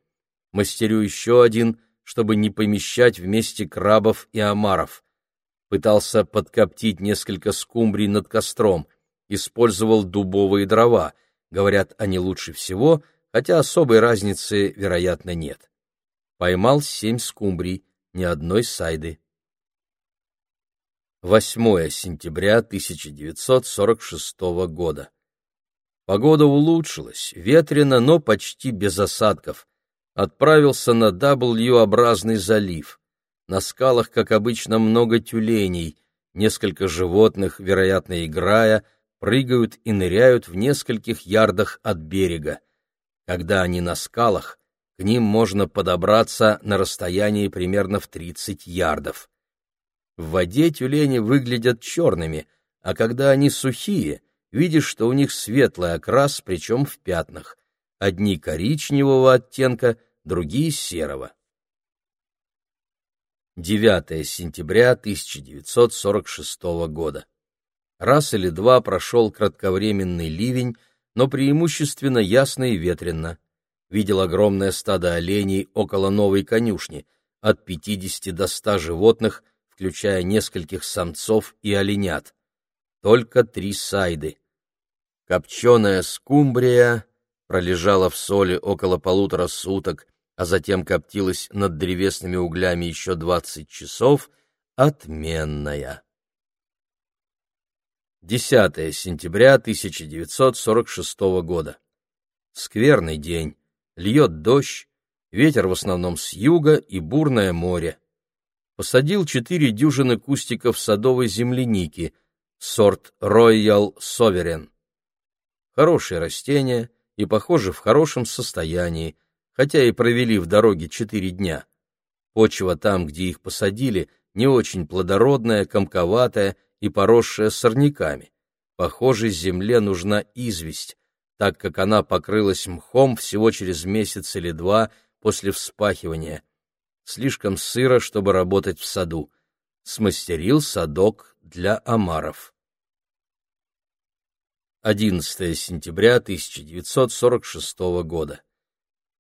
Мастерю еще один, чтобы не помещать вместе крабов и омаров. Пытался подкоптить несколько скумбрий над костром, использовал дубовые дрова, говорят, они лучше всего, хотя особой разницы, вероятно, нет. Поймал семь скумбрий, ни одной сайды. 8 сентября 1946 года. Погода улучшилась, ветрено, но почти без осадков. Отправился на W-образный залив. На скалах, как обычно, много тюленей. Несколько животных, вероятно, играя, прыгают и ныряют в нескольких ярдах от берега. Когда они на скалах, к ним можно подобраться на расстоянии примерно в 30 ярдов. В воде тюлени выглядят черными, а когда они сухие, видишь, что у них светлый окрас, причем в пятнах. Одни коричневого оттенка, другие серого. 9 сентября 1946 года. Раз или два прошел кратковременный ливень, но преимущественно ясно и ветренно. Видел огромное стадо оленей около новой конюшни, от 50 до 100 животных – включая нескольких самцов и оленят. Только три сайды. Копченая скумбрия пролежала в соли около полутора суток, а затем коптилась над древесными углями еще двадцать часов, отменная. 10 сентября 1946 года. Скверный день. Льет дождь, ветер в основном с юга и бурное море посадил четыре дюжины кустиков садовой земляники, сорт Royal Sovereign. Хорошее растение и, похоже, в хорошем состоянии, хотя и провели в дороге четыре дня. Почва там, где их посадили, не очень плодородная, комковатая и поросшая сорняками. Похоже, земле нужна известь, так как она покрылась мхом всего через месяц или два после вспахивания слишком сыро, чтобы работать в саду. смастерил садок для омаров. 11 сентября 1946 года.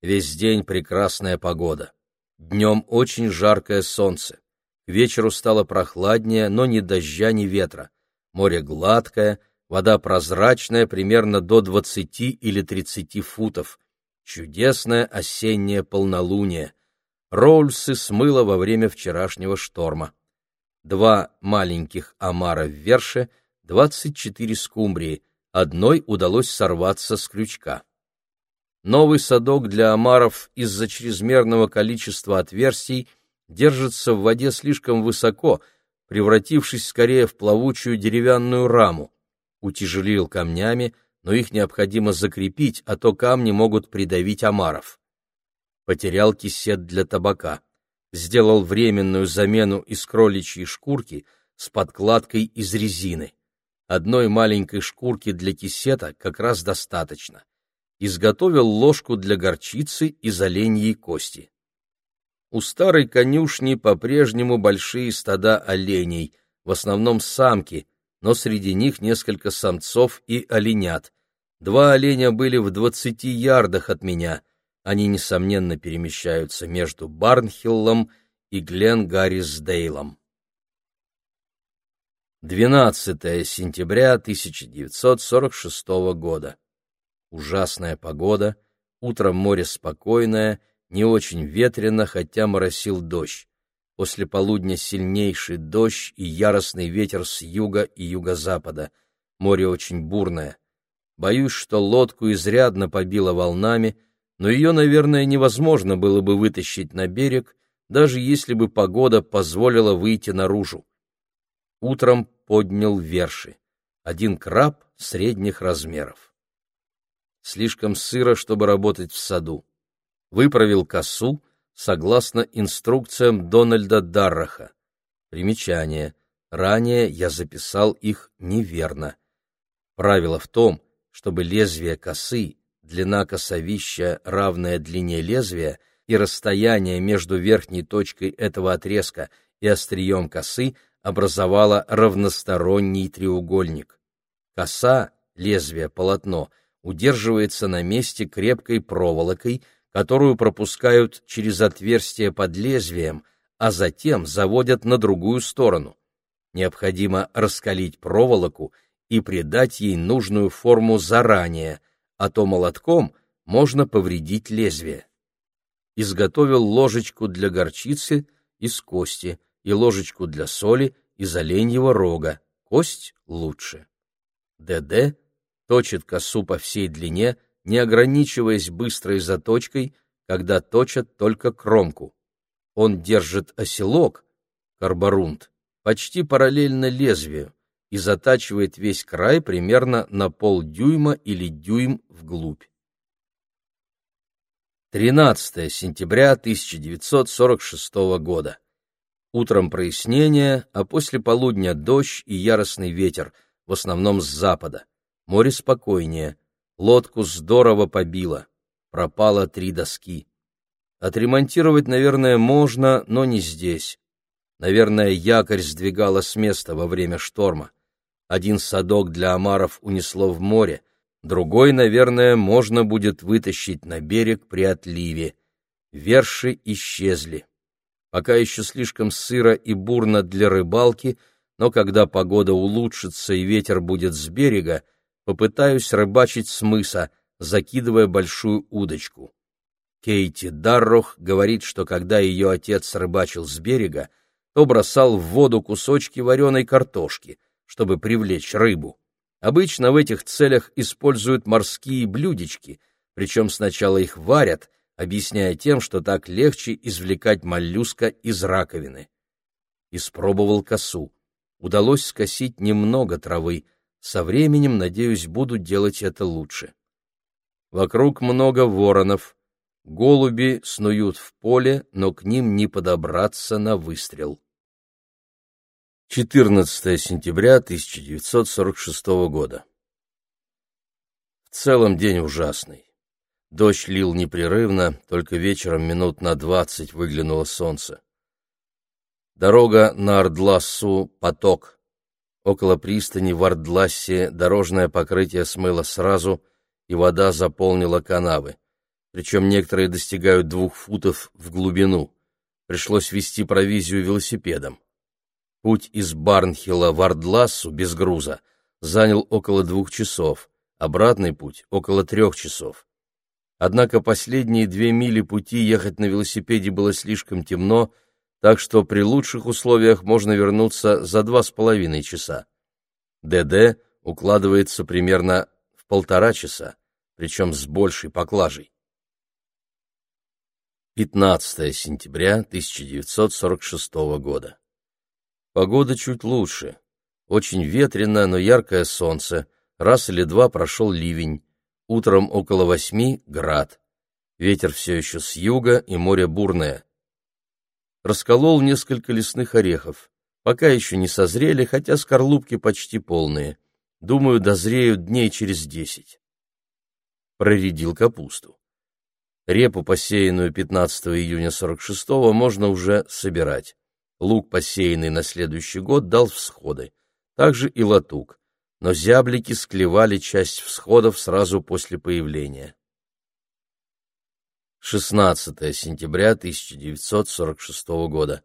Весь день прекрасная погода. Днем очень жаркое солнце. Вечеру стало прохладнее, но ни дождя, ни ветра. Море гладкое, вода прозрачная, примерно до 20 или 30 футов. Чудесное осеннее полнолуние. Роульсы смыло во время вчерашнего шторма. Два маленьких омара в верше, 24 скумбрии, одной удалось сорваться с крючка. Новый садок для омаров из-за чрезмерного количества отверстий держится в воде слишком высоко, превратившись скорее в плавучую деревянную раму. Утяжелил камнями, но их необходимо закрепить, а то камни могут придавить омаров. Потерял кисет для табака. Сделал временную замену из кроличьей шкурки с подкладкой из резины. Одной маленькой шкурки для кисета как раз достаточно. Изготовил ложку для горчицы из оленьей кости. У старой конюшни по-прежнему большие стада оленей, в основном самки, но среди них несколько самцов и оленят. Два оленя были в двадцати ярдах от меня. Они, несомненно, перемещаются между Барнхиллом и Гленгаррисдейлом. 12 сентября 1946 года. Ужасная погода, утром море спокойное, не очень ветрено, хотя моросил дождь. После полудня сильнейший дождь и яростный ветер с юга и юго-запада. Море очень бурное. Боюсь, что лодку изрядно побило волнами, но ее, наверное, невозможно было бы вытащить на берег, даже если бы погода позволила выйти наружу. Утром поднял верши. Один краб средних размеров. Слишком сыро, чтобы работать в саду. Выправил косу согласно инструкциям Дональда Дарраха. Примечание. Ранее я записал их неверно. Правило в том, чтобы лезвие косы, длина косовища, равная длине лезвия, и расстояние между верхней точкой этого отрезка и острием косы образовала равносторонний треугольник. Коса, лезвие, полотно удерживается на месте крепкой проволокой, которую пропускают через отверстие под лезвием, а затем заводят на другую сторону. Необходимо раскалить проволоку и придать ей нужную форму заранее, а то молотком можно повредить лезвие. Изготовил ложечку для горчицы из кости, и ложечку для соли из оленьего рога, кость лучше. ДД точит косу по всей длине, не ограничиваясь быстрой заточкой, когда точат только кромку. Он держит оселок, карборунт, почти параллельно лезвию и затачивает весь край примерно на полдюйма или дюйм вглубь. 13 сентября 1946 года. Утром прояснение, а после полудня дождь и яростный ветер, в основном с запада. Море спокойнее. Лодку здорово побило. Пропало три доски. Отремонтировать, наверное, можно, но не здесь. Наверное, якорь сдвигало с места во время шторма. Один садок для омаров унесло в море, другой, наверное, можно будет вытащить на берег при отливе. Верши исчезли пока еще слишком сыро и бурно для рыбалки, но когда погода улучшится и ветер будет с берега, попытаюсь рыбачить с мыса, закидывая большую удочку. Кейти Даррох говорит, что когда ее отец рыбачил с берега, то бросал в воду кусочки вареной картошки, чтобы привлечь рыбу. Обычно в этих целях используют морские блюдечки, причем сначала их варят, объясняя тем, что так легче извлекать моллюска из раковины. Испробовал косу. Удалось скосить немного травы. Со временем, надеюсь, буду делать это лучше. Вокруг много воронов. Голуби снуют в поле, но к ним не подобраться на выстрел. 14 сентября 1946 года. В целом день ужасный. Дождь лил непрерывно, только вечером минут на двадцать выглянуло солнце. Дорога на Ардлассу — поток. Около пристани в Ардлассе дорожное покрытие смыло сразу, и вода заполнила канавы. Причем некоторые достигают двух футов в глубину. Пришлось вести провизию велосипедом. Путь из Барнхилла в Ардлассу без груза занял около двух часов, обратный путь — около трех часов. Однако последние две мили пути ехать на велосипеде было слишком темно, так что при лучших условиях можно вернуться за два с половиной часа. ДД укладывается примерно в полтора часа, причем с большей поклажей. 15 сентября 1946 года. Погода чуть лучше. Очень ветрено, но яркое солнце. Раз или два прошел ливень. Утром около восьми — град. Ветер все еще с юга, и море бурное расколол несколько лесных орехов. Пока еще не созрели, хотя скорлупки почти полные. Думаю, дозреют дней через десять. Проредил капусту. Репу, посеянную 15 июня 46-го, можно уже собирать. Лук, посеянный на следующий год, дал всходы. Также и латук. Но зяблики склевали часть всходов сразу после появления. 16 сентября 1946 года.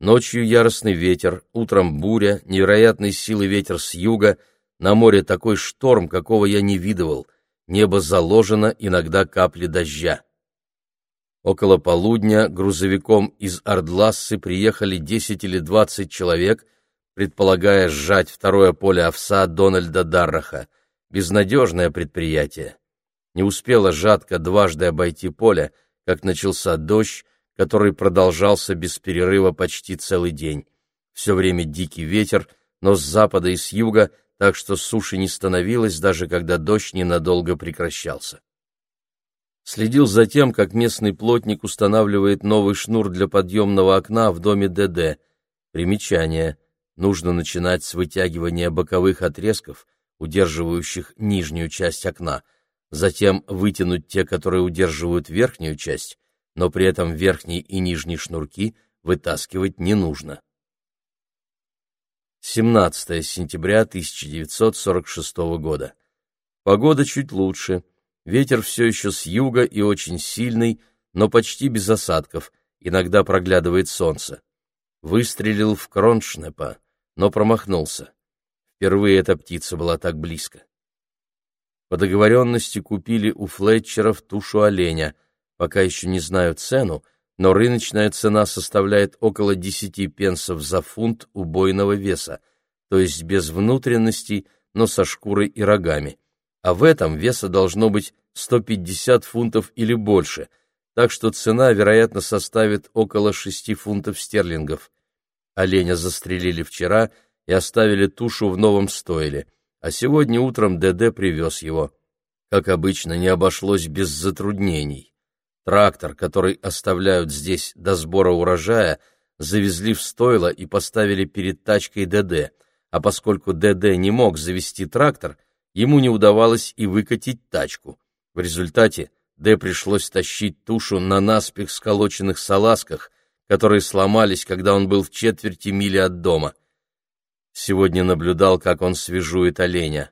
Ночью яростный ветер, утром буря, невероятной силы ветер с юга, на море такой шторм, какого я не видывал, небо заложено, иногда капли дождя. Около полудня грузовиком из Ардлассы приехали 10 или 20 человек, предполагая сжать второе поле овса Дональда Дарраха. Безнадежное предприятие. Не успела жатка дважды обойти поле, как начался дождь, который продолжался без перерыва почти целый день. Все время дикий ветер, но с запада и с юга, так что суши не становилось, даже когда дождь ненадолго прекращался. Следил за тем, как местный плотник устанавливает новый шнур для подъемного окна в доме ДД. Примечание. Нужно начинать с вытягивания боковых отрезков, удерживающих нижнюю часть окна — затем вытянуть те, которые удерживают верхнюю часть, но при этом верхний и нижний шнурки вытаскивать не нужно. 17 сентября 1946 года. Погода чуть лучше. Ветер все еще с юга и очень сильный, но почти без осадков, иногда проглядывает солнце. Выстрелил в Кроншнепа, но промахнулся. Впервые эта птица была так близко. По договоренности купили у Флетчеров тушу оленя. Пока еще не знаю цену, но рыночная цена составляет около 10 пенсов за фунт убойного веса, то есть без внутренностей, но со шкурой и рогами. А в этом веса должно быть 150 фунтов или больше, так что цена, вероятно, составит около 6 фунтов стерлингов. Оленя застрелили вчера и оставили тушу в новом стойле а сегодня утром ДД привез его. Как обычно, не обошлось без затруднений. Трактор, который оставляют здесь до сбора урожая, завезли в стойло и поставили перед тачкой ДД, а поскольку ДД не мог завести трактор, ему не удавалось и выкатить тачку. В результате Д пришлось тащить тушу на наспех сколоченных салазках, которые сломались, когда он был в четверти мили от дома — Сегодня наблюдал, как он свежует оленя.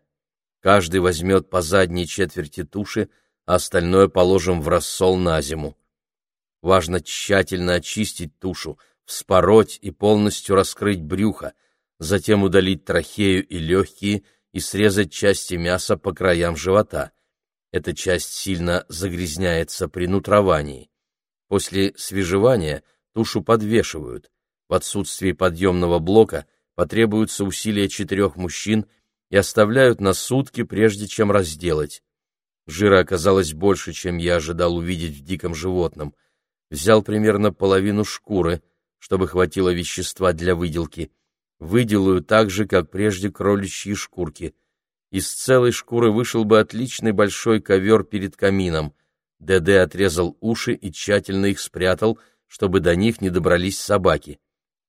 Каждый возьмет по задней четверти туши, а остальное положим в рассол на зиму. Важно тщательно очистить тушу, вспороть и полностью раскрыть брюхо, затем удалить трахею и легкие и срезать части мяса по краям живота. Эта часть сильно загрязняется при нутровании. После свежевания тушу подвешивают. В отсутствии подъемного блока потребуются усилия четырех мужчин и оставляют на сутки, прежде чем разделать. Жира оказалось больше, чем я ожидал увидеть в диком животном. Взял примерно половину шкуры, чтобы хватило вещества для выделки. Выделаю так же, как прежде кроличьи шкурки. Из целой шкуры вышел бы отличный большой ковер перед камином. ДД отрезал уши и тщательно их спрятал, чтобы до них не добрались собаки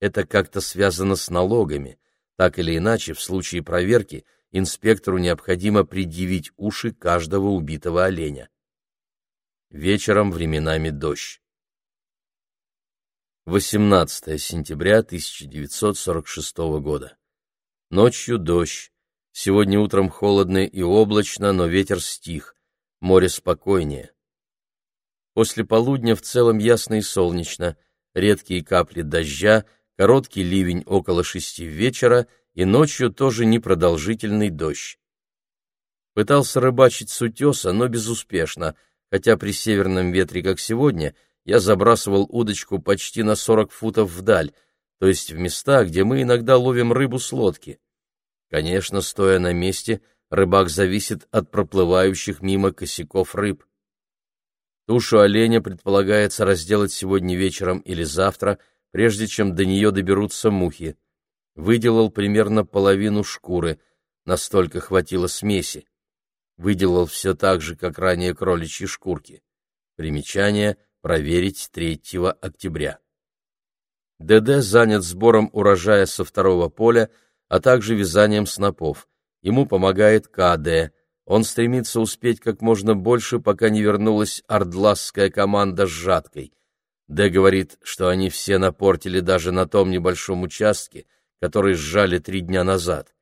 это как-то связано с налогами. Так или иначе, в случае проверки инспектору необходимо предъявить уши каждого убитого оленя. Вечером временами дождь. 18 сентября 1946 года. Ночью дождь. Сегодня утром холодно и облачно, но ветер стих. Море спокойнее. После полудня в целом ясно и солнечно. Редкие капли дождя, короткий ливень около шести вечера и ночью тоже непродолжительный дождь. Пытался рыбачить с утеса, но безуспешно, хотя при северном ветре, как сегодня, я забрасывал удочку почти на 40 футов вдаль, то есть в места, где мы иногда ловим рыбу с лодки. Конечно, стоя на месте, рыбак зависит от проплывающих мимо косяков рыб. Тушу оленя предполагается разделать сегодня вечером или завтра, прежде чем до нее доберутся мухи. Выделал примерно половину шкуры, настолько хватило смеси. Выделал все так же, как ранее кроличьи шкурки. Примечание проверить 3 октября. ДД занят сбором урожая со второго поля, а также вязанием снопов. Ему помогает КД. Он стремится успеть как можно больше, пока не вернулась ордласская команда с жаткой. Д говорит, что они все напортили даже на том небольшом участке, который сжали три дня назад.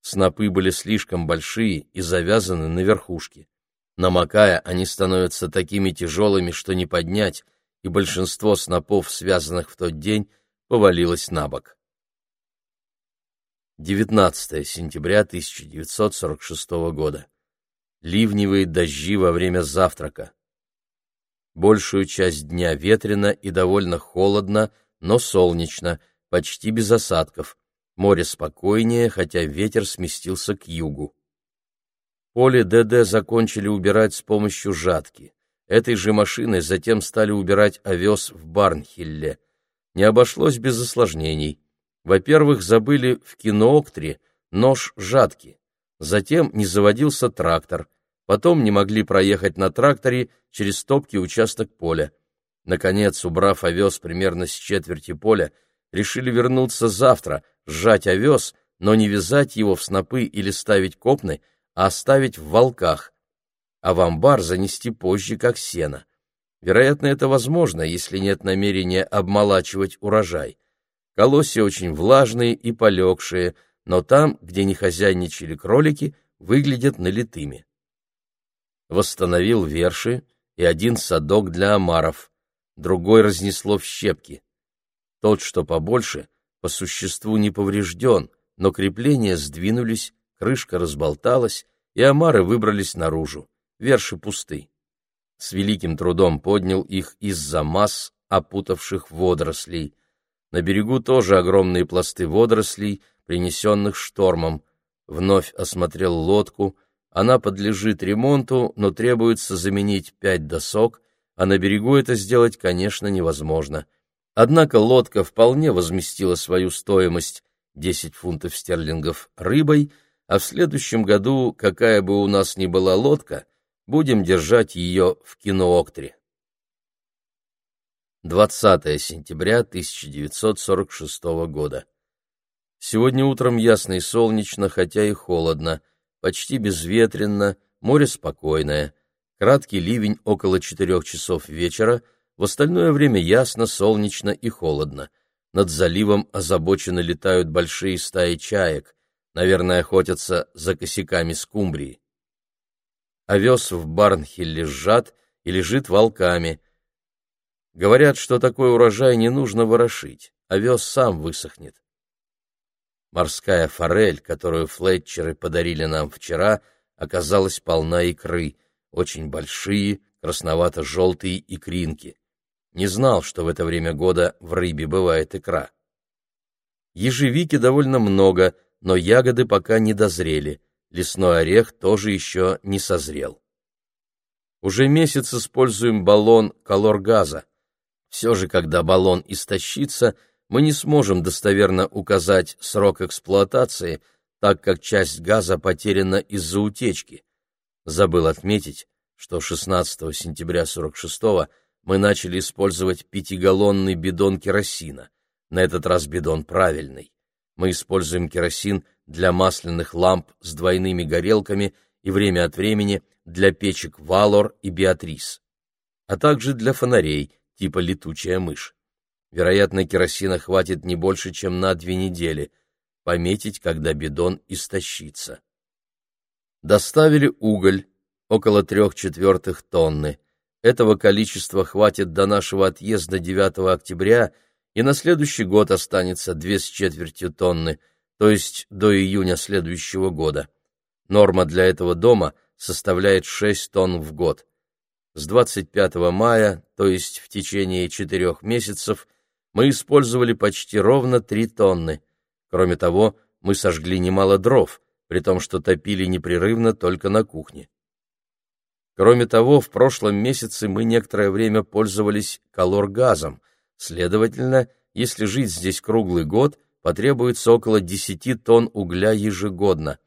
Снопы были слишком большие и завязаны на верхушке. Намокая, они становятся такими тяжелыми, что не поднять, и большинство снопов, связанных в тот день, повалилось на бок. 19 сентября 1946 года. Ливневые дожди во время завтрака. Большую часть дня ветрено и довольно холодно, но солнечно, почти без осадков. Море спокойнее, хотя ветер сместился к югу. Поле ДД закончили убирать с помощью жатки. Этой же машиной затем стали убирать овес в Барнхилле. Не обошлось без осложнений. Во-первых, забыли в кинооктре нож жатки. Затем не заводился трактор. Потом не могли проехать на тракторе через топкий участок поля. Наконец, убрав овес примерно с четверти поля, решили вернуться завтра, сжать овес, но не вязать его в снопы или ставить копны, а оставить в волках, а в амбар занести позже, как сено. Вероятно, это возможно, если нет намерения обмолачивать урожай. Колосья очень влажные и полегшие, но там, где не хозяйничали кролики, выглядят налитыми. Восстановил верши и один садок для омаров, другой разнесло в щепки. Тот, что побольше, по существу не поврежден, но крепления сдвинулись, крышка разболталась, и омары выбрались наружу, верши пусты. С великим трудом поднял их из-за масс, опутавших водорослей. На берегу тоже огромные пласты водорослей, принесенных штормом. Вновь осмотрел лодку. Она подлежит ремонту, но требуется заменить пять досок, а на берегу это сделать, конечно, невозможно. Однако лодка вполне возместила свою стоимость — 10 фунтов стерлингов рыбой — а в следующем году, какая бы у нас ни была лодка, будем держать ее в кинооктре. 20 сентября 1946 года. Сегодня утром ясно и солнечно, хотя и холодно, почти безветренно, море спокойное. Краткий ливень около четырех часов вечера, в остальное время ясно, солнечно и холодно. Над заливом озабоченно летают большие стаи чаек. Наверное, охотятся за косяками скумбрии. Овес в Барнхилле сжат и лежит волками. Говорят, что такой урожай не нужно ворошить, овес сам высохнет. Морская форель, которую флетчеры подарили нам вчера, оказалась полна икры, очень большие, красновато-желтые икринки. Не знал, что в это время года в рыбе бывает икра. Ежевики довольно много, но ягоды пока не дозрели, лесной орех тоже еще не созрел. Уже месяц используем баллон колор-газа. Все же, когда баллон истощится, мы не сможем достоверно указать срок эксплуатации, так как часть газа потеряна из-за утечки. Забыл отметить, что 16 сентября 46 мы начали использовать пятигаллонный бидон керосина. На этот раз бидон правильный. Мы используем керосин для масляных ламп с двойными горелками и время от времени для печек Валор и Беатрис, а также для фонарей типа летучая мышь. Вероятно, керосина хватит не больше, чем на две недели. Пометить, когда бидон истощится. Доставили уголь, около трех четвертых тонны. Этого количества хватит до нашего отъезда 9 октября, и на следующий год останется две с четвертью тонны, то есть до июня следующего года. Норма для этого дома составляет 6 тонн в год. С 25 мая, то есть в течение четырех месяцев, мы использовали почти ровно 3 тонны. Кроме того, мы сожгли немало дров, при том, что топили непрерывно только на кухне. Кроме того, в прошлом месяце мы некоторое время пользовались колор-газом, следовательно, если жить здесь круглый год, потребуется около 10 тонн угля ежегодно.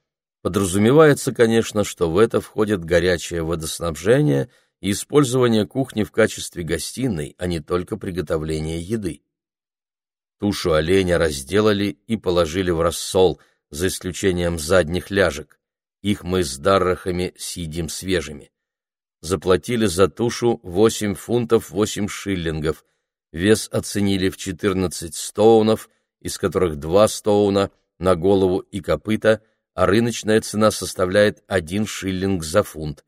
Подразумевается, конечно, что в это входит горячее водоснабжение и использование кухни в качестве гостиной, а не только приготовление еды. Тушу оленя разделали и положили в рассол, за исключением задних ляжек. Их мы с даррахами съедим свежими. Заплатили за тушу 8 фунтов 8 шиллингов. Вес оценили в 14 стоунов, из которых 2 стоуна на голову и копыта – а рыночная цена составляет 1 шиллинг за фунт.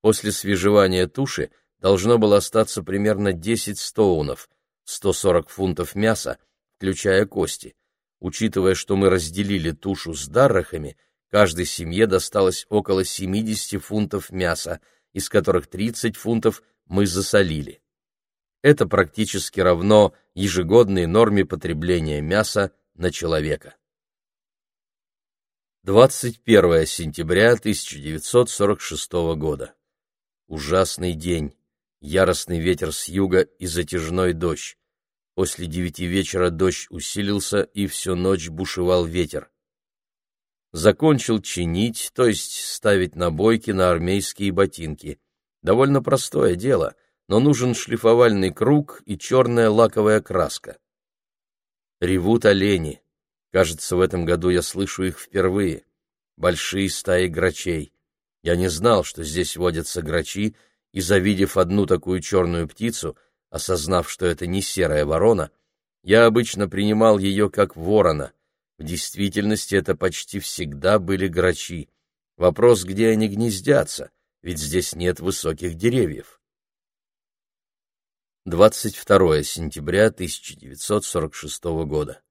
После свежевания туши должно было остаться примерно 10 стоунов, 140 фунтов мяса, включая кости. Учитывая, что мы разделили тушу с даррахами, каждой семье досталось около 70 фунтов мяса, из которых 30 фунтов мы засолили. Это практически равно ежегодной норме потребления мяса на человека. 21 сентября 1946 года. Ужасный день. Яростный ветер с юга и затяжной дождь. После девяти вечера дождь усилился, и всю ночь бушевал ветер. Закончил чинить, то есть ставить набойки на армейские ботинки. Довольно простое дело, но нужен шлифовальный круг и черная лаковая краска. Ревут олени. Кажется, в этом году я слышу их впервые. Большие стаи грачей. Я не знал, что здесь водятся грачи, и, завидев одну такую черную птицу, осознав, что это не серая ворона, я обычно принимал ее как ворона. В действительности это почти всегда были грачи. Вопрос, где они гнездятся, ведь здесь нет высоких деревьев. 22 сентября 1946 года.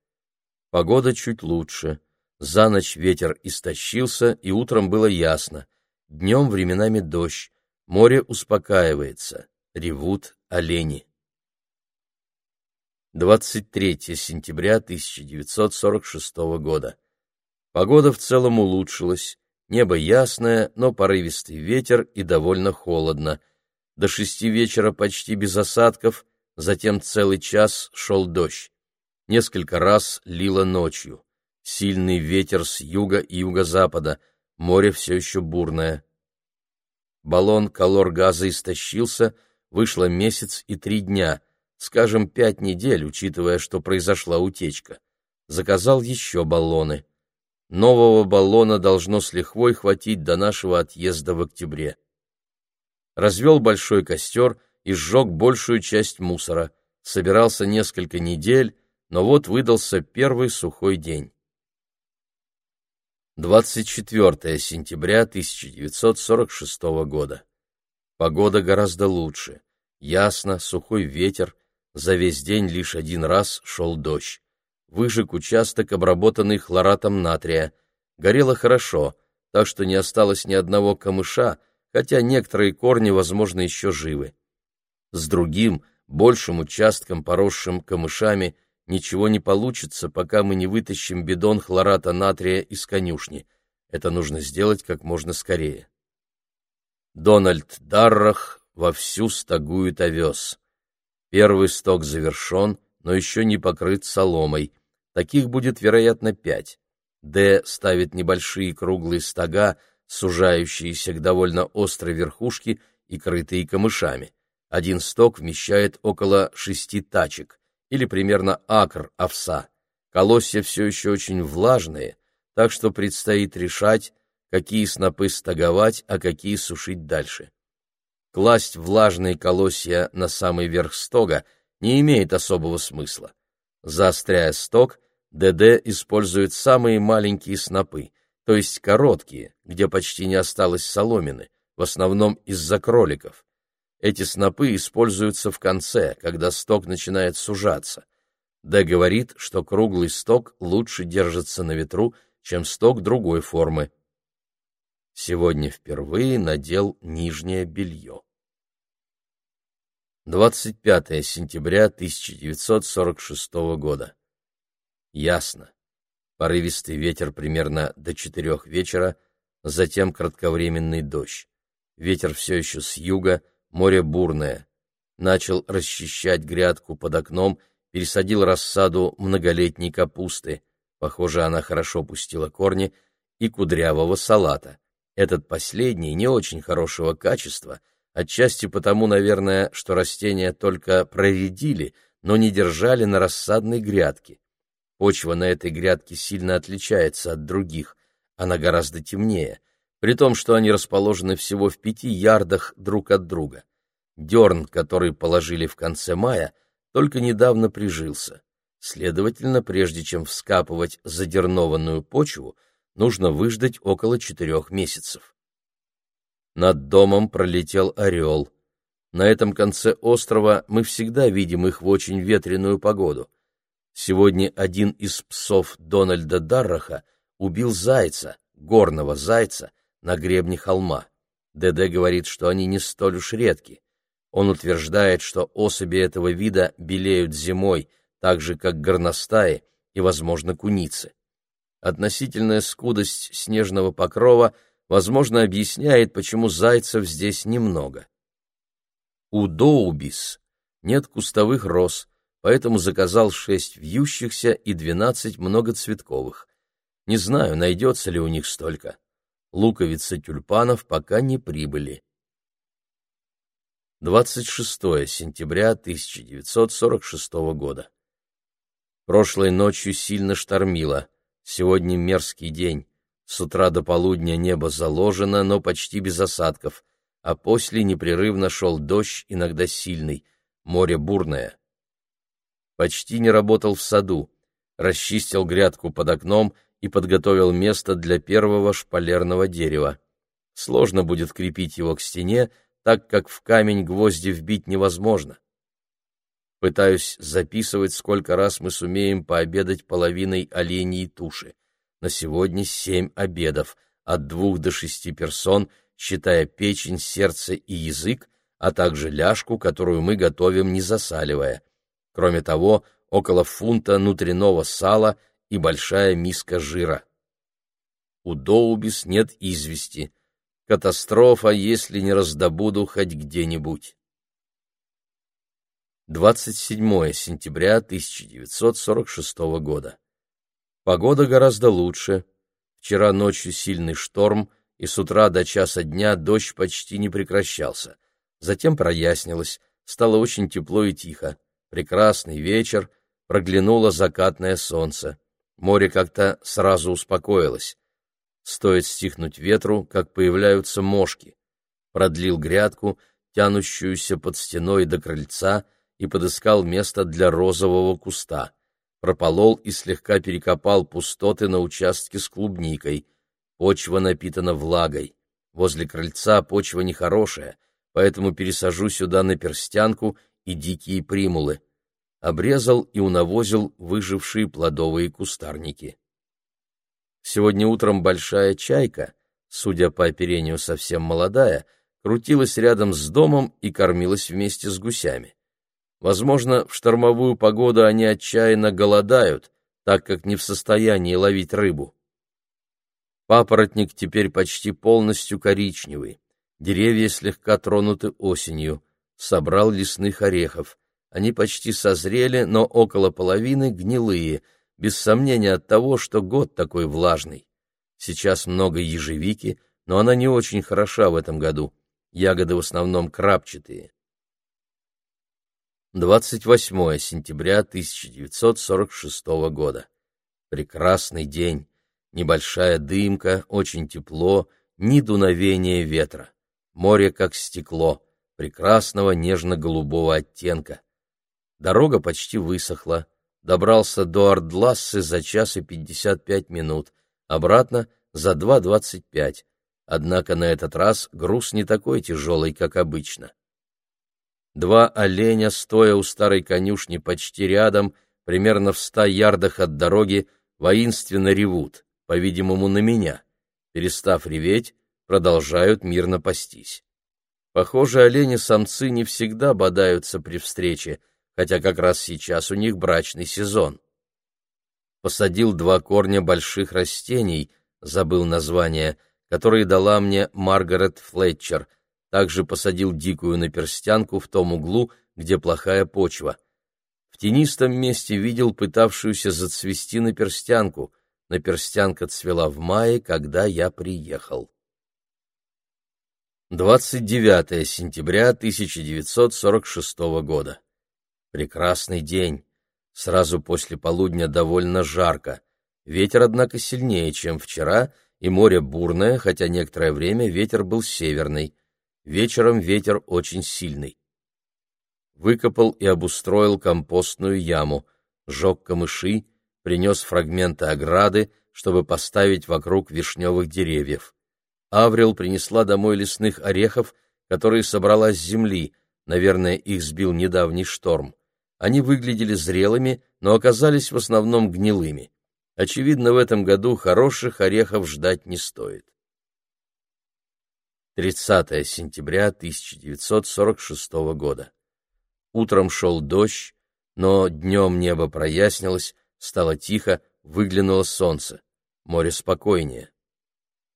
Погода чуть лучше. За ночь ветер истощился, и утром было ясно. Днем временами дождь. Море успокаивается. Ревут олени. 23 сентября 1946 года. Погода в целом улучшилась. Небо ясное, но порывистый ветер и довольно холодно. До шести вечера почти без осадков, затем целый час шел дождь несколько раз лило ночью. Сильный ветер с юга и юго-запада, море все еще бурное. Баллон колор-газа истощился, вышло месяц и три дня, скажем, пять недель, учитывая, что произошла утечка. Заказал еще баллоны. Нового баллона должно с лихвой хватить до нашего отъезда в октябре. Развел большой костер и сжег большую часть мусора. Собирался несколько недель, но вот выдался первый сухой день. 24 сентября 1946 года. Погода гораздо лучше. Ясно, сухой ветер, за весь день лишь один раз шел дождь. Выжег участок, обработанный хлоратом натрия. Горело хорошо, так что не осталось ни одного камыша, хотя некоторые корни, возможно, еще живы. С другим, большим участком, поросшим камышами, Ничего не получится, пока мы не вытащим бидон хлората натрия из конюшни. Это нужно сделать как можно скорее. Дональд Даррах вовсю стогует овес. Первый сток завершен, но еще не покрыт соломой. Таких будет, вероятно, пять. Д ставит небольшие круглые стога, сужающиеся к довольно острой верхушке и крытые камышами. Один сток вмещает около шести тачек или примерно акр овса. Колосья все еще очень влажные, так что предстоит решать, какие снопы стоговать, а какие сушить дальше. Класть влажные колосья на самый верх стога не имеет особого смысла. Заостряя сток, ДД использует самые маленькие снопы, то есть короткие, где почти не осталось соломины, в основном из-за кроликов. Эти снопы используются в конце, когда сток начинает сужаться. Д говорит, что круглый сток лучше держится на ветру, чем сток другой формы. Сегодня впервые надел нижнее белье. 25 сентября 1946 года. Ясно. Порывистый ветер примерно до четырех вечера, затем кратковременный дождь. Ветер все еще с юга, море бурное. Начал расчищать грядку под окном, пересадил рассаду многолетней капусты, похоже, она хорошо пустила корни, и кудрявого салата. Этот последний не очень хорошего качества, отчасти потому, наверное, что растения только проредили, но не держали на рассадной грядке. Почва на этой грядке сильно отличается от других, она гораздо темнее, при том, что они расположены всего в пяти ярдах друг от друга. Дерн, который положили в конце мая, только недавно прижился. Следовательно, прежде чем вскапывать задернованную почву, нужно выждать около четырех месяцев. Над домом пролетел орел. На этом конце острова мы всегда видим их в очень ветреную погоду. Сегодня один из псов Дональда Дарраха убил зайца, горного зайца, на гребне холма. ДД говорит, что они не столь уж редки. Он утверждает, что особи этого вида белеют зимой, так же, как горностаи и, возможно, куницы. Относительная скудость снежного покрова, возможно, объясняет, почему зайцев здесь немного. У Доубис нет кустовых роз, поэтому заказал шесть вьющихся и двенадцать многоцветковых. Не знаю, найдется ли у них столько. Луковицы тюльпанов пока не прибыли. 26 сентября 1946 года. Прошлой ночью сильно штормило. Сегодня мерзкий день. С утра до полудня небо заложено, но почти без осадков, а после непрерывно шел дождь, иногда сильный, море бурное почти не работал в саду, расчистил грядку под окном и подготовил место для первого шпалерного дерева. Сложно будет крепить его к стене, так как в камень гвозди вбить невозможно. Пытаюсь записывать, сколько раз мы сумеем пообедать половиной оленьей туши. На сегодня семь обедов, от двух до шести персон, считая печень, сердце и язык, а также ляжку, которую мы готовим не засаливая. Кроме того, около фунта внутреннего сала и большая миска жира. У Доубис нет извести. Катастрофа, если не раздобуду хоть где-нибудь. 27 сентября 1946 года. Погода гораздо лучше. Вчера ночью сильный шторм, и с утра до часа дня дождь почти не прекращался. Затем прояснилось, стало очень тепло и тихо. Прекрасный вечер, проглянуло закатное солнце. Море как-то сразу успокоилось. Стоит стихнуть ветру, как появляются мошки. Продлил грядку, тянущуюся под стеной до крыльца, и подыскал место для розового куста. Прополол и слегка перекопал пустоты на участке с клубникой. Почва напитана влагой. Возле крыльца почва нехорошая, поэтому пересажу сюда на перстянку и дикие примулы. Обрезал и унавозил выжившие плодовые кустарники. Сегодня утром большая чайка, судя по оперению совсем молодая, крутилась рядом с домом и кормилась вместе с гусями. Возможно, в штормовую погоду они отчаянно голодают, так как не в состоянии ловить рыбу. Папоротник теперь почти полностью коричневый. Деревья слегка тронуты осенью собрал лесных орехов. Они почти созрели, но около половины гнилые, без сомнения от того, что год такой влажный. Сейчас много ежевики, но она не очень хороша в этом году. Ягоды в основном крапчатые. 28 сентября 1946 года. Прекрасный день. Небольшая дымка, очень тепло, ни дуновения ветра. Море как стекло прекрасного нежно-голубого оттенка. Дорога почти высохла. Добрался до Ардлассы за час и пятьдесят пять минут, обратно за два двадцать пять. Однако на этот раз груз не такой тяжелый, как обычно. Два оленя, стоя у старой конюшни почти рядом, примерно в ста ярдах от дороги, воинственно ревут, по-видимому, на меня. Перестав реветь, продолжают мирно пастись. Похоже, олени-самцы не всегда бодаются при встрече, хотя как раз сейчас у них брачный сезон. Посадил два корня больших растений, забыл название, которые дала мне Маргарет Флетчер. Также посадил дикую наперстянку в том углу, где плохая почва. В тенистом месте видел пытавшуюся зацвести наперстянку. Наперстянка цвела в мае, когда я приехал. 29 сентября 1946 года. Прекрасный день. Сразу после полудня довольно жарко. Ветер, однако, сильнее, чем вчера, и море бурное, хотя некоторое время ветер был северный. Вечером ветер очень сильный. Выкопал и обустроил компостную яму, сжег камыши, принес фрагменты ограды, чтобы поставить вокруг вишневых деревьев. Аврил принесла домой лесных орехов, которые собрала с земли, наверное, их сбил недавний шторм. Они выглядели зрелыми, но оказались в основном гнилыми. Очевидно, в этом году хороших орехов ждать не стоит. 30 сентября 1946 года. Утром шел дождь, но днем небо прояснилось, стало тихо, выглянуло солнце. Море спокойнее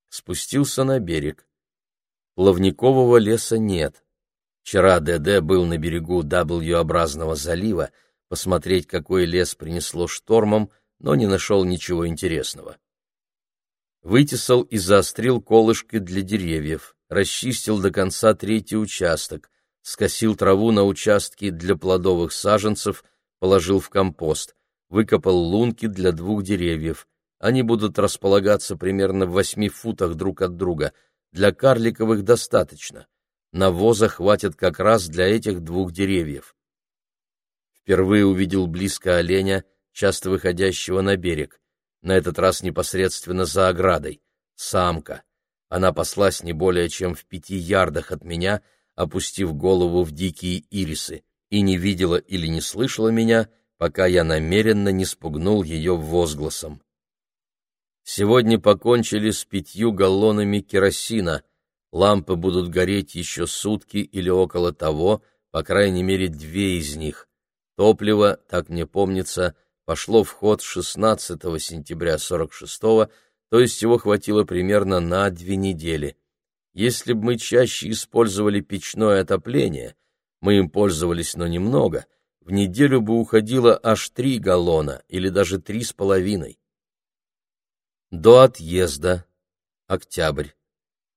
спустился на берег. Плавникового леса нет. Вчера ДД был на берегу W-образного залива, посмотреть, какой лес принесло штормом, но не нашел ничего интересного. Вытесал и заострил колышки для деревьев, расчистил до конца третий участок, скосил траву на участке для плодовых саженцев, положил в компост, выкопал лунки для двух деревьев, они будут располагаться примерно в восьми футах друг от друга. Для карликовых достаточно. Навоза хватит как раз для этих двух деревьев. Впервые увидел близко оленя, часто выходящего на берег. На этот раз непосредственно за оградой. Самка. Она паслась не более чем в пяти ярдах от меня, опустив голову в дикие ирисы, и не видела или не слышала меня, пока я намеренно не спугнул ее возгласом. Сегодня покончили с пятью галлонами керосина. Лампы будут гореть еще сутки или около того, по крайней мере, две из них. Топливо, так мне помнится, пошло в ход 16 сентября 46-го, то есть его хватило примерно на две недели. Если бы мы чаще использовали печное отопление, мы им пользовались, но немного, в неделю бы уходило аж три галлона или даже три с половиной. До отъезда. Октябрь.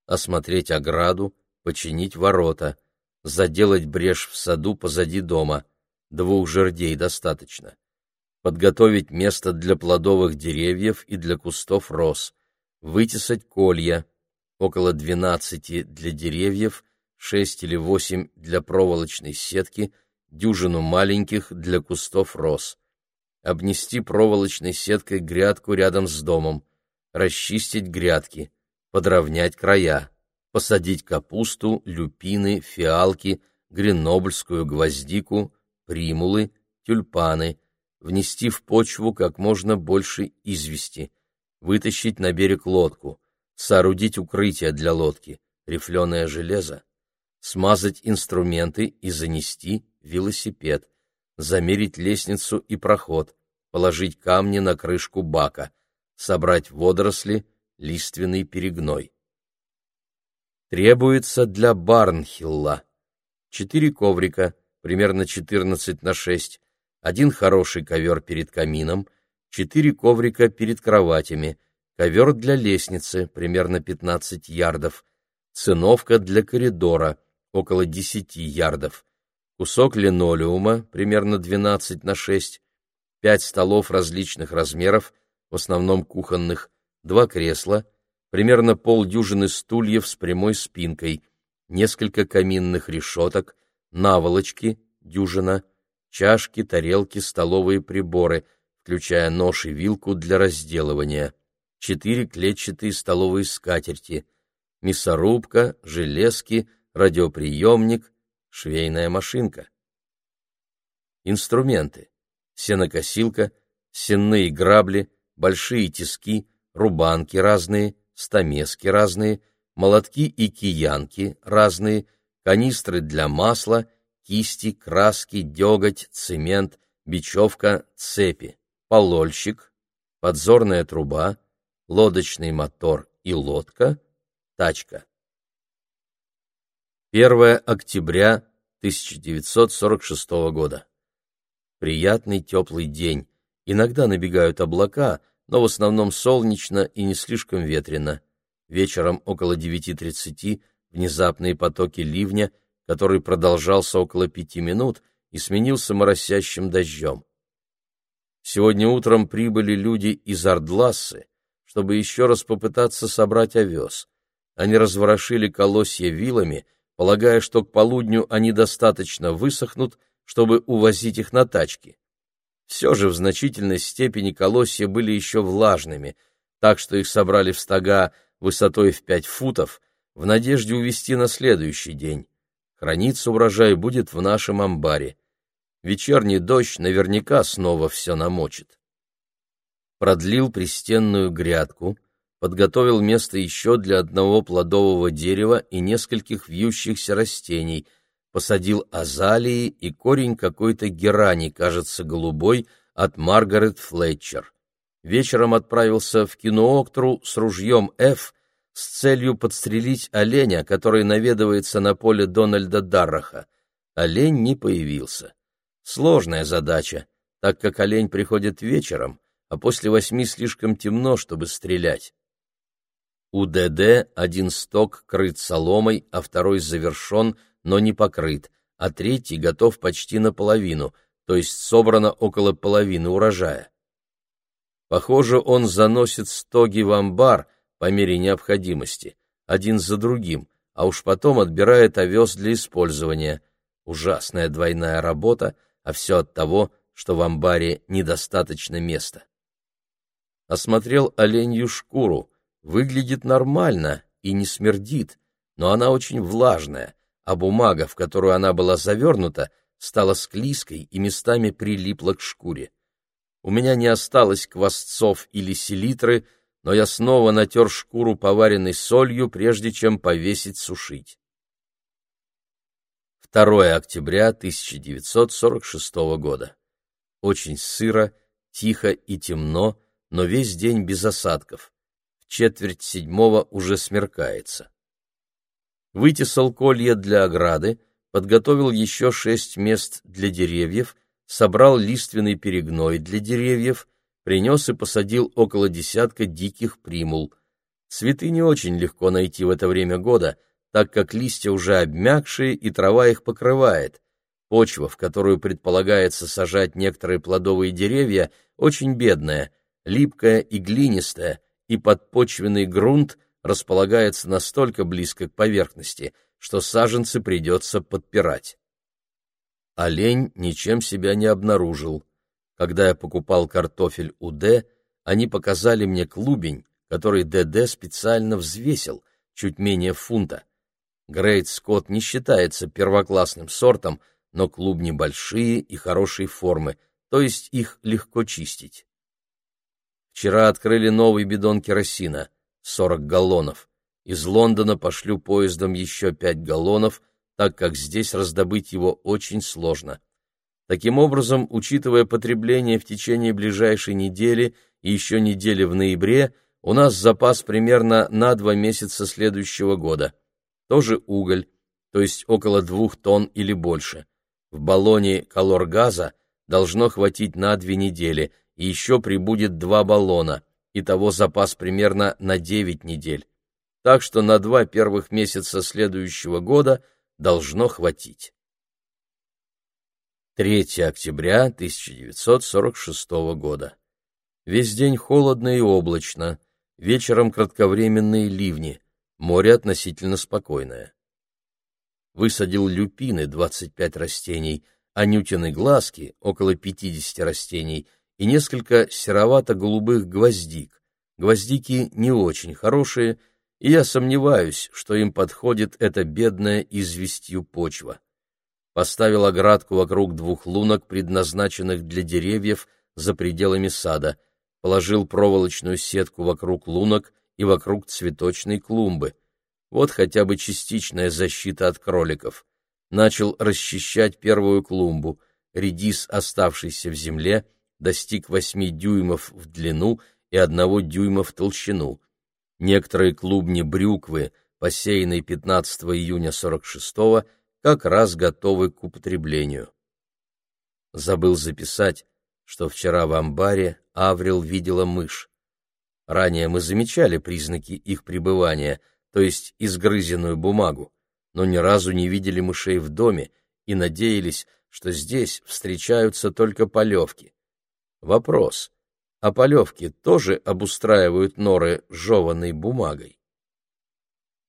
Осмотреть ограду, починить ворота, заделать брешь в саду позади дома. Двух жердей достаточно. Подготовить место для плодовых деревьев и для кустов роз. Вытесать колья. Около двенадцати для деревьев, шесть или восемь для проволочной сетки, дюжину маленьких для кустов роз. Обнести проволочной сеткой грядку рядом с домом расчистить грядки, подровнять края, посадить капусту, люпины, фиалки, гренобльскую гвоздику, примулы, тюльпаны, внести в почву как можно больше извести, вытащить на берег лодку, соорудить укрытие для лодки, рифленое железо, смазать инструменты и занести велосипед, замерить лестницу и проход, положить камни на крышку бака — собрать водоросли, лиственный перегной. Требуется для Барнхилла четыре коврика, примерно 14 на 6, один хороший ковер перед камином, четыре коврика перед кроватями, ковер для лестницы, примерно 15 ярдов, циновка для коридора, около 10 ярдов, кусок линолеума, примерно 12 на 6, пять столов различных размеров, в основном кухонных, два кресла, примерно полдюжины стульев с прямой спинкой, несколько каминных решеток, наволочки, дюжина, чашки, тарелки, столовые приборы, включая нож и вилку для разделывания, четыре клетчатые столовые скатерти, мясорубка, железки, радиоприемник, швейная машинка. Инструменты. Сенокосилка, сенные грабли, большие тиски, рубанки разные, стамески разные, молотки и киянки разные, канистры для масла, кисти, краски, деготь, цемент, бечевка, цепи, полольщик, подзорная труба, лодочный мотор и лодка, тачка. 1 октября 1946 года. Приятный теплый день. Иногда набегают облака, но в основном солнечно и не слишком ветрено. Вечером около 9.30 внезапные потоки ливня, который продолжался около пяти минут и сменился моросящим дождем. Сегодня утром прибыли люди из Ардлассы, чтобы еще раз попытаться собрать овес. Они разворошили колосья вилами полагая, что к полудню они достаточно высохнут, чтобы увозить их на тачки. Все же в значительной степени колосья были еще влажными, так что их собрали в стога высотой в пять футов, в надежде увезти на следующий день. Храниться урожай будет в нашем амбаре. Вечерний дождь наверняка снова все намочит. Продлил пристенную грядку, подготовил место еще для одного плодового дерева и нескольких вьющихся растений, посадил азалии и корень какой-то герани, кажется, голубой, от Маргарет Флетчер. Вечером отправился в кинооктру с ружьем F с целью подстрелить оленя, который наведывается на поле Дональда Дарраха. Олень не появился. Сложная задача, так как олень приходит вечером, а после восьми слишком темно, чтобы стрелять. У ДД один сток крыт соломой, а второй завершен, но не покрыт, а третий готов почти наполовину, то есть собрано около половины урожая. Похоже, он заносит стоги в амбар по мере необходимости, один за другим, а уж потом отбирает овес для использования. Ужасная двойная работа, а все от того, что в амбаре недостаточно места. Осмотрел оленью шкуру, выглядит нормально и не смердит, но она очень влажная, а бумага, в которую она была завернута, стала склизкой и местами прилипла к шкуре. У меня не осталось квасцов или селитры, но я снова натер шкуру поваренной солью, прежде чем повесить сушить. 2 октября 1946 года. Очень сыро, тихо и темно, но весь день без осадков четверть седьмого уже смеркается. Вытесал колья для ограды, подготовил еще шесть мест для деревьев, собрал лиственный перегной для деревьев, принес и посадил около десятка диких примул. Цветы не очень легко найти в это время года, так как листья уже обмякшие и трава их покрывает. Почва, в которую предполагается сажать некоторые плодовые деревья, очень бедная, липкая и глинистая, и подпочвенный грунт располагается настолько близко к поверхности, что саженцы придется подпирать. Олень ничем себя не обнаружил. Когда я покупал картофель у Д, они показали мне клубень, который ДД специально взвесил, чуть менее фунта. Грейт Скотт не считается первоклассным сортом, но клубни большие и хорошей формы, то есть их легко чистить. Вчера открыли новый бидон керосина, 40 галлонов. Из Лондона пошлю поездом еще 5 галлонов, так как здесь раздобыть его очень сложно. Таким образом, учитывая потребление в течение ближайшей недели и еще недели в ноябре, у нас запас примерно на два месяца следующего года. Тоже уголь, то есть около двух тонн или больше. В баллоне колор-газа должно хватить на две недели – и еще прибудет два баллона, итого запас примерно на 9 недель. Так что на два первых месяца следующего года должно хватить. 3 октября 1946 года. Весь день холодно и облачно, вечером кратковременные ливни, море относительно спокойное. Высадил люпины 25 растений, анютины глазки, около 50 растений, и несколько серовато-голубых гвоздик. Гвоздики не очень хорошие, и я сомневаюсь, что им подходит эта бедная известью почва. Поставил оградку вокруг двух лунок, предназначенных для деревьев, за пределами сада, положил проволочную сетку вокруг лунок и вокруг цветочной клумбы. Вот хотя бы частичная защита от кроликов. Начал расчищать первую клумбу. Редис, оставшийся в земле, достиг восьми дюймов в длину и одного дюйма в толщину. Некоторые клубни брюквы, посеянные 15 июня 46-го, как раз готовы к употреблению. Забыл записать, что вчера в амбаре Аврил видела мышь. Ранее мы замечали признаки их пребывания, то есть изгрызенную бумагу, но ни разу не видели мышей в доме и надеялись, что здесь встречаются только полевки. Вопрос, а полевки тоже обустраивают норы жеванной бумагой?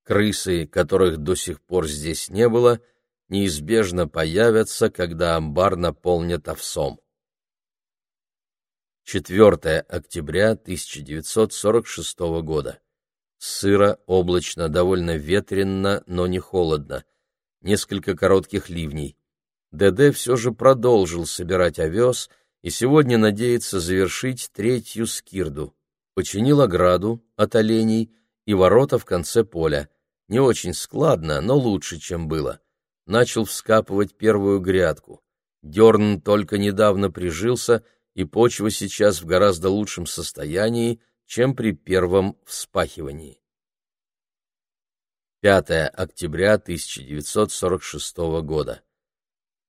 Крысы, которых до сих пор здесь не было, неизбежно появятся, когда амбар наполнят овсом. 4 октября 1946 года. Сыро, облачно, довольно ветрено, но не холодно. Несколько коротких ливней. ДД все же продолжил собирать овес и сегодня надеется завершить третью скирду. Починил ограду от оленей и ворота в конце поля. Не очень складно, но лучше, чем было. Начал вскапывать первую грядку. Дерн только недавно прижился — и почва сейчас в гораздо лучшем состоянии, чем при первом вспахивании. 5 октября 1946 года.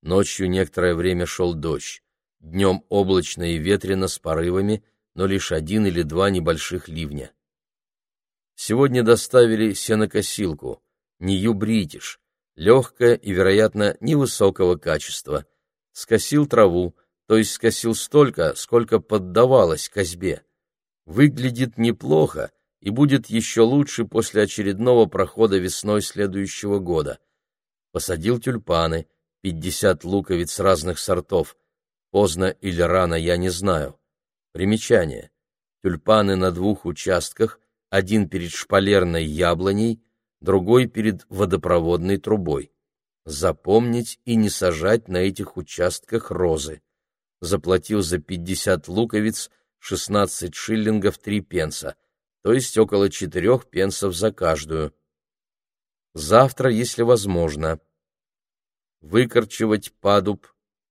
Ночью некоторое время шел дождь. Днем облачно и ветрено с порывами, но лишь один или два небольших ливня. Сегодня доставили сенокосилку, Нью Легкая и, вероятно, невысокого качества. Скосил траву, то есть скосил столько, сколько поддавалось козьбе. Выглядит неплохо и будет еще лучше после очередного прохода весной следующего года. Посадил тюльпаны, 50 луковиц разных сортов. Поздно или рано, я не знаю. Примечание. Тюльпаны на двух участках, один перед шпалерной яблоней, другой перед водопроводной трубой. Запомнить и не сажать на этих участках розы заплатил за 50 луковиц 16 шиллингов 3 пенса, то есть около 4 пенсов за каждую. Завтра, если возможно, выкорчевать падуб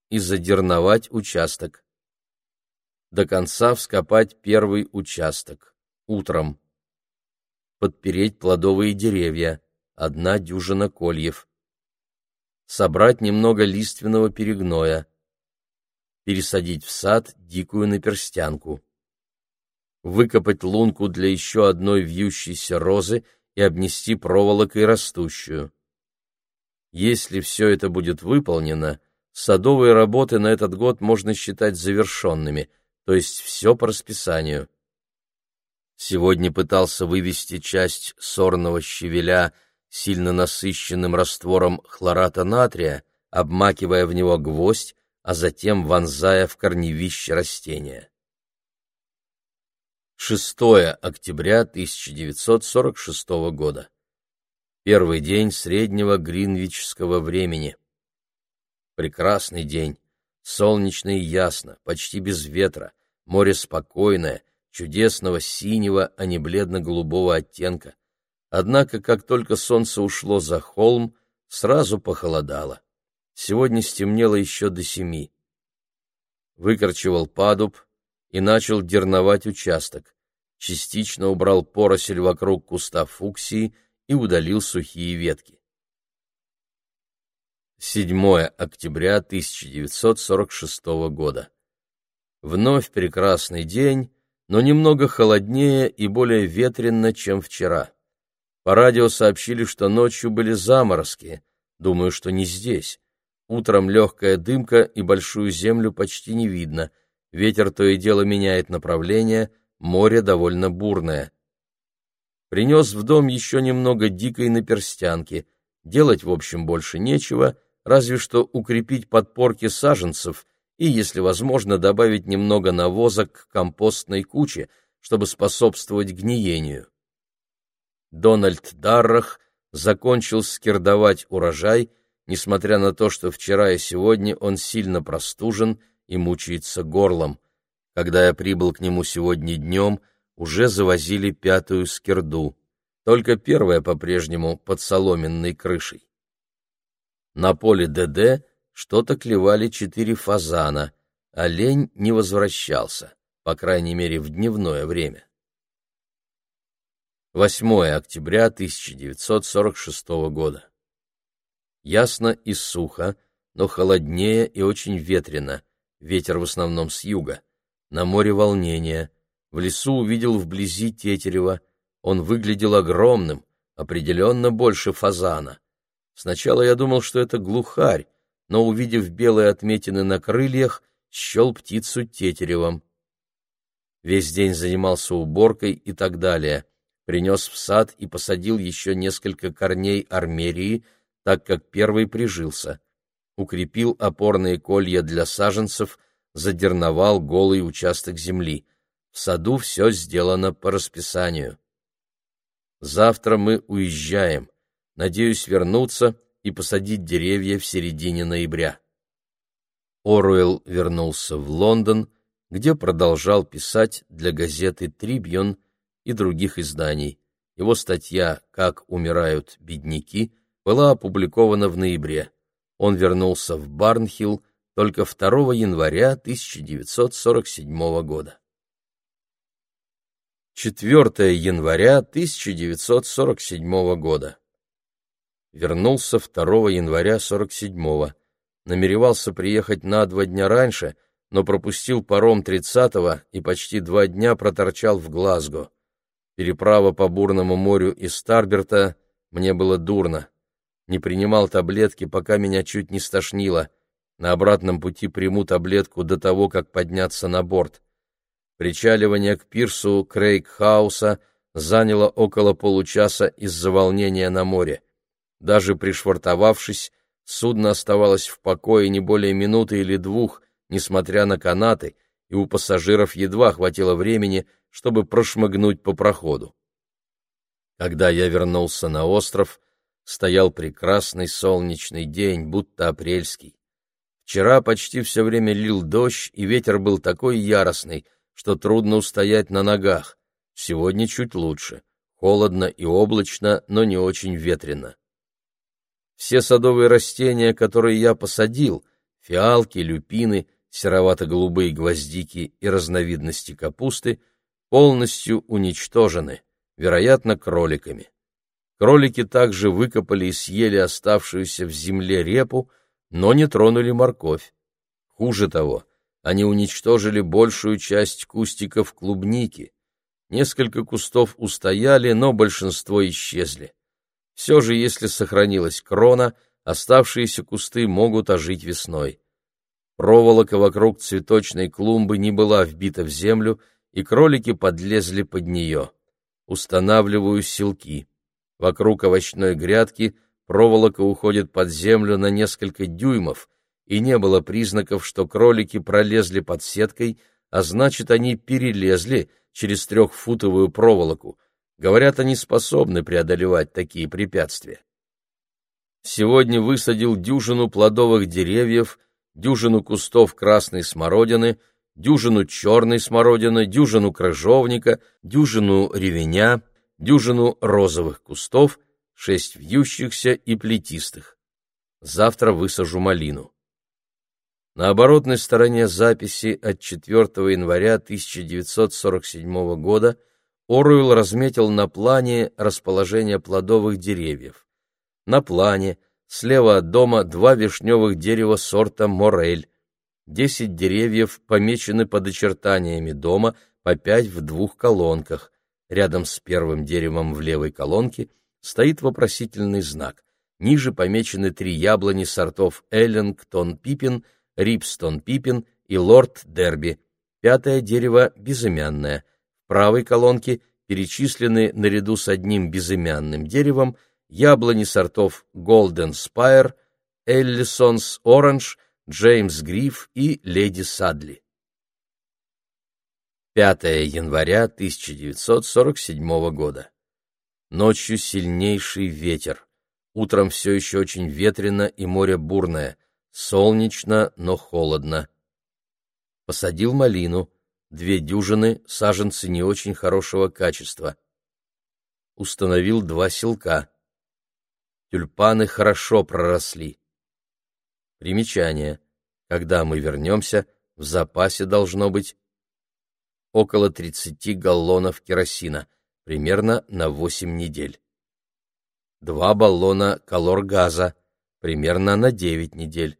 и задерновать участок. До конца вскопать первый участок, утром. Подпереть плодовые деревья, одна дюжина кольев. Собрать немного лиственного перегноя пересадить в сад дикую наперстянку, выкопать лунку для еще одной вьющейся розы и обнести проволокой растущую. Если все это будет выполнено, садовые работы на этот год можно считать завершенными, то есть все по расписанию. Сегодня пытался вывести часть сорного щавеля сильно насыщенным раствором хлората натрия, обмакивая в него гвоздь, а затем вонзая в корневище растения. 6 октября 1946 года. Первый день среднего гринвичского времени. Прекрасный день. Солнечно и ясно, почти без ветра, море спокойное, чудесного синего, а не бледно-голубого оттенка. Однако, как только солнце ушло за холм, сразу похолодало. Сегодня стемнело еще до семи. Выкорчевал падуб и начал дерновать участок. Частично убрал поросль вокруг куста фуксии и удалил сухие ветки. 7 октября 1946 года. Вновь прекрасный день, но немного холоднее и более ветрено, чем вчера. По радио сообщили, что ночью были заморозки. Думаю, что не здесь. Утром легкая дымка и большую землю почти не видно. Ветер то и дело меняет направление, море довольно бурное. Принес в дом еще немного дикой наперстянки. Делать, в общем, больше нечего, разве что укрепить подпорки саженцев и, если возможно, добавить немного навоза к компостной куче, чтобы способствовать гниению. Дональд Даррах закончил скирдовать урожай, несмотря на то, что вчера и сегодня он сильно простужен и мучается горлом. Когда я прибыл к нему сегодня днем, уже завозили пятую скирду, только первая по-прежнему под соломенной крышей. На поле ДД что-то клевали четыре фазана, олень не возвращался, по крайней мере в дневное время. 8 октября 1946 года. Ясно и сухо, но холоднее и очень ветрено, ветер в основном с юга. На море волнение. В лесу увидел вблизи тетерева. Он выглядел огромным, определенно больше фазана. Сначала я думал, что это глухарь, но, увидев белые отметины на крыльях, счел птицу тетеревом. Весь день занимался уборкой и так далее. Принес в сад и посадил еще несколько корней армерии, так как первый прижился. Укрепил опорные колья для саженцев, задерновал голый участок земли. В саду все сделано по расписанию. Завтра мы уезжаем. Надеюсь вернуться и посадить деревья в середине ноября. Оруэлл вернулся в Лондон, где продолжал писать для газеты «Трибьон» и других изданий. Его статья «Как умирают бедняки» была опубликована в ноябре. Он вернулся в Барнхилл только 2 января 1947 года. 4 января 1947 года вернулся 2 января 47-го. Намеревался приехать на два дня раньше, но пропустил паром 30-го и почти два дня проторчал в Глазго. Переправа по бурному морю из Старберта мне было дурно. Не принимал таблетки, пока меня чуть не стошнило. На обратном пути приму таблетку до того, как подняться на борт. Причаливание к пирсу Крейг-хауса заняло около получаса из-за волнения на море. Даже пришвартовавшись, судно оставалось в покое не более минуты или двух, несмотря на канаты, и у пассажиров едва хватило времени, чтобы прошмыгнуть по проходу. Когда я вернулся на остров, стоял прекрасный солнечный день, будто апрельский. Вчера почти все время лил дождь, и ветер был такой яростный, что трудно устоять на ногах. Сегодня чуть лучше. Холодно и облачно, но не очень ветрено. Все садовые растения, которые я посадил, фиалки, люпины, серовато-голубые гвоздики и разновидности капусты, полностью уничтожены, вероятно, кроликами. Кролики также выкопали и съели оставшуюся в земле репу, но не тронули морковь. Хуже того, они уничтожили большую часть кустиков клубники. Несколько кустов устояли, но большинство исчезли. Все же, если сохранилась крона, оставшиеся кусты могут ожить весной. Проволока вокруг цветочной клумбы не была вбита в землю, и кролики подлезли под нее. Устанавливаю селки. Вокруг овощной грядки проволока уходит под землю на несколько дюймов, и не было признаков, что кролики пролезли под сеткой, а значит, они перелезли через трехфутовую проволоку, Говорят, они способны преодолевать такие препятствия. Сегодня высадил дюжину плодовых деревьев, дюжину кустов красной смородины, дюжину черной смородины, дюжину крыжовника, дюжину ревеня, дюжину розовых кустов, шесть вьющихся и плетистых. Завтра высажу малину. На оборотной стороне записи от 4 января 1947 года Оруэлл разметил на плане расположение плодовых деревьев. На плане слева от дома два вишневых дерева сорта Морель. Десять деревьев помечены под очертаниями дома по пять в двух колонках. Рядом с первым деревом в левой колонке стоит вопросительный знак. Ниже помечены три яблони сортов Эллингтон Пипин, Рипстон Пипин и Лорд Дерби. Пятое дерево безымянное — правой колонке перечислены наряду с одним безымянным деревом яблони сортов Golden Spire, Эллисонс Оранж, Джеймс Гриф и Леди Садли. 5 января 1947 года. Ночью сильнейший ветер. Утром все еще очень ветрено и море бурное. Солнечно, но холодно. Посадил малину, две дюжины, саженцы не очень хорошего качества. Установил два селка. Тюльпаны хорошо проросли. Примечание. Когда мы вернемся, в запасе должно быть около 30 галлонов керосина, примерно на 8 недель. Два баллона колор-газа, примерно на 9 недель.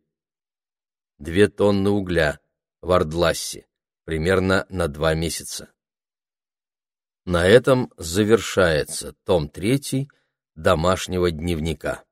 Две тонны угля в Ардлассе, примерно на 2 месяца. На этом завершается том 3 домашнего дневника.